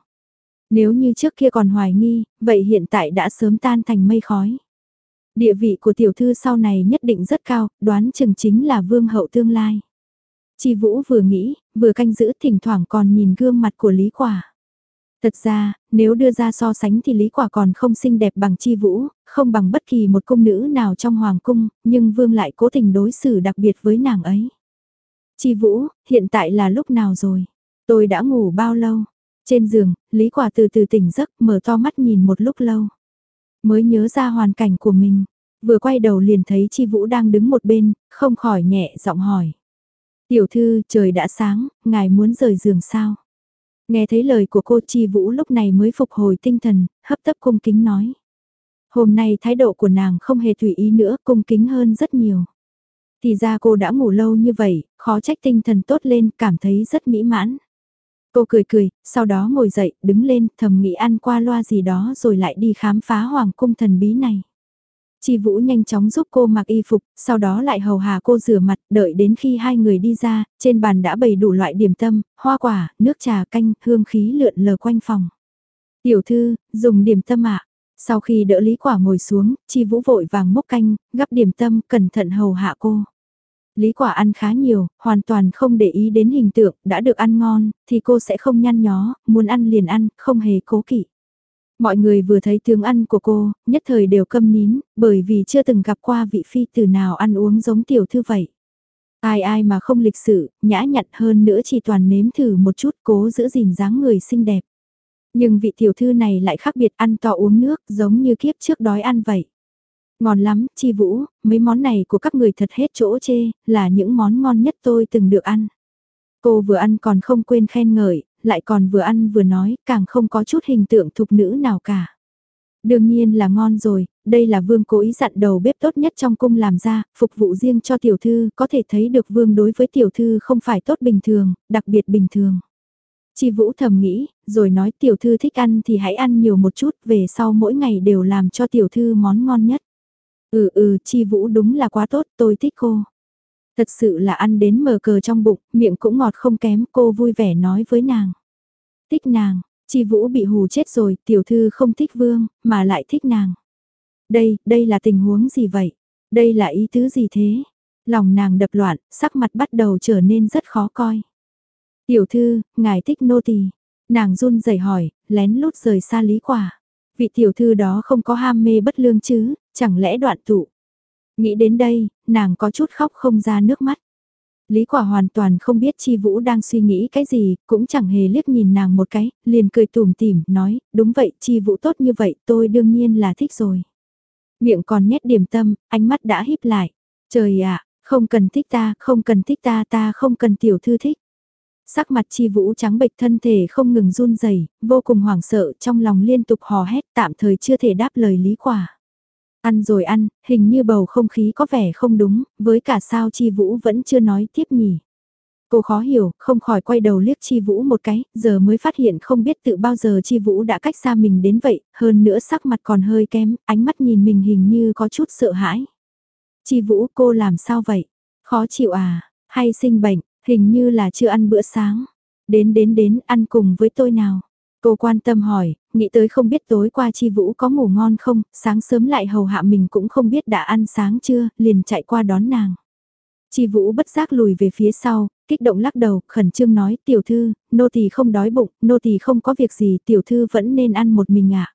Nếu như trước kia còn hoài nghi, vậy hiện tại đã sớm tan thành mây khói. Địa vị của tiểu thư sau này nhất định rất cao, đoán chừng chính là vương hậu tương lai. Chi Vũ vừa nghĩ, vừa canh giữ thỉnh thoảng còn nhìn gương mặt của Lý Quả. Thật ra, nếu đưa ra so sánh thì Lý Quả còn không xinh đẹp bằng Chi Vũ, không bằng bất kỳ một cung nữ nào trong hoàng cung, nhưng Vương lại cố tình đối xử đặc biệt với nàng ấy. Chi Vũ, hiện tại là lúc nào rồi? Tôi đã ngủ bao lâu? Trên giường, Lý Quả từ từ tỉnh giấc, mở to mắt nhìn một lúc lâu. Mới nhớ ra hoàn cảnh của mình, vừa quay đầu liền thấy Chi Vũ đang đứng một bên, không khỏi nhẹ giọng hỏi. Tiểu thư, trời đã sáng, ngài muốn rời giường sao? Nghe thấy lời của cô Chi Vũ lúc này mới phục hồi tinh thần, hấp tấp cung kính nói. Hôm nay thái độ của nàng không hề tùy ý nữa, cung kính hơn rất nhiều. Thì ra cô đã ngủ lâu như vậy, khó trách tinh thần tốt lên, cảm thấy rất mỹ mãn. Cô cười cười, sau đó ngồi dậy, đứng lên, thầm nghĩ ăn qua loa gì đó rồi lại đi khám phá hoàng cung thần bí này. Chi Vũ nhanh chóng giúp cô mặc y phục, sau đó lại hầu hạ cô rửa mặt, đợi đến khi hai người đi ra, trên bàn đã bày đủ loại điểm tâm, hoa quả, nước trà canh, hương khí lượn lờ quanh phòng. Tiểu thư, dùng điểm tâm ạ. Sau khi đỡ Lý Quả ngồi xuống, Chi Vũ vội vàng múc canh, gắp điểm tâm, cẩn thận hầu hạ cô. Lý Quả ăn khá nhiều, hoàn toàn không để ý đến hình tượng, đã được ăn ngon, thì cô sẽ không nhăn nhó, muốn ăn liền ăn, không hề cố kỵ. Mọi người vừa thấy tướng ăn của cô, nhất thời đều câm nín, bởi vì chưa từng gặp qua vị phi tử nào ăn uống giống tiểu thư vậy. Ai ai mà không lịch sự, nhã nhặn hơn nữa chỉ toàn nếm thử một chút cố giữ gìn dáng người xinh đẹp. Nhưng vị tiểu thư này lại khác biệt ăn to uống nước giống như kiếp trước đói ăn vậy. Ngon lắm, chi vũ, mấy món này của các người thật hết chỗ chê, là những món ngon nhất tôi từng được ăn. Cô vừa ăn còn không quên khen ngợi, lại còn vừa ăn vừa nói, càng không có chút hình tượng thục nữ nào cả. Đương nhiên là ngon rồi, đây là vương cố ý dặn đầu bếp tốt nhất trong cung làm ra, phục vụ riêng cho tiểu thư, có thể thấy được vương đối với tiểu thư không phải tốt bình thường, đặc biệt bình thường. Chi Vũ thầm nghĩ, rồi nói tiểu thư thích ăn thì hãy ăn nhiều một chút, về sau mỗi ngày đều làm cho tiểu thư món ngon nhất. Ừ ừ, Chi Vũ đúng là quá tốt, tôi thích cô. Thật sự là ăn đến mờ cờ trong bụng, miệng cũng ngọt không kém, cô vui vẻ nói với nàng. Thích nàng, Chi Vũ bị hù chết rồi, tiểu thư không thích vương, mà lại thích nàng. Đây, đây là tình huống gì vậy? Đây là ý tứ gì thế? Lòng nàng đập loạn, sắc mặt bắt đầu trở nên rất khó coi. Tiểu thư, ngài thích nô tỳ. Nàng run rẩy hỏi, lén lút rời xa lý quả. Vị tiểu thư đó không có ham mê bất lương chứ, chẳng lẽ đoạn tụ. Nghĩ đến đây, nàng có chút khóc không ra nước mắt. Lý quả hoàn toàn không biết Chi Vũ đang suy nghĩ cái gì, cũng chẳng hề liếc nhìn nàng một cái, liền cười tủm tỉm, nói, đúng vậy, Chi Vũ tốt như vậy, tôi đương nhiên là thích rồi. Miệng còn nhét điểm tâm, ánh mắt đã híp lại. Trời ạ, không cần thích ta, không cần thích ta, ta không cần tiểu thư thích. Sắc mặt chi vũ trắng bệch thân thể không ngừng run rẩy vô cùng hoảng sợ trong lòng liên tục hò hét tạm thời chưa thể đáp lời lý quả. Ăn rồi ăn, hình như bầu không khí có vẻ không đúng, với cả sao chi vũ vẫn chưa nói tiếp nhỉ. Cô khó hiểu, không khỏi quay đầu liếc Chi Vũ một cái, giờ mới phát hiện không biết tự bao giờ Chi Vũ đã cách xa mình đến vậy, hơn nữa sắc mặt còn hơi kém, ánh mắt nhìn mình hình như có chút sợ hãi. Chi Vũ cô làm sao vậy? Khó chịu à? Hay sinh bệnh? Hình như là chưa ăn bữa sáng. Đến đến đến ăn cùng với tôi nào. Cô quan tâm hỏi, nghĩ tới không biết tối qua Chi Vũ có ngủ ngon không, sáng sớm lại hầu hạ mình cũng không biết đã ăn sáng chưa, liền chạy qua đón nàng. Chi Vũ bất giác lùi về phía sau, kích động lắc đầu, khẩn trương nói, tiểu thư, nô tỳ không đói bụng, nô tỳ không có việc gì, tiểu thư vẫn nên ăn một mình ạ. À?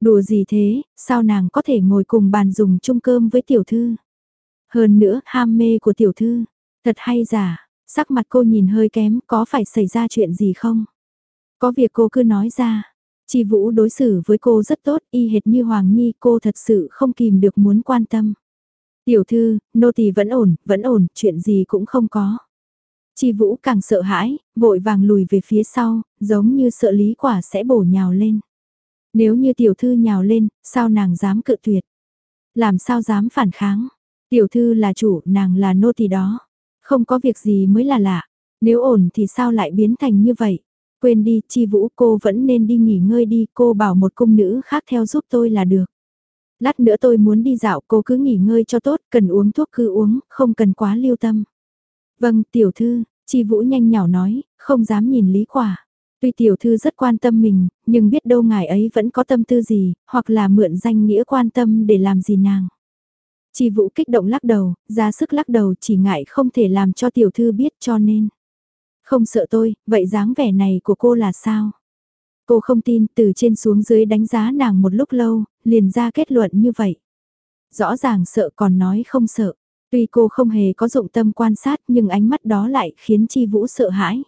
Đùa gì thế, sao nàng có thể ngồi cùng bàn dùng chung cơm với tiểu thư? Hơn nữa, ham mê của tiểu thư, thật hay giả, Sắc mặt cô nhìn hơi kém, có phải xảy ra chuyện gì không? Có việc cô cứ nói ra. Chi Vũ đối xử với cô rất tốt, y hệt như Hoàng Nhi, cô thật sự không kìm được muốn quan tâm. Tiểu thư, nô tỳ vẫn ổn, vẫn ổn, chuyện gì cũng không có. Chi Vũ càng sợ hãi, vội vàng lùi về phía sau, giống như sợ lý quả sẽ bổ nhào lên. Nếu như tiểu thư nhào lên, sao nàng dám cự tuyệt? Làm sao dám phản kháng? Tiểu thư là chủ, nàng là nô tỳ đó. Không có việc gì mới là lạ. Nếu ổn thì sao lại biến thành như vậy? Quên đi, chi vũ cô vẫn nên đi nghỉ ngơi đi, cô bảo một cung nữ khác theo giúp tôi là được. Lát nữa tôi muốn đi dạo, cô cứ nghỉ ngơi cho tốt, cần uống thuốc cứ uống, không cần quá lưu tâm. Vâng, tiểu thư, chi vũ nhanh nhỏ nói, không dám nhìn lý quả. Tuy tiểu thư rất quan tâm mình, nhưng biết đâu ngài ấy vẫn có tâm tư gì, hoặc là mượn danh nghĩa quan tâm để làm gì nàng. Chi vũ kích động lắc đầu, ra sức lắc đầu chỉ ngại không thể làm cho tiểu thư biết cho nên. Không sợ tôi, vậy dáng vẻ này của cô là sao? Cô không tin từ trên xuống dưới đánh giá nàng một lúc lâu, liền ra kết luận như vậy. Rõ ràng sợ còn nói không sợ. Tuy cô không hề có dụng tâm quan sát nhưng ánh mắt đó lại khiến Chi Vũ sợ hãi.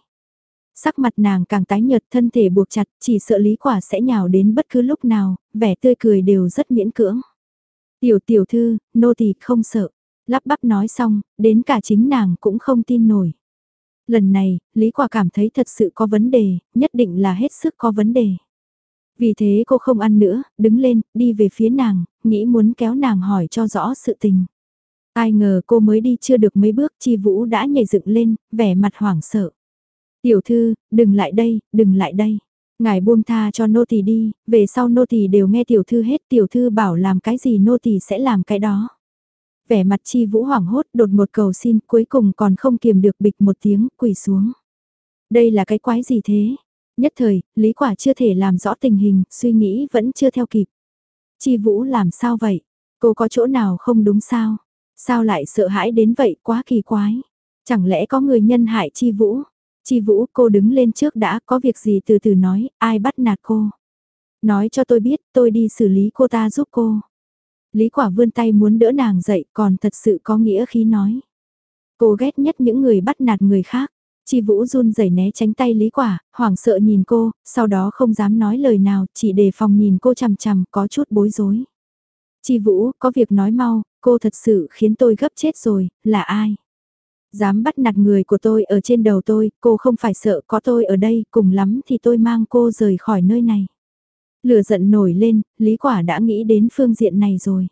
Sắc mặt nàng càng tái nhợt thân thể buộc chặt chỉ sợ lý quả sẽ nhào đến bất cứ lúc nào, vẻ tươi cười đều rất miễn cưỡng. Tiểu tiểu thư, nô tỳ không sợ. Lắp bắp nói xong, đến cả chính nàng cũng không tin nổi. Lần này, Lý Quả cảm thấy thật sự có vấn đề, nhất định là hết sức có vấn đề. Vì thế cô không ăn nữa, đứng lên, đi về phía nàng, nghĩ muốn kéo nàng hỏi cho rõ sự tình. Ai ngờ cô mới đi chưa được mấy bước chi vũ đã nhảy dựng lên, vẻ mặt hoảng sợ. Tiểu thư, đừng lại đây, đừng lại đây. Ngài buông tha cho nô tỳ đi, về sau nô tỳ đều nghe tiểu thư hết, tiểu thư bảo làm cái gì nô tỳ sẽ làm cái đó. Vẻ mặt chi vũ hoảng hốt đột một cầu xin cuối cùng còn không kiềm được bịch một tiếng quỳ xuống. Đây là cái quái gì thế? Nhất thời, Lý Quả chưa thể làm rõ tình hình, suy nghĩ vẫn chưa theo kịp. Chi Vũ làm sao vậy? Cô có chỗ nào không đúng sao? Sao lại sợ hãi đến vậy quá kỳ quái? Chẳng lẽ có người nhân hại Chi Vũ? Chi Vũ cô đứng lên trước đã có việc gì từ từ nói, ai bắt nạt cô? Nói cho tôi biết, tôi đi xử lý cô ta giúp cô. Lý Quả vươn tay muốn đỡ nàng dậy còn thật sự có nghĩa khi nói. Cô ghét nhất những người bắt nạt người khác. Chi Vũ run rẩy né tránh tay Lý Quả, hoảng sợ nhìn cô, sau đó không dám nói lời nào, chỉ đề phòng nhìn cô chằm chằm, có chút bối rối. Chi Vũ, có việc nói mau, cô thật sự khiến tôi gấp chết rồi, là ai? Dám bắt nạt người của tôi ở trên đầu tôi, cô không phải sợ có tôi ở đây, cùng lắm thì tôi mang cô rời khỏi nơi này. Lửa giận nổi lên, Lý Quả đã nghĩ đến phương diện này rồi.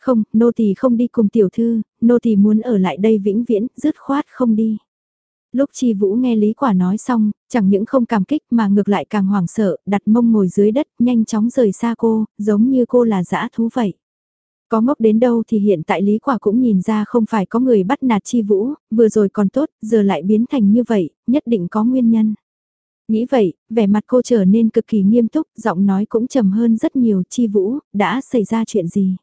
Không, nô tỳ không đi cùng tiểu thư, nô tỳ muốn ở lại đây vĩnh viễn, dứt khoát không đi. Lúc Chi Vũ nghe Lý Quả nói xong, chẳng những không cảm kích mà ngược lại càng hoảng sợ, đặt mông ngồi dưới đất, nhanh chóng rời xa cô, giống như cô là dã thú vậy. Có ngốc đến đâu thì hiện tại Lý Quả cũng nhìn ra không phải có người bắt nạt Chi Vũ, vừa rồi còn tốt, giờ lại biến thành như vậy, nhất định có nguyên nhân. Nghĩ vậy, vẻ mặt cô trở nên cực kỳ nghiêm túc, giọng nói cũng trầm hơn rất nhiều Chi Vũ, đã xảy ra chuyện gì?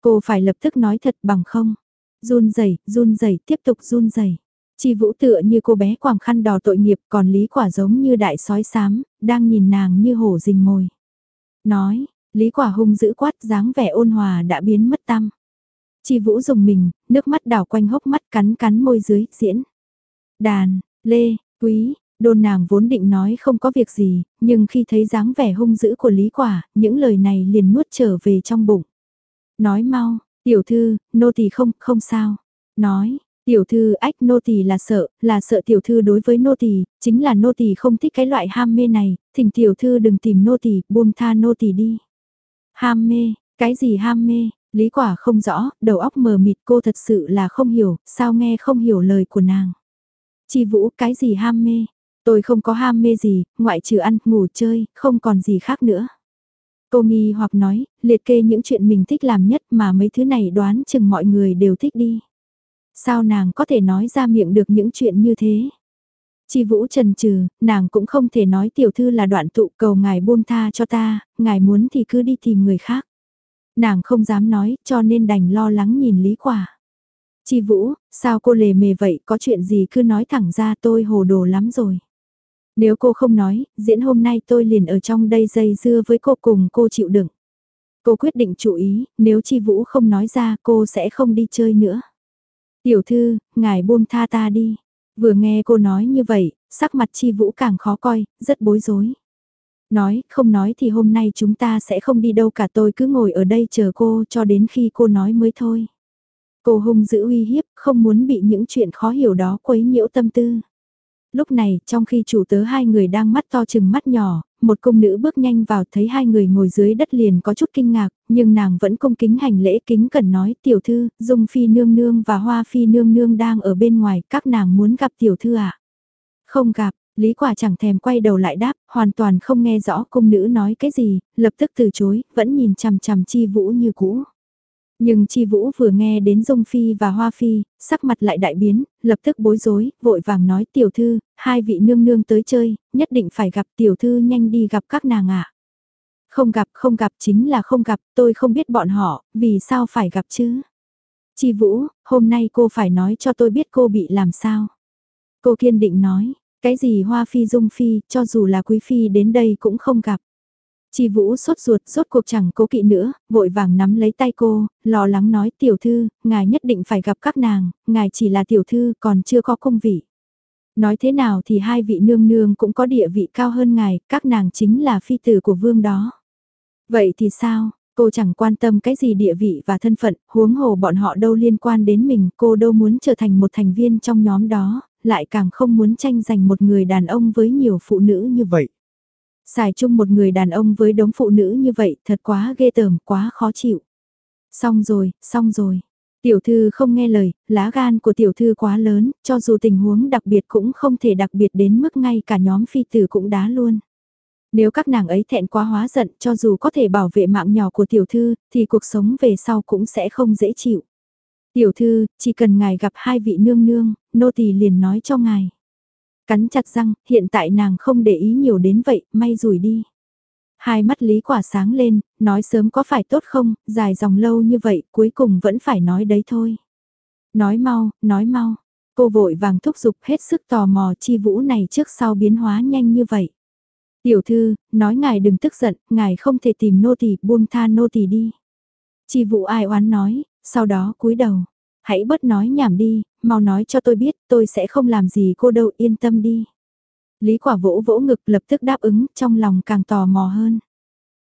Cô phải lập tức nói thật bằng không? Run rẩy, run rẩy, tiếp tục run rẩy. Chi Vũ tựa như cô bé quàng khăn đỏ tội nghiệp còn Lý Quả giống như đại sói xám, đang nhìn nàng như hổ rình mồi. Nói, Lý Quả hung dữ quát dáng vẻ ôn hòa đã biến mất tâm. Chi Vũ dùng mình, nước mắt đảo quanh hốc mắt cắn cắn môi dưới, diễn. Đàn, lê, quý, đôn nàng vốn định nói không có việc gì, nhưng khi thấy dáng vẻ hung dữ của Lý Quả, những lời này liền nuốt trở về trong bụng. Nói mau, tiểu thư, nô tỳ không, không sao. Nói, Tiểu thư ách nô tỳ là sợ, là sợ tiểu thư đối với nô tỳ, chính là nô tỳ không thích cái loại ham mê này, thỉnh tiểu thư đừng tìm nô tỳ, buông tha nô tỳ đi. Ham mê, cái gì ham mê? Lý quả không rõ, đầu óc mờ mịt cô thật sự là không hiểu, sao nghe không hiểu lời của nàng. Chi vũ, cái gì ham mê? Tôi không có ham mê gì, ngoại trừ ăn, ngủ chơi, không còn gì khác nữa. Cô nghi hoặc nói, liệt kê những chuyện mình thích làm nhất mà mấy thứ này đoán chừng mọi người đều thích đi. Sao nàng có thể nói ra miệng được những chuyện như thế? Chi Vũ trần trừ, nàng cũng không thể nói tiểu thư là đoạn tụ cầu ngài buông tha cho ta, ngài muốn thì cứ đi tìm người khác. Nàng không dám nói, cho nên đành lo lắng nhìn Lý Quả. Chi Vũ, sao cô lề mề vậy, có chuyện gì cứ nói thẳng ra tôi hồ đồ lắm rồi. Nếu cô không nói, diễn hôm nay tôi liền ở trong đây dây dưa với cô cùng cô chịu đựng. Cô quyết định chú ý, nếu Chi Vũ không nói ra cô sẽ không đi chơi nữa. Tiểu thư, ngài buông tha ta đi. Vừa nghe cô nói như vậy, sắc mặt chi vũ càng khó coi, rất bối rối. Nói, không nói thì hôm nay chúng ta sẽ không đi đâu cả tôi cứ ngồi ở đây chờ cô cho đến khi cô nói mới thôi. Cô hung giữ uy hiếp, không muốn bị những chuyện khó hiểu đó quấy nhiễu tâm tư. Lúc này, trong khi chủ tớ hai người đang mắt to chừng mắt nhỏ, một công nữ bước nhanh vào thấy hai người ngồi dưới đất liền có chút kinh ngạc, nhưng nàng vẫn cung kính hành lễ kính cẩn nói tiểu thư, dung phi nương nương và hoa phi nương nương đang ở bên ngoài, các nàng muốn gặp tiểu thư ạ. À? Không gặp, Lý Quả chẳng thèm quay đầu lại đáp, hoàn toàn không nghe rõ cung nữ nói cái gì, lập tức từ chối, vẫn nhìn chằm chằm chi vũ như cũ. Nhưng Chi Vũ vừa nghe đến Dung Phi và Hoa Phi, sắc mặt lại đại biến, lập tức bối rối, vội vàng nói tiểu thư, hai vị nương nương tới chơi, nhất định phải gặp tiểu thư nhanh đi gặp các nàng ạ. Không gặp, không gặp chính là không gặp, tôi không biết bọn họ, vì sao phải gặp chứ? Chi Vũ, hôm nay cô phải nói cho tôi biết cô bị làm sao. Cô kiên định nói, cái gì Hoa Phi Dung Phi, cho dù là Quý Phi đến đây cũng không gặp. Chi Vũ sốt ruột, rốt cuộc chẳng cố kỵ nữa, vội vàng nắm lấy tay cô, lo lắng nói tiểu thư, ngài nhất định phải gặp các nàng, ngài chỉ là tiểu thư còn chưa có công vị. Nói thế nào thì hai vị nương nương cũng có địa vị cao hơn ngài, các nàng chính là phi tử của vương đó. Vậy thì sao, cô chẳng quan tâm cái gì địa vị và thân phận, huống hồ bọn họ đâu liên quan đến mình, cô đâu muốn trở thành một thành viên trong nhóm đó, lại càng không muốn tranh giành một người đàn ông với nhiều phụ nữ như vậy. Xài chung một người đàn ông với đống phụ nữ như vậy thật quá ghê tởm, quá khó chịu. Xong rồi, xong rồi. Tiểu thư không nghe lời, lá gan của tiểu thư quá lớn, cho dù tình huống đặc biệt cũng không thể đặc biệt đến mức ngay cả nhóm phi tử cũng đá luôn. Nếu các nàng ấy thẹn quá hóa giận cho dù có thể bảo vệ mạng nhỏ của tiểu thư, thì cuộc sống về sau cũng sẽ không dễ chịu. Tiểu thư, chỉ cần ngài gặp hai vị nương nương, nô tỳ liền nói cho ngài. Cắn chặt răng, hiện tại nàng không để ý nhiều đến vậy, may rủi đi. Hai mắt Lý Quả sáng lên, nói sớm có phải tốt không, dài dòng lâu như vậy, cuối cùng vẫn phải nói đấy thôi. Nói mau, nói mau. Cô vội vàng thúc giục hết sức tò mò chi vũ này trước sau biến hóa nhanh như vậy. Tiểu thư, nói ngài đừng tức giận, ngài không thể tìm nô tỳ, buông tha nô tỳ đi. Chi vũ ai oán nói, sau đó cúi đầu. Hãy bớt nói nhảm đi, mau nói cho tôi biết, tôi sẽ không làm gì cô đâu, yên tâm đi. Lý quả vỗ vỗ ngực lập tức đáp ứng, trong lòng càng tò mò hơn.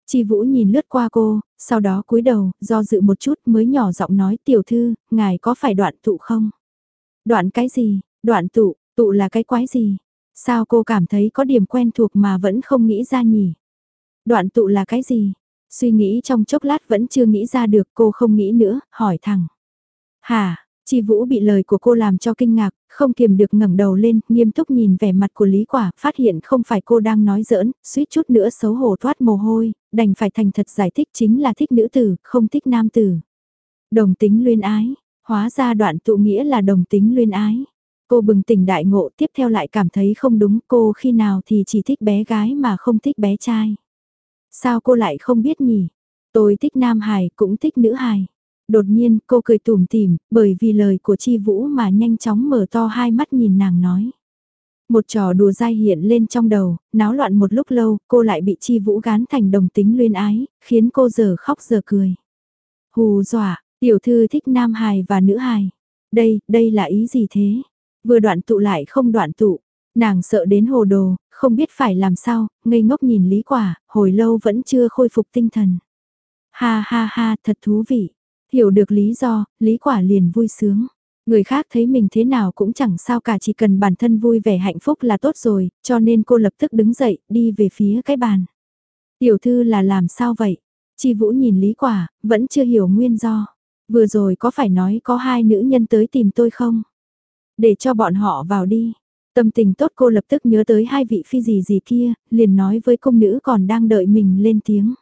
Chi Vũ nhìn lướt qua cô, sau đó cúi đầu, do dự một chút mới nhỏ giọng nói tiểu thư, ngài có phải đoạn tụ không? Đoạn cái gì? Đoạn tụ, tụ là cái quái gì? Sao cô cảm thấy có điểm quen thuộc mà vẫn không nghĩ ra nhỉ? Đoạn tụ là cái gì? Suy nghĩ trong chốc lát vẫn chưa nghĩ ra được cô không nghĩ nữa, hỏi thẳng. Hả, Chi Vũ bị lời của cô làm cho kinh ngạc, không kiềm được ngẩng đầu lên, nghiêm túc nhìn vẻ mặt của Lý Quả, phát hiện không phải cô đang nói giỡn, suýt chút nữa xấu hổ thoát mồ hôi, đành phải thành thật giải thích chính là thích nữ tử, không thích nam tử. Đồng tính luyên ái, hóa ra đoạn tụ nghĩa là đồng tính luyên ái. Cô bừng tỉnh đại ngộ tiếp theo lại cảm thấy không đúng cô khi nào thì chỉ thích bé gái mà không thích bé trai. Sao cô lại không biết nhỉ? Tôi thích nam hài cũng thích nữ hài. Đột nhiên cô cười tủm tỉm bởi vì lời của Chi Vũ mà nhanh chóng mở to hai mắt nhìn nàng nói. Một trò đùa dai hiện lên trong đầu, náo loạn một lúc lâu, cô lại bị Chi Vũ gán thành đồng tính luyên ái, khiến cô giờ khóc giờ cười. Hù dọa, tiểu thư thích nam hài và nữ hài. Đây, đây là ý gì thế? Vừa đoạn tụ lại không đoạn tụ. Nàng sợ đến hồ đồ, không biết phải làm sao, ngây ngốc nhìn Lý Quả, hồi lâu vẫn chưa khôi phục tinh thần. Ha ha ha, thật thú vị. Hiểu được lý do, Lý Quả liền vui sướng. Người khác thấy mình thế nào cũng chẳng sao cả chỉ cần bản thân vui vẻ hạnh phúc là tốt rồi, cho nên cô lập tức đứng dậy, đi về phía cái bàn. Tiểu thư là làm sao vậy? Chi Vũ nhìn Lý Quả, vẫn chưa hiểu nguyên do. Vừa rồi có phải nói có hai nữ nhân tới tìm tôi không? Để cho bọn họ vào đi. Tâm tình tốt cô lập tức nhớ tới hai vị phi gì gì kia, liền nói với công nữ còn đang đợi mình lên tiếng.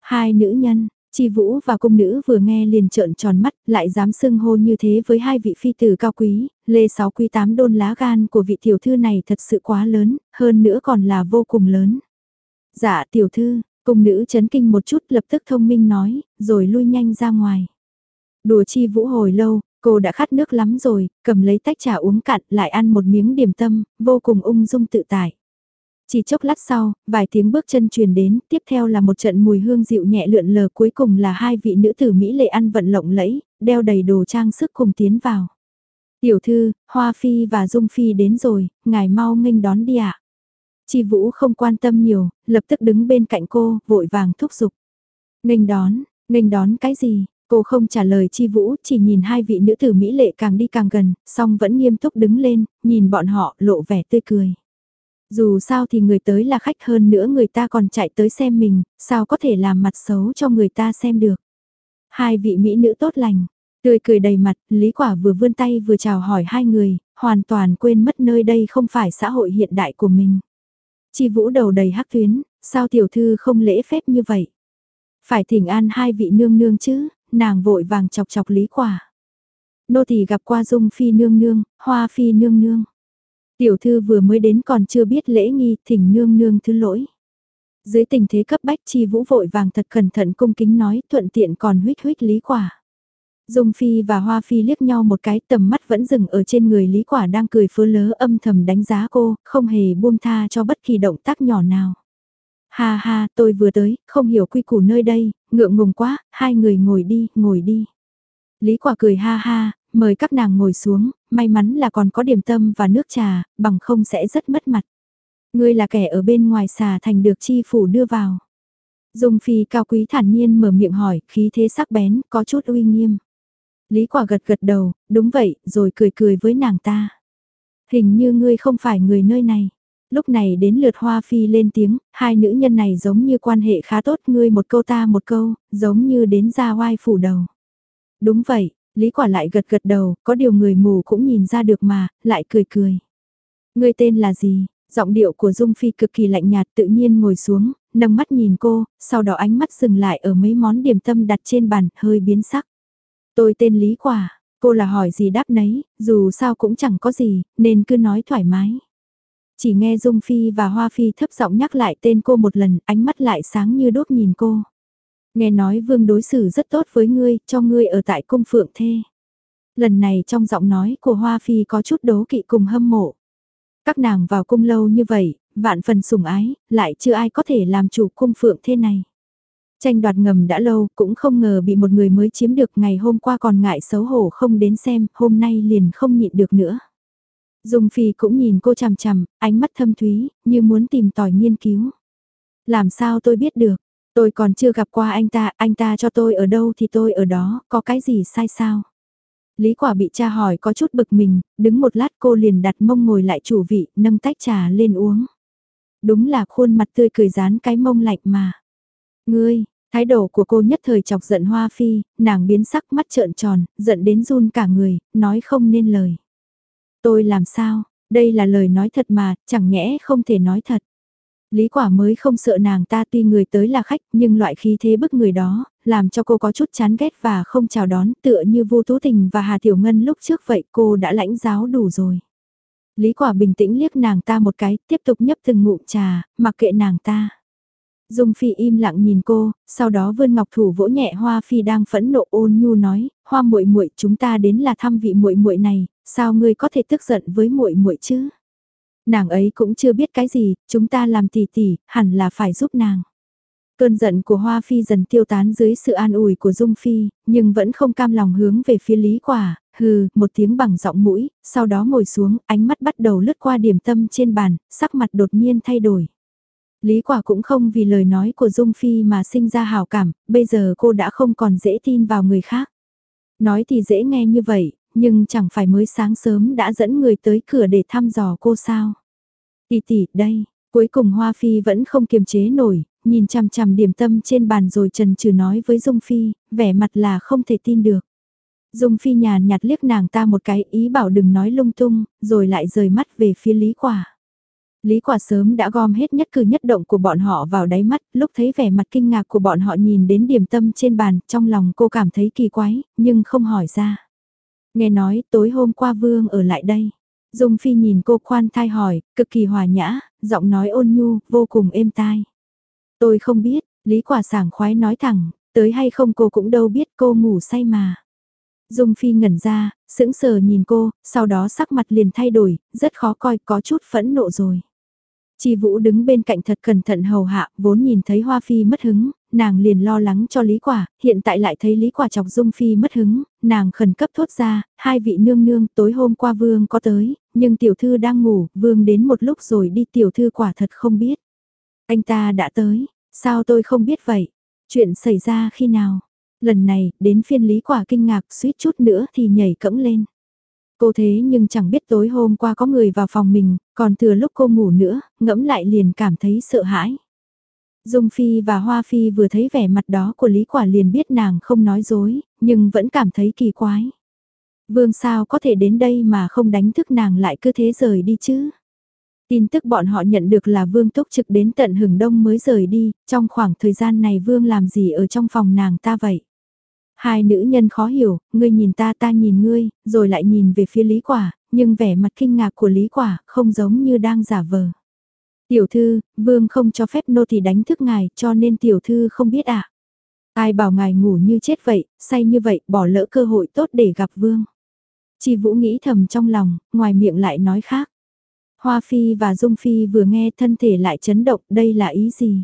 Hai nữ nhân, Chi Vũ và cung nữ vừa nghe liền trợn tròn mắt, lại dám xưng hô như thế với hai vị phi tử cao quý, lê sáu quý tám đôn lá gan của vị tiểu thư này thật sự quá lớn, hơn nữa còn là vô cùng lớn. Dạ tiểu thư, cung nữ chấn kinh một chút lập tức thông minh nói, rồi lui nhanh ra ngoài. Đùa Chi Vũ hồi lâu, cô đã khát nước lắm rồi, cầm lấy tách trà uống cạn lại ăn một miếng điểm tâm, vô cùng ung dung tự tại. Chỉ chốc lát sau, vài tiếng bước chân truyền đến, tiếp theo là một trận mùi hương dịu nhẹ lượn lờ cuối cùng là hai vị nữ tử Mỹ lệ ăn vận lộng lẫy, đeo đầy đồ trang sức cùng tiến vào. Tiểu thư, Hoa Phi và Dung Phi đến rồi, ngài mau nghênh đón đi ạ. Chi Vũ không quan tâm nhiều, lập tức đứng bên cạnh cô, vội vàng thúc giục. Nghênh đón, nghênh đón cái gì? Cô không trả lời Chi Vũ, chỉ nhìn hai vị nữ tử Mỹ lệ càng đi càng gần, song vẫn nghiêm túc đứng lên, nhìn bọn họ lộ vẻ tươi cười. Dù sao thì người tới là khách hơn nữa người ta còn chạy tới xem mình, sao có thể làm mặt xấu cho người ta xem được. Hai vị mỹ nữ tốt lành, tươi cười đầy mặt, Lý Quả vừa vươn tay vừa chào hỏi hai người, hoàn toàn quên mất nơi đây không phải xã hội hiện đại của mình. Chi vũ đầu đầy hắc tuyến, sao tiểu thư không lễ phép như vậy? Phải thỉnh an hai vị nương nương chứ, nàng vội vàng chọc chọc Lý Quả. Nô tỳ gặp qua Dung Phi nương nương, Hoa Phi nương nương. Tiểu thư vừa mới đến còn chưa biết lễ nghi, thỉnh nương nương thứ lỗi. Dưới tình thế cấp bách chi vũ vội vàng thật cẩn thận cung kính nói thuận tiện còn huyết huyết lý quả. Dung Phi và Hoa Phi liếc nhau một cái tầm mắt vẫn dừng ở trên người Lý Quả đang cười phớ lớ âm thầm đánh giá cô, không hề buông tha cho bất kỳ động tác nhỏ nào. Ha ha, tôi vừa tới, không hiểu quy củ nơi đây, ngượng ngùng quá, hai người ngồi đi, ngồi đi. Lý Quả cười ha ha, mời các nàng ngồi xuống, may mắn là còn có điểm tâm và nước trà, bằng không sẽ rất mất mặt. Ngươi là kẻ ở bên ngoài xà thành được chi phủ đưa vào. Dung Phi cao quý thản nhiên mở miệng hỏi, khí thế sắc bén, có chút uy nghiêm. Lý quả gật gật đầu, đúng vậy, rồi cười cười với nàng ta. Hình như ngươi không phải người nơi này. Lúc này đến lượt Hoa Phi lên tiếng, hai nữ nhân này giống như quan hệ khá tốt, ngươi một câu ta một câu, giống như đến ra oai phủ đầu. Đúng vậy, Lý quả lại gật gật đầu, có điều người mù cũng nhìn ra được mà, lại cười cười. Người tên là gì? Giọng điệu của Dung Phi cực kỳ lạnh nhạt tự nhiên ngồi xuống, nâng mắt nhìn cô, sau đó ánh mắt dừng lại ở mấy món điểm tâm đặt trên bàn, hơi biến sắc. Tôi tên Lý Quả, cô là hỏi gì đáp nấy, dù sao cũng chẳng có gì, nên cứ nói thoải mái. Chỉ nghe Dung Phi và Hoa Phi thấp giọng nhắc lại tên cô một lần, ánh mắt lại sáng như đốt nhìn cô. Nghe nói vương đối xử rất tốt với ngươi, cho ngươi ở tại cung phượng thê. Lần này trong giọng nói của Hoa Phi có chút đố kỵ cùng hâm mộ. Các nàng vào cung lâu như vậy, vạn phần sủng ái, lại chưa ai có thể làm chủ cung phượng thế này. Tranh đoạt ngầm đã lâu, cũng không ngờ bị một người mới chiếm được ngày hôm qua còn ngại xấu hổ không đến xem, hôm nay liền không nhịn được nữa. Dung Phi cũng nhìn cô chằm chằm, ánh mắt thâm thúy, như muốn tìm tòi nghiên cứu. Làm sao tôi biết được, tôi còn chưa gặp qua anh ta, anh ta cho tôi ở đâu thì tôi ở đó, có cái gì sai sao? Lý quả bị cha hỏi có chút bực mình, đứng một lát cô liền đặt mông ngồi lại chủ vị, nâng tách trà lên uống. Đúng là khuôn mặt tươi cười dán cái mông lạnh mà. Ngươi, thái độ của cô nhất thời chọc giận Hoa Phi, nàng biến sắc mắt trợn tròn, giận đến run cả người, nói không nên lời. Tôi làm sao, đây là lời nói thật mà, chẳng nhẽ không thể nói thật. Lý quả mới không sợ nàng ta tuy người tới là khách nhưng loại khí thế bức người đó, làm cho cô có chút chán ghét và không chào đón tựa như vô tú tình và Hà Tiểu Ngân lúc trước vậy cô đã lãnh giáo đủ rồi. Lý quả bình tĩnh liếc nàng ta một cái, tiếp tục nhấp từng ngụm trà, mặc kệ nàng ta. Dung Phi im lặng nhìn cô, sau đó vươn ngọc thủ vỗ nhẹ Hoa Phi đang phẫn nộ ôn nhu nói, "Hoa muội muội, chúng ta đến là thăm vị muội muội này, sao ngươi có thể tức giận với muội muội chứ?" Nàng ấy cũng chưa biết cái gì, chúng ta làm tỷ tỷ, hẳn là phải giúp nàng. Cơn giận của Hoa Phi dần tiêu tán dưới sự an ủi của Dung Phi, nhưng vẫn không cam lòng hướng về phía Lý Quả, hừ, một tiếng bằng giọng mũi, sau đó ngồi xuống, ánh mắt bắt đầu lướt qua điểm tâm trên bàn, sắc mặt đột nhiên thay đổi. Lý Quả cũng không vì lời nói của Dung Phi mà sinh ra hào cảm, bây giờ cô đã không còn dễ tin vào người khác. Nói thì dễ nghe như vậy, nhưng chẳng phải mới sáng sớm đã dẫn người tới cửa để thăm dò cô sao. Tỷ tỷ, đây, cuối cùng Hoa Phi vẫn không kiềm chế nổi, nhìn chằm chằm điểm tâm trên bàn rồi trần trừ nói với Dung Phi, vẻ mặt là không thể tin được. Dung Phi nhàn nhạt liếc nàng ta một cái ý bảo đừng nói lung tung, rồi lại rời mắt về phía Lý Quả. Lý Quả sớm đã gom hết nhất cử nhất động của bọn họ vào đáy mắt, lúc thấy vẻ mặt kinh ngạc của bọn họ nhìn đến điểm tâm trên bàn, trong lòng cô cảm thấy kỳ quái, nhưng không hỏi ra. Nghe nói tối hôm qua Vương ở lại đây. Dung Phi nhìn cô khoan thai hỏi, cực kỳ hòa nhã, giọng nói ôn nhu, vô cùng êm tai. Tôi không biết, Lý Quả sảng khoái nói thẳng, tới hay không cô cũng đâu biết cô ngủ say mà. Dung Phi ngẩn ra, sững sờ nhìn cô, sau đó sắc mặt liền thay đổi, rất khó coi, có chút phẫn nộ rồi. Chi Vũ đứng bên cạnh thật cẩn thận hầu hạ, vốn nhìn thấy Hoa Phi mất hứng, nàng liền lo lắng cho Lý Quả, hiện tại lại thấy Lý Quả chọc Dung Phi mất hứng, nàng khẩn cấp thốt ra, hai vị nương nương tối hôm qua Vương có tới, nhưng tiểu thư đang ngủ, Vương đến một lúc rồi đi tiểu thư quả thật không biết. Anh ta đã tới, sao tôi không biết vậy? Chuyện xảy ra khi nào? Lần này, đến phiên Lý Quả kinh ngạc suýt chút nữa thì nhảy cẫng lên. Cô thế nhưng chẳng biết tối hôm qua có người vào phòng mình, còn thừa lúc cô ngủ nữa, ngẫm lại liền cảm thấy sợ hãi. Dung Phi và Hoa Phi vừa thấy vẻ mặt đó của Lý Quả liền biết nàng không nói dối, nhưng vẫn cảm thấy kỳ quái. Vương sao có thể đến đây mà không đánh thức nàng lại cứ thế rời đi chứ? Tin tức bọn họ nhận được là Vương Túc Trực đến tận hừng đông mới rời đi, trong khoảng thời gian này Vương làm gì ở trong phòng nàng ta vậy? Hai nữ nhân khó hiểu, ngươi nhìn ta ta nhìn ngươi, rồi lại nhìn về phía Lý Quả, nhưng vẻ mặt kinh ngạc của Lý Quả không giống như đang giả vờ. Tiểu thư, vương không cho phép nô thì đánh thức ngài cho nên tiểu thư không biết ạ. À? Ai bảo ngài ngủ như chết vậy, say như vậy, bỏ lỡ cơ hội tốt để gặp vương. Chi Vũ nghĩ thầm trong lòng, ngoài miệng lại nói khác. Hoa Phi và Dung Phi vừa nghe thân thể lại chấn động, đây là ý gì?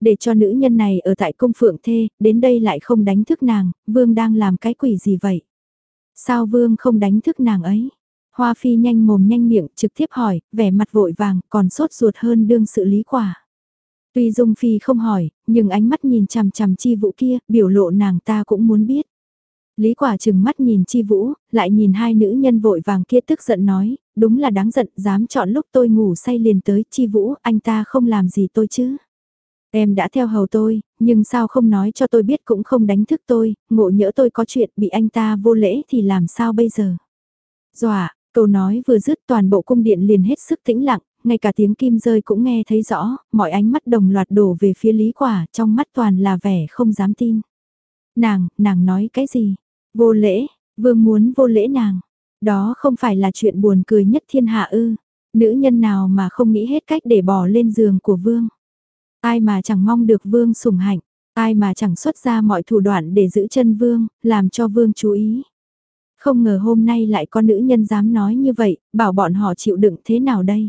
Để cho nữ nhân này ở tại cung phượng thê, đến đây lại không đánh thức nàng, vương đang làm cái quỷ gì vậy? Sao vương không đánh thức nàng ấy? Hoa Phi nhanh mồm nhanh miệng trực tiếp hỏi, vẻ mặt vội vàng, còn sốt ruột hơn đương sự lý quả. Tuy Dung Phi không hỏi, nhưng ánh mắt nhìn chằm chằm chi vũ kia, biểu lộ nàng ta cũng muốn biết. Lý quả chừng mắt nhìn chi vũ, lại nhìn hai nữ nhân vội vàng kia tức giận nói, đúng là đáng giận, dám chọn lúc tôi ngủ say liền tới chi vũ, anh ta không làm gì tôi chứ. Em đã theo hầu tôi, nhưng sao không nói cho tôi biết cũng không đánh thức tôi, ngộ nhỡ tôi có chuyện bị anh ta vô lễ thì làm sao bây giờ. Dọa, câu nói vừa dứt toàn bộ cung điện liền hết sức tĩnh lặng, ngay cả tiếng kim rơi cũng nghe thấy rõ, mọi ánh mắt đồng loạt đổ về phía Lý Quả, trong mắt toàn là vẻ không dám tin. Nàng, nàng nói cái gì? Vô lễ, vương muốn vô lễ nàng. Đó không phải là chuyện buồn cười nhất thiên hạ ư. Nữ nhân nào mà không nghĩ hết cách để bỏ lên giường của vương. Ai mà chẳng mong được vương sủng hạnh, ai mà chẳng xuất ra mọi thủ đoạn để giữ chân vương, làm cho vương chú ý. Không ngờ hôm nay lại có nữ nhân dám nói như vậy, bảo bọn họ chịu đựng thế nào đây?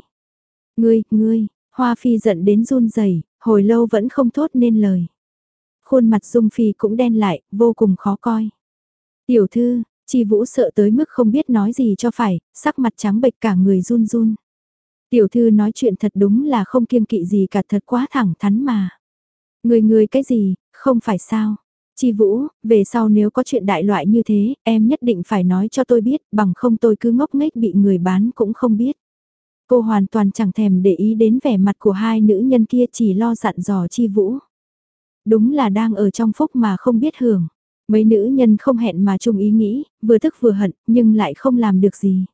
Ngươi, ngươi, Hoa Phi giận đến run rẩy, hồi lâu vẫn không thốt nên lời. Khuôn mặt Dung Phi cũng đen lại, vô cùng khó coi. Tiểu thư, Chi Vũ sợ tới mức không biết nói gì cho phải, sắc mặt trắng bệch cả người run run. Tiểu thư nói chuyện thật đúng là không kiêng kỵ gì cả thật quá thẳng thắn mà. Người người cái gì, không phải sao. Chi Vũ, về sau nếu có chuyện đại loại như thế, em nhất định phải nói cho tôi biết, bằng không tôi cứ ngốc nghếch bị người bán cũng không biết. Cô hoàn toàn chẳng thèm để ý đến vẻ mặt của hai nữ nhân kia chỉ lo dặn dò Chi Vũ. Đúng là đang ở trong phúc mà không biết hưởng. Mấy nữ nhân không hẹn mà chung ý nghĩ, vừa tức vừa hận, nhưng lại không làm được gì.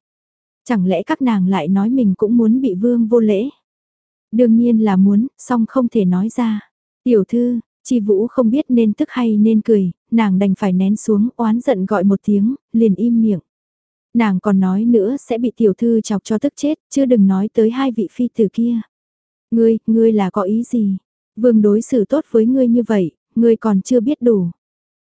Chẳng lẽ các nàng lại nói mình cũng muốn bị vương vô lễ? Đương nhiên là muốn, song không thể nói ra. Tiểu thư, Chi Vũ không biết nên tức hay nên cười, nàng đành phải nén xuống oán giận gọi một tiếng, liền im miệng. Nàng còn nói nữa sẽ bị tiểu thư chọc cho tức chết, chưa đừng nói tới hai vị phi tử kia. Ngươi, ngươi là có ý gì? Vương đối xử tốt với ngươi như vậy, ngươi còn chưa biết đủ.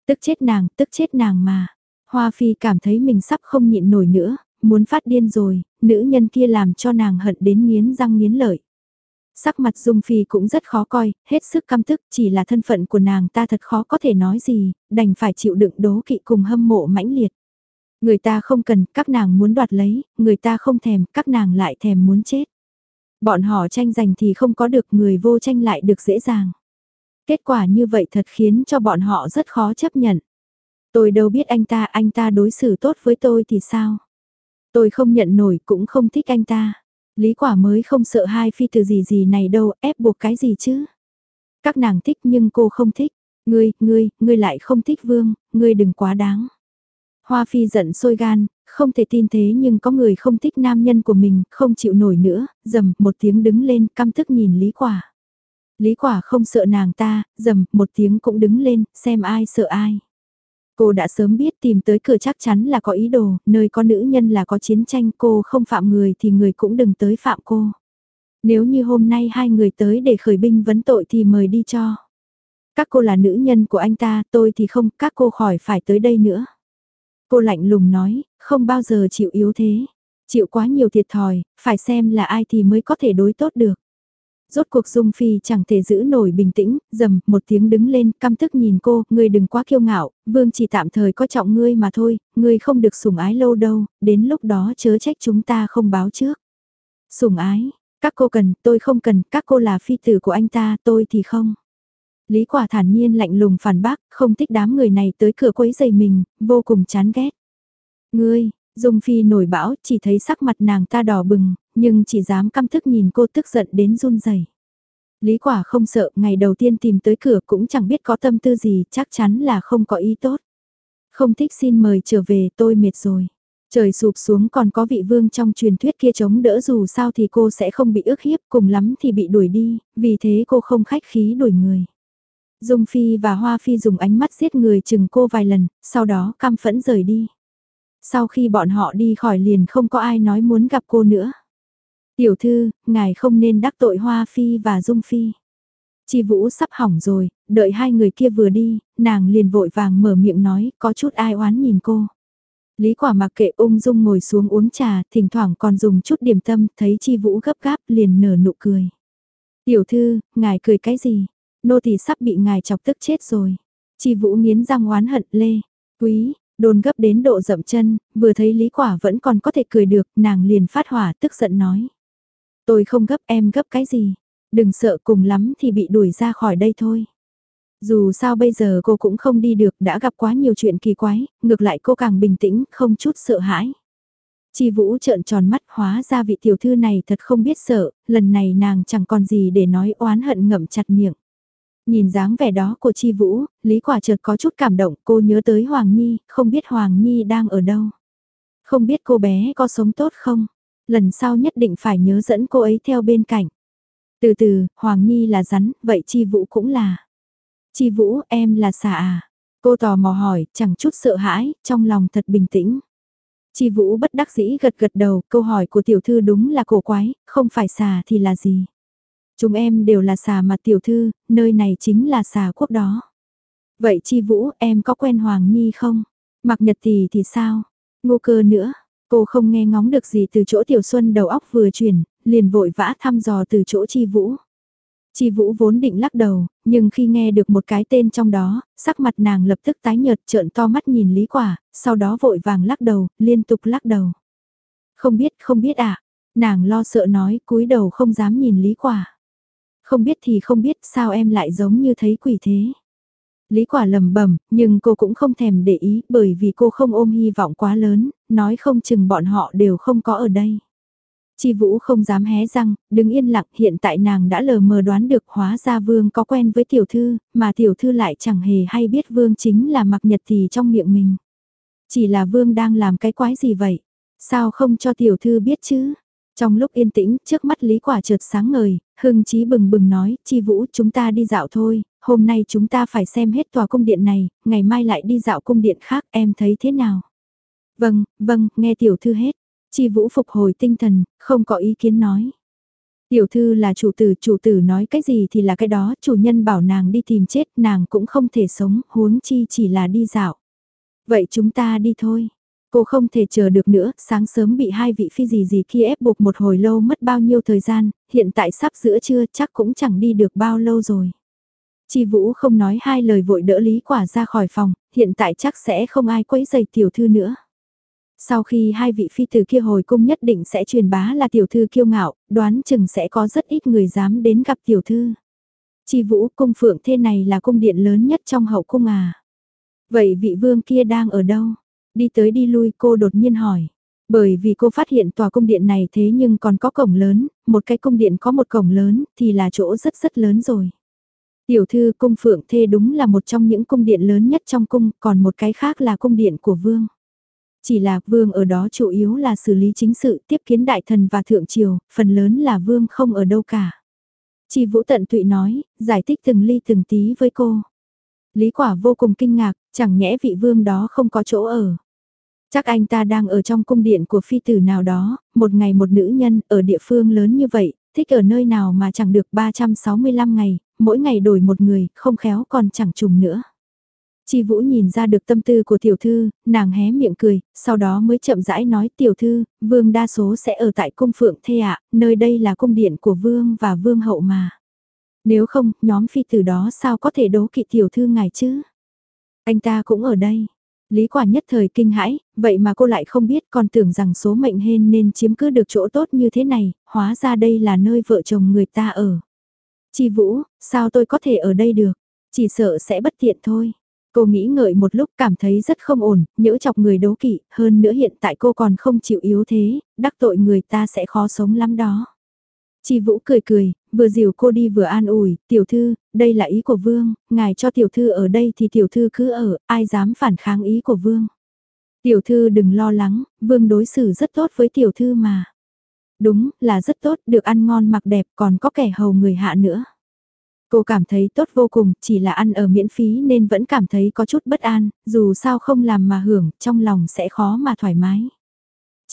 Tức chết nàng, tức chết nàng mà. Hoa phi cảm thấy mình sắp không nhịn nổi nữa, muốn phát điên rồi, nữ nhân kia làm cho nàng hận đến nghiến răng nghiến lợi. Sắc mặt Dung Phi cũng rất khó coi, hết sức căm tức, chỉ là thân phận của nàng ta thật khó có thể nói gì, đành phải chịu đựng đố kỵ cùng hâm mộ mãnh liệt. Người ta không cần, các nàng muốn đoạt lấy, người ta không thèm, các nàng lại thèm muốn chết. Bọn họ tranh giành thì không có được người vô tranh lại được dễ dàng. Kết quả như vậy thật khiến cho bọn họ rất khó chấp nhận. Tôi đâu biết anh ta, anh ta đối xử tốt với tôi thì sao? Tôi không nhận nổi cũng không thích anh ta. Lý quả mới không sợ hai phi từ gì gì này đâu, ép buộc cái gì chứ? Các nàng thích nhưng cô không thích. Ngươi, ngươi, ngươi lại không thích vương, ngươi đừng quá đáng. Hoa phi giận sôi gan, không thể tin thế nhưng có người không thích nam nhân của mình, không chịu nổi nữa, dầm một tiếng đứng lên căm tức nhìn Lý quả. Lý quả không sợ nàng ta, dầm một tiếng cũng đứng lên, xem ai sợ ai. Cô đã sớm biết tìm tới cửa chắc chắn là có ý đồ, nơi có nữ nhân là có chiến tranh cô không phạm người thì người cũng đừng tới phạm cô. Nếu như hôm nay hai người tới để khởi binh vấn tội thì mời đi cho. Các cô là nữ nhân của anh ta, tôi thì không, các cô khỏi phải tới đây nữa. Cô lạnh lùng nói, không bao giờ chịu yếu thế. Chịu quá nhiều thiệt thòi, phải xem là ai thì mới có thể đối tốt được. Rốt cuộc Dung Phi chẳng thể giữ nổi bình tĩnh, dầm một tiếng đứng lên, căm tức nhìn cô, ngươi đừng quá kiêu ngạo, vương chỉ tạm thời có trọng ngươi mà thôi, ngươi không được sủng ái lâu đâu, đến lúc đó chớ trách chúng ta không báo trước. Sủng ái, các cô cần, tôi không cần, các cô là phi tử của anh ta, tôi thì không. Lý quả thản nhiên lạnh lùng phản bác, không thích đám người này tới cửa quấy giày mình, vô cùng chán ghét. Ngươi, Dung Phi nổi bão, chỉ thấy sắc mặt nàng ta đỏ bừng, nhưng chỉ dám căm thức nhìn cô tức giận đến run rẩy. Lý quả không sợ, ngày đầu tiên tìm tới cửa cũng chẳng biết có tâm tư gì, chắc chắn là không có ý tốt. Không thích xin mời trở về, tôi mệt rồi. Trời sụp xuống còn có vị vương trong truyền thuyết kia chống đỡ dù sao thì cô sẽ không bị ức hiếp, cùng lắm thì bị đuổi đi, vì thế cô không khách khí đuổi người. Dung Phi và Hoa Phi dùng ánh mắt giết người chừng cô vài lần, sau đó cam phẫn rời đi. Sau khi bọn họ đi khỏi liền không có ai nói muốn gặp cô nữa. Tiểu thư, ngài không nên đắc tội Hoa Phi và Dung Phi. Chi Vũ sắp hỏng rồi, đợi hai người kia vừa đi, nàng liền vội vàng mở miệng nói, có chút ai oán nhìn cô. Lý quả mặc kệ ung dung ngồi xuống uống trà, thỉnh thoảng còn dùng chút điểm tâm, thấy Chi Vũ gấp gáp liền nở nụ cười. Tiểu thư, ngài cười cái gì? Nô thì sắp bị ngài chọc tức chết rồi. Chi Vũ nghiến răng oán hận lê. Quý, đồn gấp đến độ dậm chân, vừa thấy Lý Quả vẫn còn có thể cười được, nàng liền phát hỏa tức giận nói. Tôi không gấp em gấp cái gì, đừng sợ cùng lắm thì bị đuổi ra khỏi đây thôi. Dù sao bây giờ cô cũng không đi được đã gặp quá nhiều chuyện kỳ quái, ngược lại cô càng bình tĩnh, không chút sợ hãi. Chi Vũ trợn tròn mắt hóa ra vị tiểu thư này thật không biết sợ, lần này nàng chẳng còn gì để nói oán hận ngậm chặt miệng. Nhìn dáng vẻ đó của Chi Vũ, Lý Quả chợt có chút cảm động, cô nhớ tới Hoàng Nhi, không biết Hoàng Nhi đang ở đâu. Không biết cô bé có sống tốt không? Lần sau nhất định phải nhớ dẫn cô ấy theo bên cạnh. Từ từ, Hoàng Nhi là rắn, vậy Chi Vũ cũng là. Chi Vũ, em là xà à? Cô tò mò hỏi, chẳng chút sợ hãi, trong lòng thật bình tĩnh. Chi Vũ bất đắc dĩ gật gật đầu, câu hỏi của tiểu thư đúng là cổ quái, không phải xà thì là gì? Chúng em đều là xà mà tiểu thư, nơi này chính là xà quốc đó. Vậy Chi Vũ, em có quen Hoàng Nhi không? Mặc nhật thì thì sao? Ngô cơ nữa, cô không nghe ngóng được gì từ chỗ Tiểu Xuân đầu óc vừa chuyển, liền vội vã thăm dò từ chỗ Chi Vũ. Chi Vũ vốn định lắc đầu, nhưng khi nghe được một cái tên trong đó, sắc mặt nàng lập tức tái nhợt trợn to mắt nhìn Lý Quả, sau đó vội vàng lắc đầu, liên tục lắc đầu. Không biết, không biết à? Nàng lo sợ nói, cúi đầu không dám nhìn Lý Quả. Không biết thì không biết, sao em lại giống như thấy quỷ thế? Lý quả lầm bẩm nhưng cô cũng không thèm để ý bởi vì cô không ôm hy vọng quá lớn, nói không chừng bọn họ đều không có ở đây. Chi Vũ không dám hé răng, đứng yên lặng hiện tại nàng đã lờ mờ đoán được hóa ra Vương có quen với tiểu thư, mà tiểu thư lại chẳng hề hay biết Vương chính là mặc nhật thì trong miệng mình. Chỉ là Vương đang làm cái quái gì vậy? Sao không cho tiểu thư biết chứ? Trong lúc yên tĩnh, trước mắt Lý Quả chợt sáng ngời, hưng chí bừng bừng nói, Chi Vũ chúng ta đi dạo thôi, hôm nay chúng ta phải xem hết tòa cung điện này, ngày mai lại đi dạo cung điện khác, em thấy thế nào? Vâng, vâng, nghe tiểu thư hết. Chi Vũ phục hồi tinh thần, không có ý kiến nói. Tiểu thư là chủ tử, chủ tử nói cái gì thì là cái đó, chủ nhân bảo nàng đi tìm chết, nàng cũng không thể sống, huống chi chỉ là đi dạo. Vậy chúng ta đi thôi. Cô không thể chờ được nữa, sáng sớm bị hai vị phi gì gì kia ép buộc một hồi lâu mất bao nhiêu thời gian, hiện tại sắp giữa trưa chắc cũng chẳng đi được bao lâu rồi. Chi Vũ không nói hai lời vội đỡ Lý Quả ra khỏi phòng, hiện tại chắc sẽ không ai quấy giày tiểu thư nữa. Sau khi hai vị phi tử kia hồi cung nhất định sẽ truyền bá là tiểu thư kiêu ngạo, đoán chừng sẽ có rất ít người dám đến gặp tiểu thư. Chi Vũ cung phượng thế này là cung điện lớn nhất trong hậu cung à. Vậy vị vương kia đang ở đâu? Đi tới đi lui cô đột nhiên hỏi. Bởi vì cô phát hiện tòa cung điện này thế nhưng còn có cổng lớn, một cái cung điện có một cổng lớn thì là chỗ rất rất lớn rồi. Tiểu thư cung phượng thê đúng là một trong những cung điện lớn nhất trong cung, còn một cái khác là cung điện của vương. Chỉ là vương ở đó chủ yếu là xử lý chính sự tiếp kiến đại thần và thượng triều, phần lớn là vương không ở đâu cả. Chi vũ tận tụy nói, giải thích từng ly từng tí với cô. Lý quả vô cùng kinh ngạc, chẳng nhẽ vị vương đó không có chỗ ở. Chắc anh ta đang ở trong cung điện của phi tử nào đó, một ngày một nữ nhân, ở địa phương lớn như vậy, thích ở nơi nào mà chẳng được 365 ngày, mỗi ngày đổi một người, không khéo còn chẳng trùng nữa. Chi Vũ nhìn ra được tâm tư của tiểu thư, nàng hé miệng cười, sau đó mới chậm rãi nói tiểu thư, vương đa số sẽ ở tại cung phượng thê ạ, nơi đây là cung điện của vương và vương hậu mà. Nếu không, nhóm phi tử đó sao có thể đấu kỵ tiểu thư ngài chứ? Anh ta cũng ở đây. Lý quả nhất thời kinh hãi, vậy mà cô lại không biết còn tưởng rằng số mệnh hên nên chiếm cứ được chỗ tốt như thế này, hóa ra đây là nơi vợ chồng người ta ở. Chi Vũ, sao tôi có thể ở đây được? Chỉ sợ sẽ bất tiện thôi. Cô nghĩ ngợi một lúc cảm thấy rất không ổn, nhỡ chọc người đấu kỵ, hơn nữa hiện tại cô còn không chịu yếu thế, đắc tội người ta sẽ khó sống lắm đó. Chi Vũ cười cười, vừa dìu cô đi vừa an ủi, tiểu thư, đây là ý của vương, ngài cho tiểu thư ở đây thì tiểu thư cứ ở, ai dám phản kháng ý của vương. Tiểu thư đừng lo lắng, vương đối xử rất tốt với tiểu thư mà. Đúng, là rất tốt, được ăn ngon mặc đẹp còn có kẻ hầu người hạ nữa. Cô cảm thấy tốt vô cùng, chỉ là ăn ở miễn phí nên vẫn cảm thấy có chút bất an, dù sao không làm mà hưởng, trong lòng sẽ khó mà thoải mái.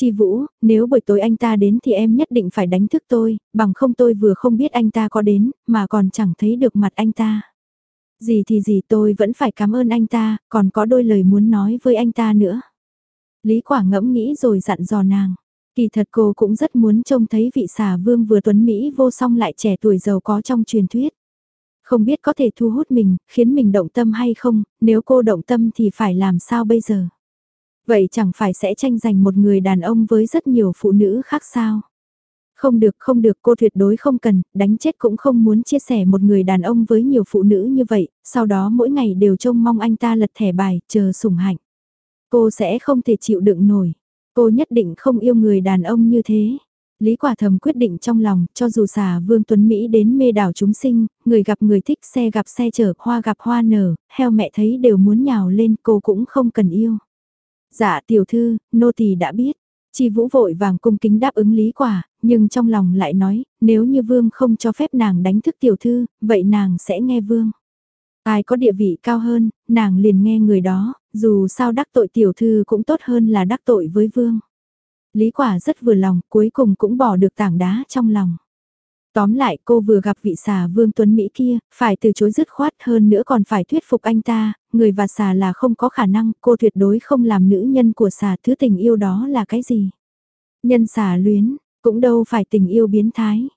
Chi Vũ, nếu buổi tối anh ta đến thì em nhất định phải đánh thức tôi, bằng không tôi vừa không biết anh ta có đến, mà còn chẳng thấy được mặt anh ta. Gì thì gì tôi vẫn phải cảm ơn anh ta, còn có đôi lời muốn nói với anh ta nữa. Lý Quả ngẫm nghĩ rồi dặn dò nàng. Kỳ thật cô cũng rất muốn trông thấy vị xà vương vừa tuấn Mỹ vô song lại trẻ tuổi giàu có trong truyền thuyết. Không biết có thể thu hút mình, khiến mình động tâm hay không, nếu cô động tâm thì phải làm sao bây giờ? Vậy chẳng phải sẽ tranh giành một người đàn ông với rất nhiều phụ nữ khác sao? Không được không được cô tuyệt đối không cần, đánh chết cũng không muốn chia sẻ một người đàn ông với nhiều phụ nữ như vậy, sau đó mỗi ngày đều trông mong anh ta lật thẻ bài, chờ sủng hạnh. Cô sẽ không thể chịu đựng nổi, cô nhất định không yêu người đàn ông như thế. Lý quả thầm quyết định trong lòng, cho dù xà vương tuấn Mỹ đến mê đảo chúng sinh, người gặp người thích xe gặp xe chở, hoa gặp hoa nở, heo mẹ thấy đều muốn nhào lên, cô cũng không cần yêu. Dạ tiểu thư, nô tỳ đã biết. Chi Vũ vội vàng cung kính đáp ứng lý quả, nhưng trong lòng lại nói, nếu như vương không cho phép nàng đánh thức tiểu thư, vậy nàng sẽ nghe vương. Ai có địa vị cao hơn, nàng liền nghe người đó, dù sao đắc tội tiểu thư cũng tốt hơn là đắc tội với vương. Lý quả rất vừa lòng, cuối cùng cũng bỏ được tảng đá trong lòng. Tóm lại cô vừa gặp vị xà vương tuấn Mỹ kia, phải từ chối dứt khoát hơn nữa còn phải thuyết phục anh ta, người và xà là không có khả năng, cô tuyệt đối không làm nữ nhân của xà thứ tình yêu đó là cái gì. Nhân xà luyến, cũng đâu phải tình yêu biến thái.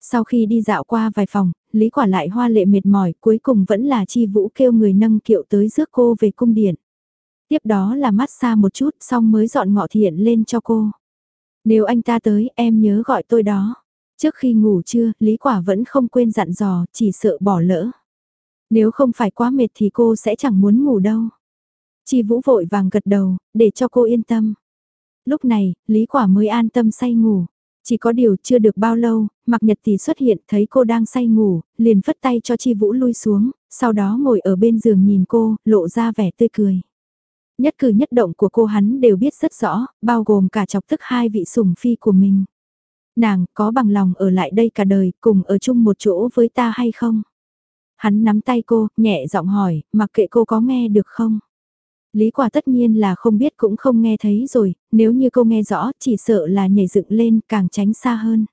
Sau khi đi dạo qua vài phòng, Lý Quả lại hoa lệ mệt mỏi, cuối cùng vẫn là Chi Vũ kêu người nâng kiệu tới rước cô về cung điện. Tiếp đó là mát xa một chút, xong mới dọn ngọ thiện lên cho cô. Nếu anh ta tới, em nhớ gọi tôi đó. Trước khi ngủ trưa, Lý Quả vẫn không quên dặn dò, chỉ sợ bỏ lỡ. Nếu không phải quá mệt thì cô sẽ chẳng muốn ngủ đâu. Chi Vũ vội vàng gật đầu, để cho cô yên tâm. Lúc này, Lý Quả mới an tâm say ngủ. Chỉ có điều chưa được bao lâu, Mạc Nhật thì xuất hiện thấy cô đang say ngủ, liền phất tay cho Chi Vũ lui xuống, sau đó ngồi ở bên giường nhìn cô, lộ ra vẻ tươi cười. Nhất cử nhất động của cô hắn đều biết rất rõ, bao gồm cả chọc tức hai vị sủng phi của mình. Nàng có bằng lòng ở lại đây cả đời, cùng ở chung một chỗ với ta hay không? Hắn nắm tay cô, nhẹ giọng hỏi, mặc kệ cô có nghe được không? Lý quả tất nhiên là không biết cũng không nghe thấy rồi, nếu như cô nghe rõ chỉ sợ là nhảy dựng lên càng tránh xa hơn.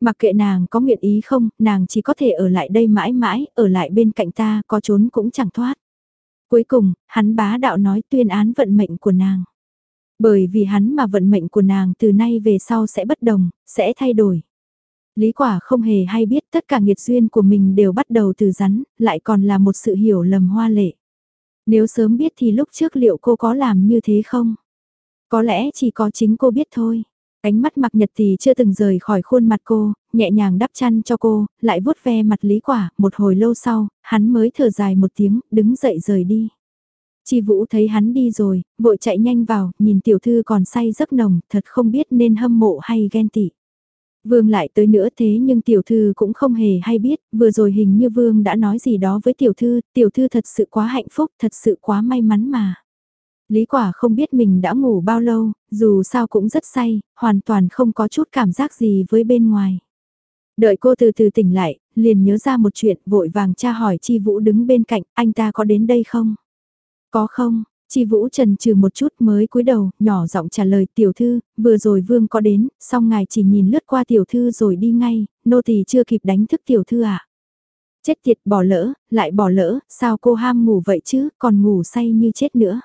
Mặc kệ nàng có nguyện ý không, nàng chỉ có thể ở lại đây mãi mãi, ở lại bên cạnh ta, có trốn cũng chẳng thoát. Cuối cùng, hắn bá đạo nói tuyên án vận mệnh của nàng. Bởi vì hắn mà vận mệnh của nàng từ nay về sau sẽ bất đồng, sẽ thay đổi. Lý quả không hề hay biết tất cả nghiệt duyên của mình đều bắt đầu từ rắn, lại còn là một sự hiểu lầm hoa lệ. Nếu sớm biết thì lúc trước liệu cô có làm như thế không? Có lẽ chỉ có chính cô biết thôi. Ánh mắt mặc nhật thì chưa từng rời khỏi khuôn mặt cô, nhẹ nhàng đắp chăn cho cô, lại vuốt ve mặt lý quả, một hồi lâu sau, hắn mới thở dài một tiếng, đứng dậy rời đi. Chi Vũ thấy hắn đi rồi, vội chạy nhanh vào, nhìn tiểu thư còn say giấc nồng, thật không biết nên hâm mộ hay ghen tị. Vương lại tới nữa thế nhưng tiểu thư cũng không hề hay biết, vừa rồi hình như Vương đã nói gì đó với tiểu thư, tiểu thư thật sự quá hạnh phúc, thật sự quá may mắn mà. Lý quả không biết mình đã ngủ bao lâu, dù sao cũng rất say, hoàn toàn không có chút cảm giác gì với bên ngoài. Đợi cô từ từ tỉnh lại, liền nhớ ra một chuyện vội vàng tra hỏi Chi Vũ đứng bên cạnh, anh ta có đến đây không? Có không? Chi Vũ trần trừ một chút mới cúi đầu, nhỏ giọng trả lời tiểu thư, vừa rồi vương có đến, xong ngài chỉ nhìn lướt qua tiểu thư rồi đi ngay, nô tỳ chưa kịp đánh thức tiểu thư à. Chết tiệt bỏ lỡ, lại bỏ lỡ, sao cô ham ngủ vậy chứ, còn ngủ say như chết nữa.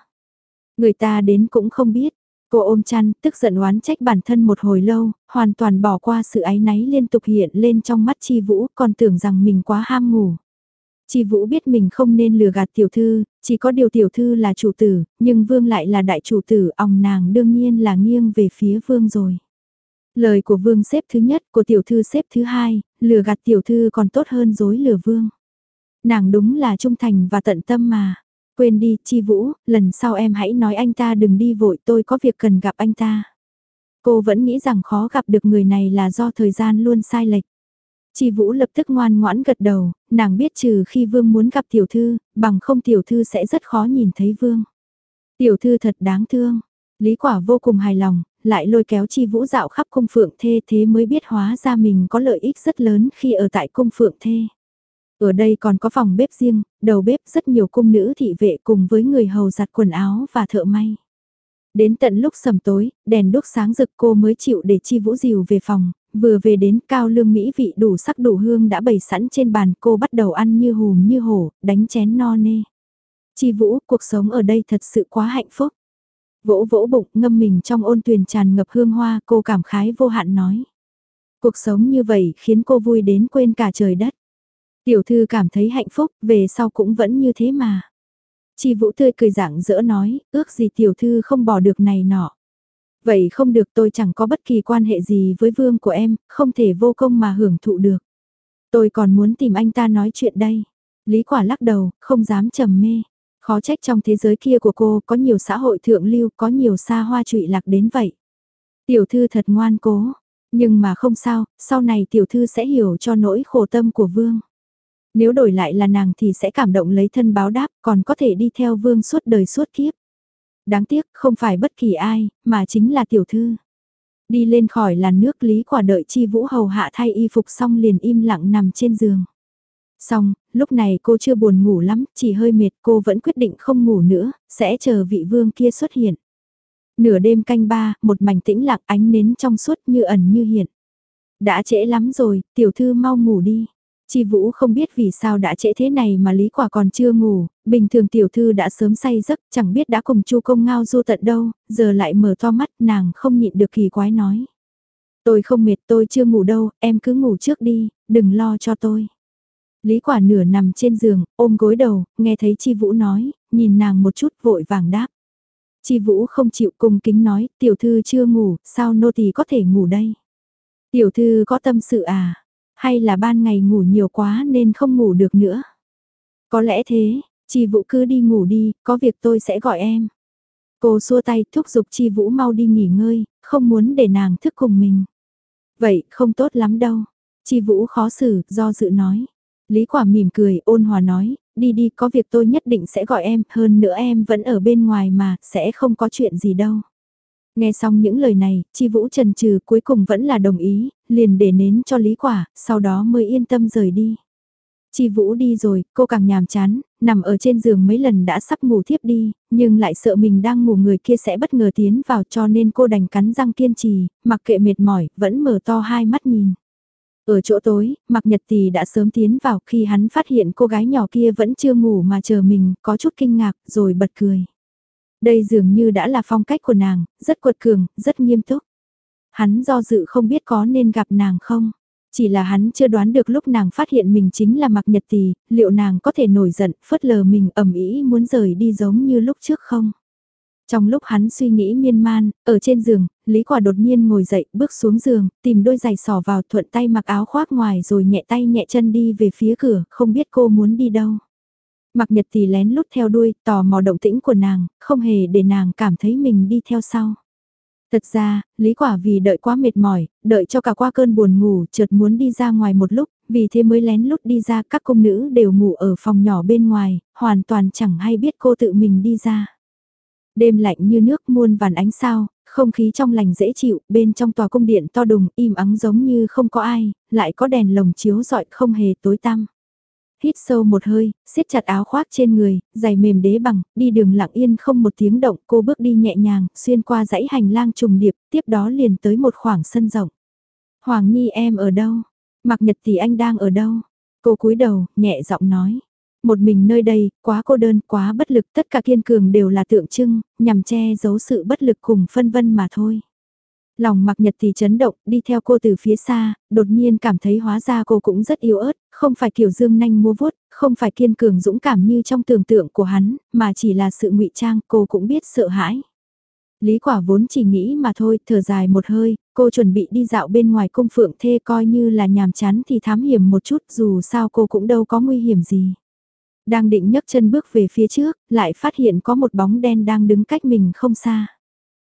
Người ta đến cũng không biết, cô ôm chăn, tức giận oán trách bản thân một hồi lâu, hoàn toàn bỏ qua sự áy náy liên tục hiện lên trong mắt Chi Vũ, còn tưởng rằng mình quá ham ngủ. Chi Vũ biết mình không nên lừa gạt tiểu thư, chỉ có điều tiểu thư là chủ tử, nhưng vương lại là đại chủ tử, ông nàng đương nhiên là nghiêng về phía vương rồi. Lời của vương xếp thứ nhất, của tiểu thư xếp thứ hai, lừa gạt tiểu thư còn tốt hơn dối lừa vương. Nàng đúng là trung thành và tận tâm mà. Quên đi, Chi Vũ, lần sau em hãy nói anh ta đừng đi vội tôi có việc cần gặp anh ta. Cô vẫn nghĩ rằng khó gặp được người này là do thời gian luôn sai lệch. Chi Vũ lập tức ngoan ngoãn gật đầu, nàng biết trừ khi Vương muốn gặp tiểu thư, bằng không tiểu thư sẽ rất khó nhìn thấy Vương. Tiểu thư thật đáng thương. Lý quả vô cùng hài lòng, lại lôi kéo Chi Vũ dạo khắp cung phượng thê thế mới biết hóa ra mình có lợi ích rất lớn khi ở tại cung phượng thê. Ở đây còn có phòng bếp riêng, đầu bếp rất nhiều cung nữ thị vệ cùng với người hầu giặt quần áo và thợ may. Đến tận lúc sầm tối, đèn đốt sáng rực cô mới chịu để Chi Vũ dìu về phòng, vừa về đến cao lương mỹ vị đủ sắc đủ hương đã bày sẵn trên bàn cô bắt đầu ăn như hùm như hổ, đánh chén no nê. Chi Vũ, cuộc sống ở đây thật sự quá hạnh phúc. Vỗ vỗ bụng ngâm mình trong ôn tuyền tràn ngập hương hoa cô cảm khái vô hạn nói. Cuộc sống như vậy khiến cô vui đến quên cả trời đất. Tiểu thư cảm thấy hạnh phúc, về sau cũng vẫn như thế mà. Chi Vũ tươi cười dạng dỡ nói, ước gì tiểu thư không bỏ được này nọ. Vậy không được tôi chẳng có bất kỳ quan hệ gì với vương của em, không thể vô công mà hưởng thụ được. Tôi còn muốn tìm anh ta nói chuyện đây. Lý quả lắc đầu, không dám trầm mê. Khó trách trong thế giới kia của cô có nhiều xã hội thượng lưu, có nhiều xa hoa trụy lạc đến vậy. Tiểu thư thật ngoan cố, nhưng mà không sao, sau này tiểu thư sẽ hiểu cho nỗi khổ tâm của vương. Nếu đổi lại là nàng thì sẽ cảm động lấy thân báo đáp, còn có thể đi theo vương suốt đời suốt kiếp. Đáng tiếc không phải bất kỳ ai, mà chính là tiểu thư. Đi lên khỏi làn nước Lý Quả đợi Chi Vũ hầu hạ thay y phục xong liền im lặng nằm trên giường. Xong, lúc này cô chưa buồn ngủ lắm, chỉ hơi mệt cô vẫn quyết định không ngủ nữa, sẽ chờ vị vương kia xuất hiện. Nửa đêm canh ba, một mảnh tĩnh lặng ánh nến trong suốt như ẩn như hiện. Đã trễ lắm rồi, tiểu thư mau ngủ đi. Chi Vũ không biết vì sao đã trễ thế này mà Lý Quả còn chưa ngủ, bình thường tiểu thư đã sớm say giấc, chẳng biết đã cùng Chu Công Ngao du tận đâu, giờ lại mở to mắt, nàng không nhịn được kỳ quái nói. Tôi không mệt, tôi chưa ngủ đâu, em cứ ngủ trước đi, đừng lo cho tôi. Lý Quả nửa nằm trên giường, ôm gối đầu, nghe thấy Chi Vũ nói, nhìn nàng một chút vội vàng đáp. Chi Vũ không chịu cung kính nói, tiểu thư chưa ngủ, sao nô tỳ có thể ngủ đây? Tiểu thư có tâm sự à? Hay là ban ngày ngủ nhiều quá nên không ngủ được nữa? Có lẽ thế, Chi Vũ cứ đi ngủ đi, có việc tôi sẽ gọi em. Cô xua tay thúc giục Chi Vũ mau đi nghỉ ngơi, không muốn để nàng thức cùng mình. Vậy không tốt lắm đâu. Chi Vũ khó xử, do dự nói. Lý Quả mỉm cười, ôn hòa nói, đi đi có việc tôi nhất định sẽ gọi em, hơn nữa em vẫn ở bên ngoài mà, sẽ không có chuyện gì đâu. Nghe xong những lời này, Chi Vũ trần trừ cuối cùng vẫn là đồng ý, liền để nến cho Lý Quả, sau đó mới yên tâm rời đi. Chi Vũ đi rồi, cô càng nhàm chán, nằm ở trên giường mấy lần đã sắp ngủ thiếp đi, nhưng lại sợ mình đang ngủ người kia sẽ bất ngờ tiến vào cho nên cô đành cắn răng kiên trì, mặc kệ mệt mỏi, vẫn mở to hai mắt nhìn. Ở chỗ tối, Mạc Nhật Tì đã sớm tiến vào khi hắn phát hiện cô gái nhỏ kia vẫn chưa ngủ mà chờ mình, có chút kinh ngạc, rồi bật cười. Đây dường như đã là phong cách của nàng, rất quật cường, rất nghiêm túc. Hắn do dự không biết có nên gặp nàng không. Chỉ là hắn chưa đoán được lúc nàng phát hiện mình chính là Mạc Nhật Tì, liệu nàng có thể nổi giận, phớt lờ mình ẩm ý muốn rời đi giống như lúc trước không? Trong lúc hắn suy nghĩ miên man, ở trên giường, Lý Quả đột nhiên ngồi dậy, bước xuống giường, tìm đôi giày sỏ vào thuận tay mặc áo khoác ngoài rồi nhẹ tay nhẹ chân đi về phía cửa, không biết cô muốn đi đâu. Mặc nhật thì lén lút theo đuôi, tò mò động tĩnh của nàng, không hề để nàng cảm thấy mình đi theo sau. Thật ra, Lý Quả vì đợi quá mệt mỏi, đợi cho cả qua cơn buồn ngủ chợt muốn đi ra ngoài một lúc, vì thế mới lén lút đi ra các công nữ đều ngủ ở phòng nhỏ bên ngoài, hoàn toàn chẳng hay biết cô tự mình đi ra. Đêm lạnh như nước muôn vàn ánh sao, không khí trong lành dễ chịu, bên trong tòa cung điện to đùng im ắng giống như không có ai, lại có đèn lồng chiếu rọi không hề tối tăm. Hít sâu một hơi, siết chặt áo khoác trên người, giày mềm đế bằng, đi đường lặng yên không một tiếng động, cô bước đi nhẹ nhàng, xuyên qua dãy hành lang trùng điệp, tiếp đó liền tới một khoảng sân rộng. Hoàng Nhi em ở đâu? Mặc nhật thì anh đang ở đâu? Cô cúi đầu, nhẹ giọng nói một mình nơi đây, quá cô đơn, quá bất lực, tất cả kiên cường đều là tượng trưng, nhằm che giấu sự bất lực cùng phân vân mà thôi. Lòng mặc nhật thì chấn động, đi theo cô từ phía xa, đột nhiên cảm thấy hóa ra cô cũng rất yếu ớt, không phải kiểu dương nanh mua vuốt, không phải kiên cường dũng cảm như trong tưởng tượng của hắn, mà chỉ là sự ngụy trang, cô cũng biết sợ hãi. Lý quả vốn chỉ nghĩ mà thôi, thở dài một hơi, cô chuẩn bị đi dạo bên ngoài cung phượng thê coi như là nhàm chán thì thám hiểm một chút dù sao cô cũng đâu có nguy hiểm gì. Đang định nhấc chân bước về phía trước, lại phát hiện có một bóng đen đang đứng cách mình không xa.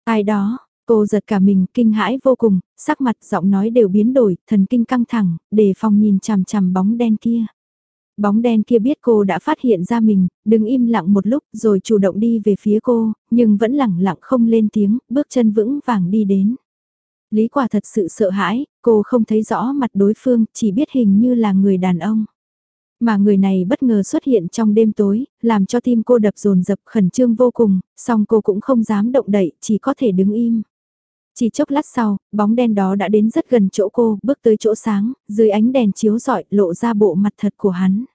Ai đó, cô giật cả mình kinh hãi vô cùng, sắc mặt giọng nói đều biến đổi, thần kinh căng thẳng, đề phòng nhìn chằm chằm bóng đen kia. Bóng đen kia biết cô đã phát hiện ra mình, đứng im lặng một lúc rồi chủ động đi về phía cô, nhưng vẫn lẳng lặng không lên tiếng, bước chân vững vàng đi đến. Lý quả thật sự sợ hãi, cô không thấy rõ mặt đối phương, chỉ biết hình như là người đàn ông. Mà người này bất ngờ xuất hiện trong đêm tối, làm cho tim cô đập dồn dập khẩn trương vô cùng, song cô cũng không dám động đậy, chỉ có thể đứng im. Chỉ chốc lát sau, bóng đen đó đã đến rất gần chỗ cô, bước tới chỗ sáng, dưới ánh đèn chiếu rọi lộ ra bộ mặt thật của hắn.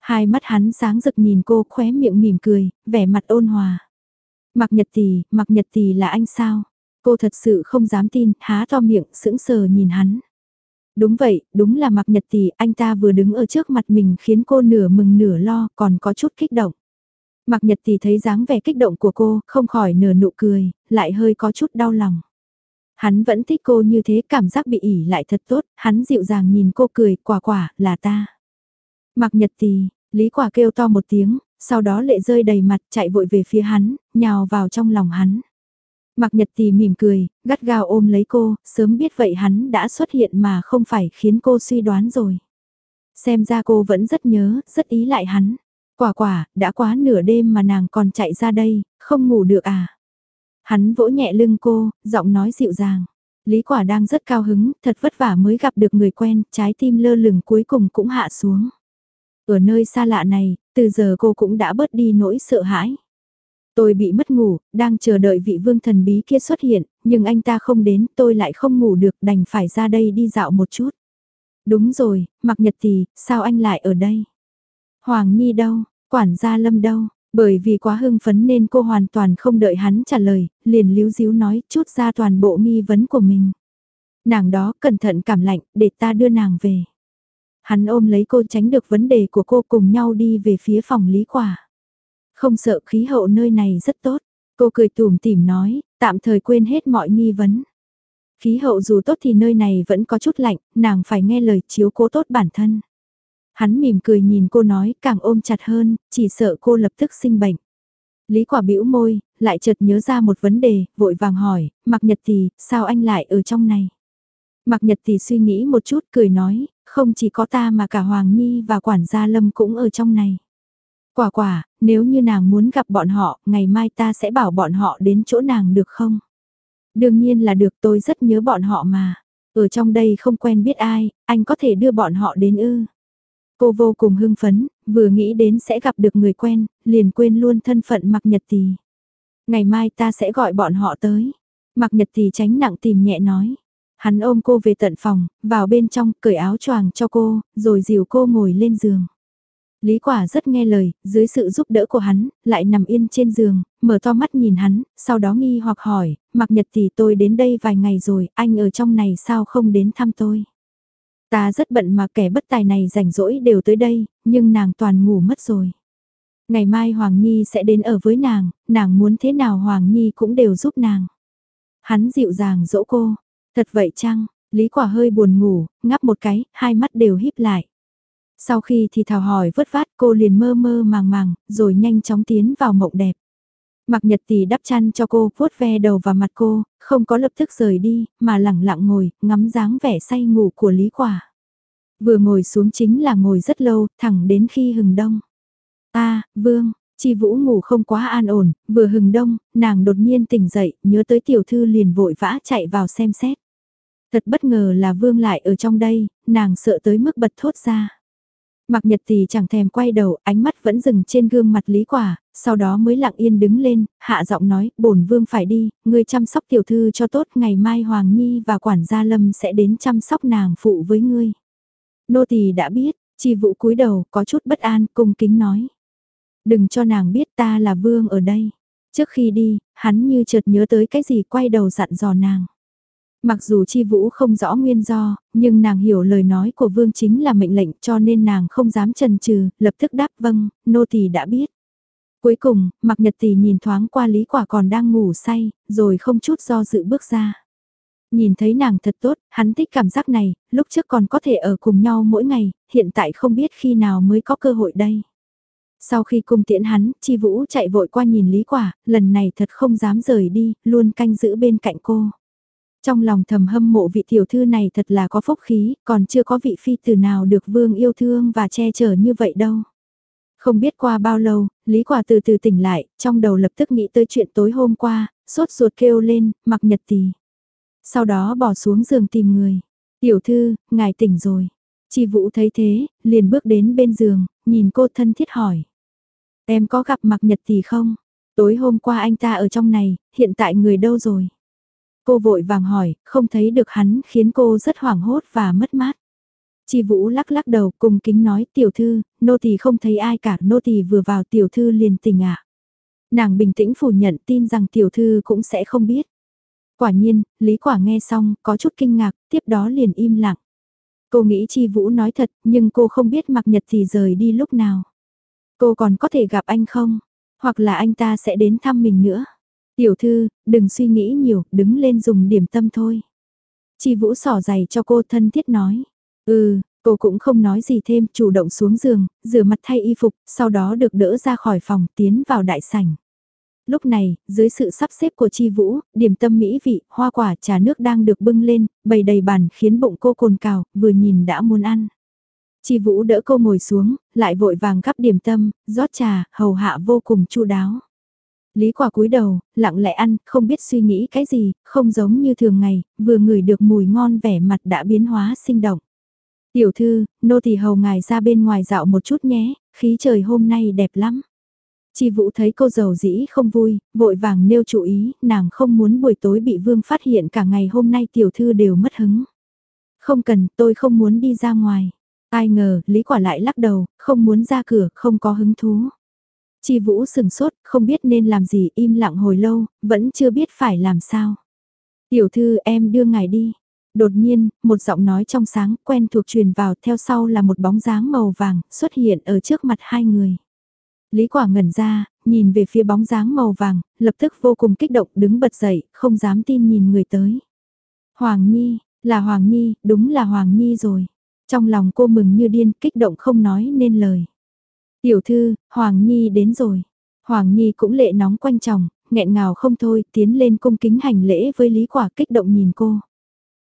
Hai mắt hắn sáng rực nhìn cô khóe miệng mỉm cười, vẻ mặt ôn hòa. Mặc nhật tỷ, mặc nhật tỷ là anh sao? Cô thật sự không dám tin, há to miệng, sững sờ nhìn hắn. Đúng vậy, đúng là mặc nhật tỷ, anh ta vừa đứng ở trước mặt mình khiến cô nửa mừng nửa lo, còn có chút kích động. Mặc nhật tỷ thấy dáng vẻ kích động của cô, không khỏi nửa nụ cười, lại hơi có chút đau lòng. Hắn vẫn thích cô như thế, cảm giác bị ỉ lại thật tốt, hắn dịu dàng nhìn cô cười, quả quả, là ta. Mặc nhật tì Lý quả kêu to một tiếng, sau đó lệ rơi đầy mặt chạy vội về phía hắn, nhào vào trong lòng hắn. mặc Nhật Tì mỉm cười, gắt gao ôm lấy cô, sớm biết vậy hắn đã xuất hiện mà không phải khiến cô suy đoán rồi. Xem ra cô vẫn rất nhớ, rất ý lại hắn. Quả quả, đã quá nửa đêm mà nàng còn chạy ra đây, không ngủ được à? Hắn vỗ nhẹ lưng cô, giọng nói dịu dàng. Lý quả đang rất cao hứng, thật vất vả mới gặp được người quen, trái tim lơ lửng cuối cùng cũng hạ xuống. Ở nơi xa lạ này, từ giờ cô cũng đã bớt đi nỗi sợ hãi. Tôi bị mất ngủ, đang chờ đợi vị vương thần bí kia xuất hiện, nhưng anh ta không đến, tôi lại không ngủ được, đành phải ra đây đi dạo một chút. Đúng rồi, mặc nhật thì, sao anh lại ở đây? Hoàng Nhi đâu, quản gia Lâm đâu? Bởi vì quá hưng phấn nên cô hoàn toàn không đợi hắn trả lời, liền líu díu nói chút ra toàn bộ nghi vấn của mình. Nàng đó cẩn thận cảm lạnh, để ta đưa nàng về. Hắn ôm lấy cô tránh được vấn đề của cô cùng nhau đi về phía phòng lý quả. Không sợ khí hậu nơi này rất tốt, cô cười tủm tỉm nói, tạm thời quên hết mọi nghi vấn. Khí hậu dù tốt thì nơi này vẫn có chút lạnh, nàng phải nghe lời chiếu cố tốt bản thân. Hắn mỉm cười nhìn cô nói càng ôm chặt hơn, chỉ sợ cô lập tức sinh bệnh. Lý quả bĩu môi, lại chợt nhớ ra một vấn đề, vội vàng hỏi, mặc nhật thì, sao anh lại ở trong này? Mặc nhật thì suy nghĩ một chút cười nói, không chỉ có ta mà cả Hoàng Nhi và quản gia Lâm cũng ở trong này. Quả quả, nếu như nàng muốn gặp bọn họ, ngày mai ta sẽ bảo bọn họ đến chỗ nàng được không? Đương nhiên là được tôi rất nhớ bọn họ mà. Ở trong đây không quen biết ai, anh có thể đưa bọn họ đến ư. Cô vô cùng hưng phấn, vừa nghĩ đến sẽ gặp được người quen, liền quên luôn thân phận mặc nhật tì. Ngày mai ta sẽ gọi bọn họ tới. Mặc nhật tì tránh nặng tìm nhẹ nói. Hắn ôm cô về tận phòng, vào bên trong, cởi áo choàng cho cô, rồi dìu cô ngồi lên giường. Lý quả rất nghe lời, dưới sự giúp đỡ của hắn, lại nằm yên trên giường, mở to mắt nhìn hắn, sau đó nghi hoặc hỏi, mặc nhật thì tôi đến đây vài ngày rồi, anh ở trong này sao không đến thăm tôi? Ta rất bận mà kẻ bất tài này rảnh rỗi đều tới đây, nhưng nàng toàn ngủ mất rồi. Ngày mai Hoàng Nhi sẽ đến ở với nàng, nàng muốn thế nào Hoàng Nhi cũng đều giúp nàng. Hắn dịu dàng dỗ cô, thật vậy chăng, Lý Quả hơi buồn ngủ, ngắp một cái, hai mắt đều híp lại. Sau khi thì thào hỏi vớt vát cô liền mơ mơ màng màng, rồi nhanh chóng tiến vào mộng đẹp. Mặc nhật tỷ đắp chăn cho cô, vuốt ve đầu và mặt cô, không có lập tức rời đi, mà lẳng lặng ngồi, ngắm dáng vẻ say ngủ của Lý Quả. Vừa ngồi xuống chính là ngồi rất lâu, thẳng đến khi hừng đông. a Vương, Chi Vũ ngủ không quá an ổn, vừa hừng đông, nàng đột nhiên tỉnh dậy, nhớ tới tiểu thư liền vội vã chạy vào xem xét. Thật bất ngờ là Vương lại ở trong đây, nàng sợ tới mức bật thốt ra. Mặc nhật thì chẳng thèm quay đầu, ánh mắt vẫn dừng trên gương mặt lý quả, sau đó mới lặng yên đứng lên, hạ giọng nói, bổn vương phải đi, ngươi chăm sóc tiểu thư cho tốt, ngày mai Hoàng Nhi và quản gia Lâm sẽ đến chăm sóc nàng phụ với ngươi. Nô tỳ đã biết, chi vũ cúi đầu, có chút bất an, cung kính nói. Đừng cho nàng biết ta là vương ở đây. Trước khi đi, hắn như chợt nhớ tới cái gì quay đầu dặn dò nàng. Mặc dù chi vũ không rõ nguyên do, nhưng nàng hiểu lời nói của vương chính là mệnh lệnh cho nên nàng không dám chần chừ, lập tức đáp vâng, nô tỳ đã biết. Cuối cùng, mặc nhật tỷ nhìn thoáng qua lý quả còn đang ngủ say, rồi không chút do dự bước ra. Nhìn thấy nàng thật tốt, hắn thích cảm giác này, lúc trước còn có thể ở cùng nhau mỗi ngày, hiện tại không biết khi nào mới có cơ hội đây. Sau khi cung tiễn hắn, Chi Vũ chạy vội qua nhìn Lý Quả, lần này thật không dám rời đi, luôn canh giữ bên cạnh cô. Trong lòng thầm hâm mộ vị tiểu thư này thật là có phúc khí, còn chưa có vị phi tử nào được vương yêu thương và che chở như vậy đâu. Không biết qua bao lâu, Lý Quả từ từ tỉnh lại, trong đầu lập tức nghĩ tới chuyện tối hôm qua, sốt ruột kêu lên, mặc nhật tì. Sau đó bỏ xuống giường tìm người. Tiểu thư, ngài tỉnh rồi. Chi Vũ thấy thế, liền bước đến bên giường, nhìn cô thân thiết hỏi. Em có gặp mặc nhật tì không? Tối hôm qua anh ta ở trong này, hiện tại người đâu rồi? Cô vội vàng hỏi, không thấy được hắn khiến cô rất hoảng hốt và mất mát. Chi Vũ lắc lắc đầu cùng kính nói tiểu thư, nô tỳ không thấy ai cả, nô tỳ vừa vào tiểu thư liền tỉnh ạ. Nàng bình tĩnh phủ nhận tin rằng tiểu thư cũng sẽ không biết. Quả nhiên, Lý Quả nghe xong, có chút kinh ngạc, tiếp đó liền im lặng. Cô nghĩ Chi Vũ nói thật, nhưng cô không biết mặc nhật thì rời đi lúc nào. Cô còn có thể gặp anh không? Hoặc là anh ta sẽ đến thăm mình nữa. Tiểu thư, đừng suy nghĩ nhiều, đứng lên dùng điểm tâm thôi. Chi Vũ sỏ giày cho cô thân thiết nói. Ừ, cô cũng không nói gì thêm, chủ động xuống giường, rửa mặt thay y phục, sau đó được đỡ ra khỏi phòng, tiến vào đại sảnh. Lúc này, dưới sự sắp xếp của Chi Vũ, điểm tâm mỹ vị, hoa quả, trà nước đang được bưng lên, bày đầy bàn khiến bụng cô cồn cào, vừa nhìn đã muốn ăn. Chi Vũ đỡ cô ngồi xuống, lại vội vàng gắp điểm tâm, rót trà, hầu hạ vô cùng chu đáo. Lý quả cúi đầu, lặng lẽ ăn, không biết suy nghĩ cái gì, không giống như thường ngày, vừa ngửi được mùi ngon vẻ mặt đã biến hóa sinh động. Tiểu thư, nô tỳ hầu ngài ra bên ngoài dạo một chút nhé, khí trời hôm nay đẹp lắm. Chi Vũ thấy cô giàu dĩ không vui, vội vàng nêu chú ý, nàng không muốn buổi tối bị Vương phát hiện cả ngày hôm nay tiểu thư đều mất hứng. Không cần, tôi không muốn đi ra ngoài. Ai ngờ, Lý Quả lại lắc đầu, không muốn ra cửa, không có hứng thú. Chi Vũ sừng sốt, không biết nên làm gì, im lặng hồi lâu, vẫn chưa biết phải làm sao. Tiểu thư em đưa ngài đi. Đột nhiên, một giọng nói trong sáng quen thuộc truyền vào theo sau là một bóng dáng màu vàng xuất hiện ở trước mặt hai người. Lý quả ngẩn ra, nhìn về phía bóng dáng màu vàng, lập tức vô cùng kích động đứng bật dậy, không dám tin nhìn người tới. Hoàng Nhi, là Hoàng Nhi, đúng là Hoàng Nhi rồi. Trong lòng cô mừng như điên, kích động không nói nên lời. Tiểu thư, Hoàng Nhi đến rồi. Hoàng Nhi cũng lệ nóng quanh chồng, nghẹn ngào không thôi, tiến lên cung kính hành lễ với Lý Quả kích động nhìn cô.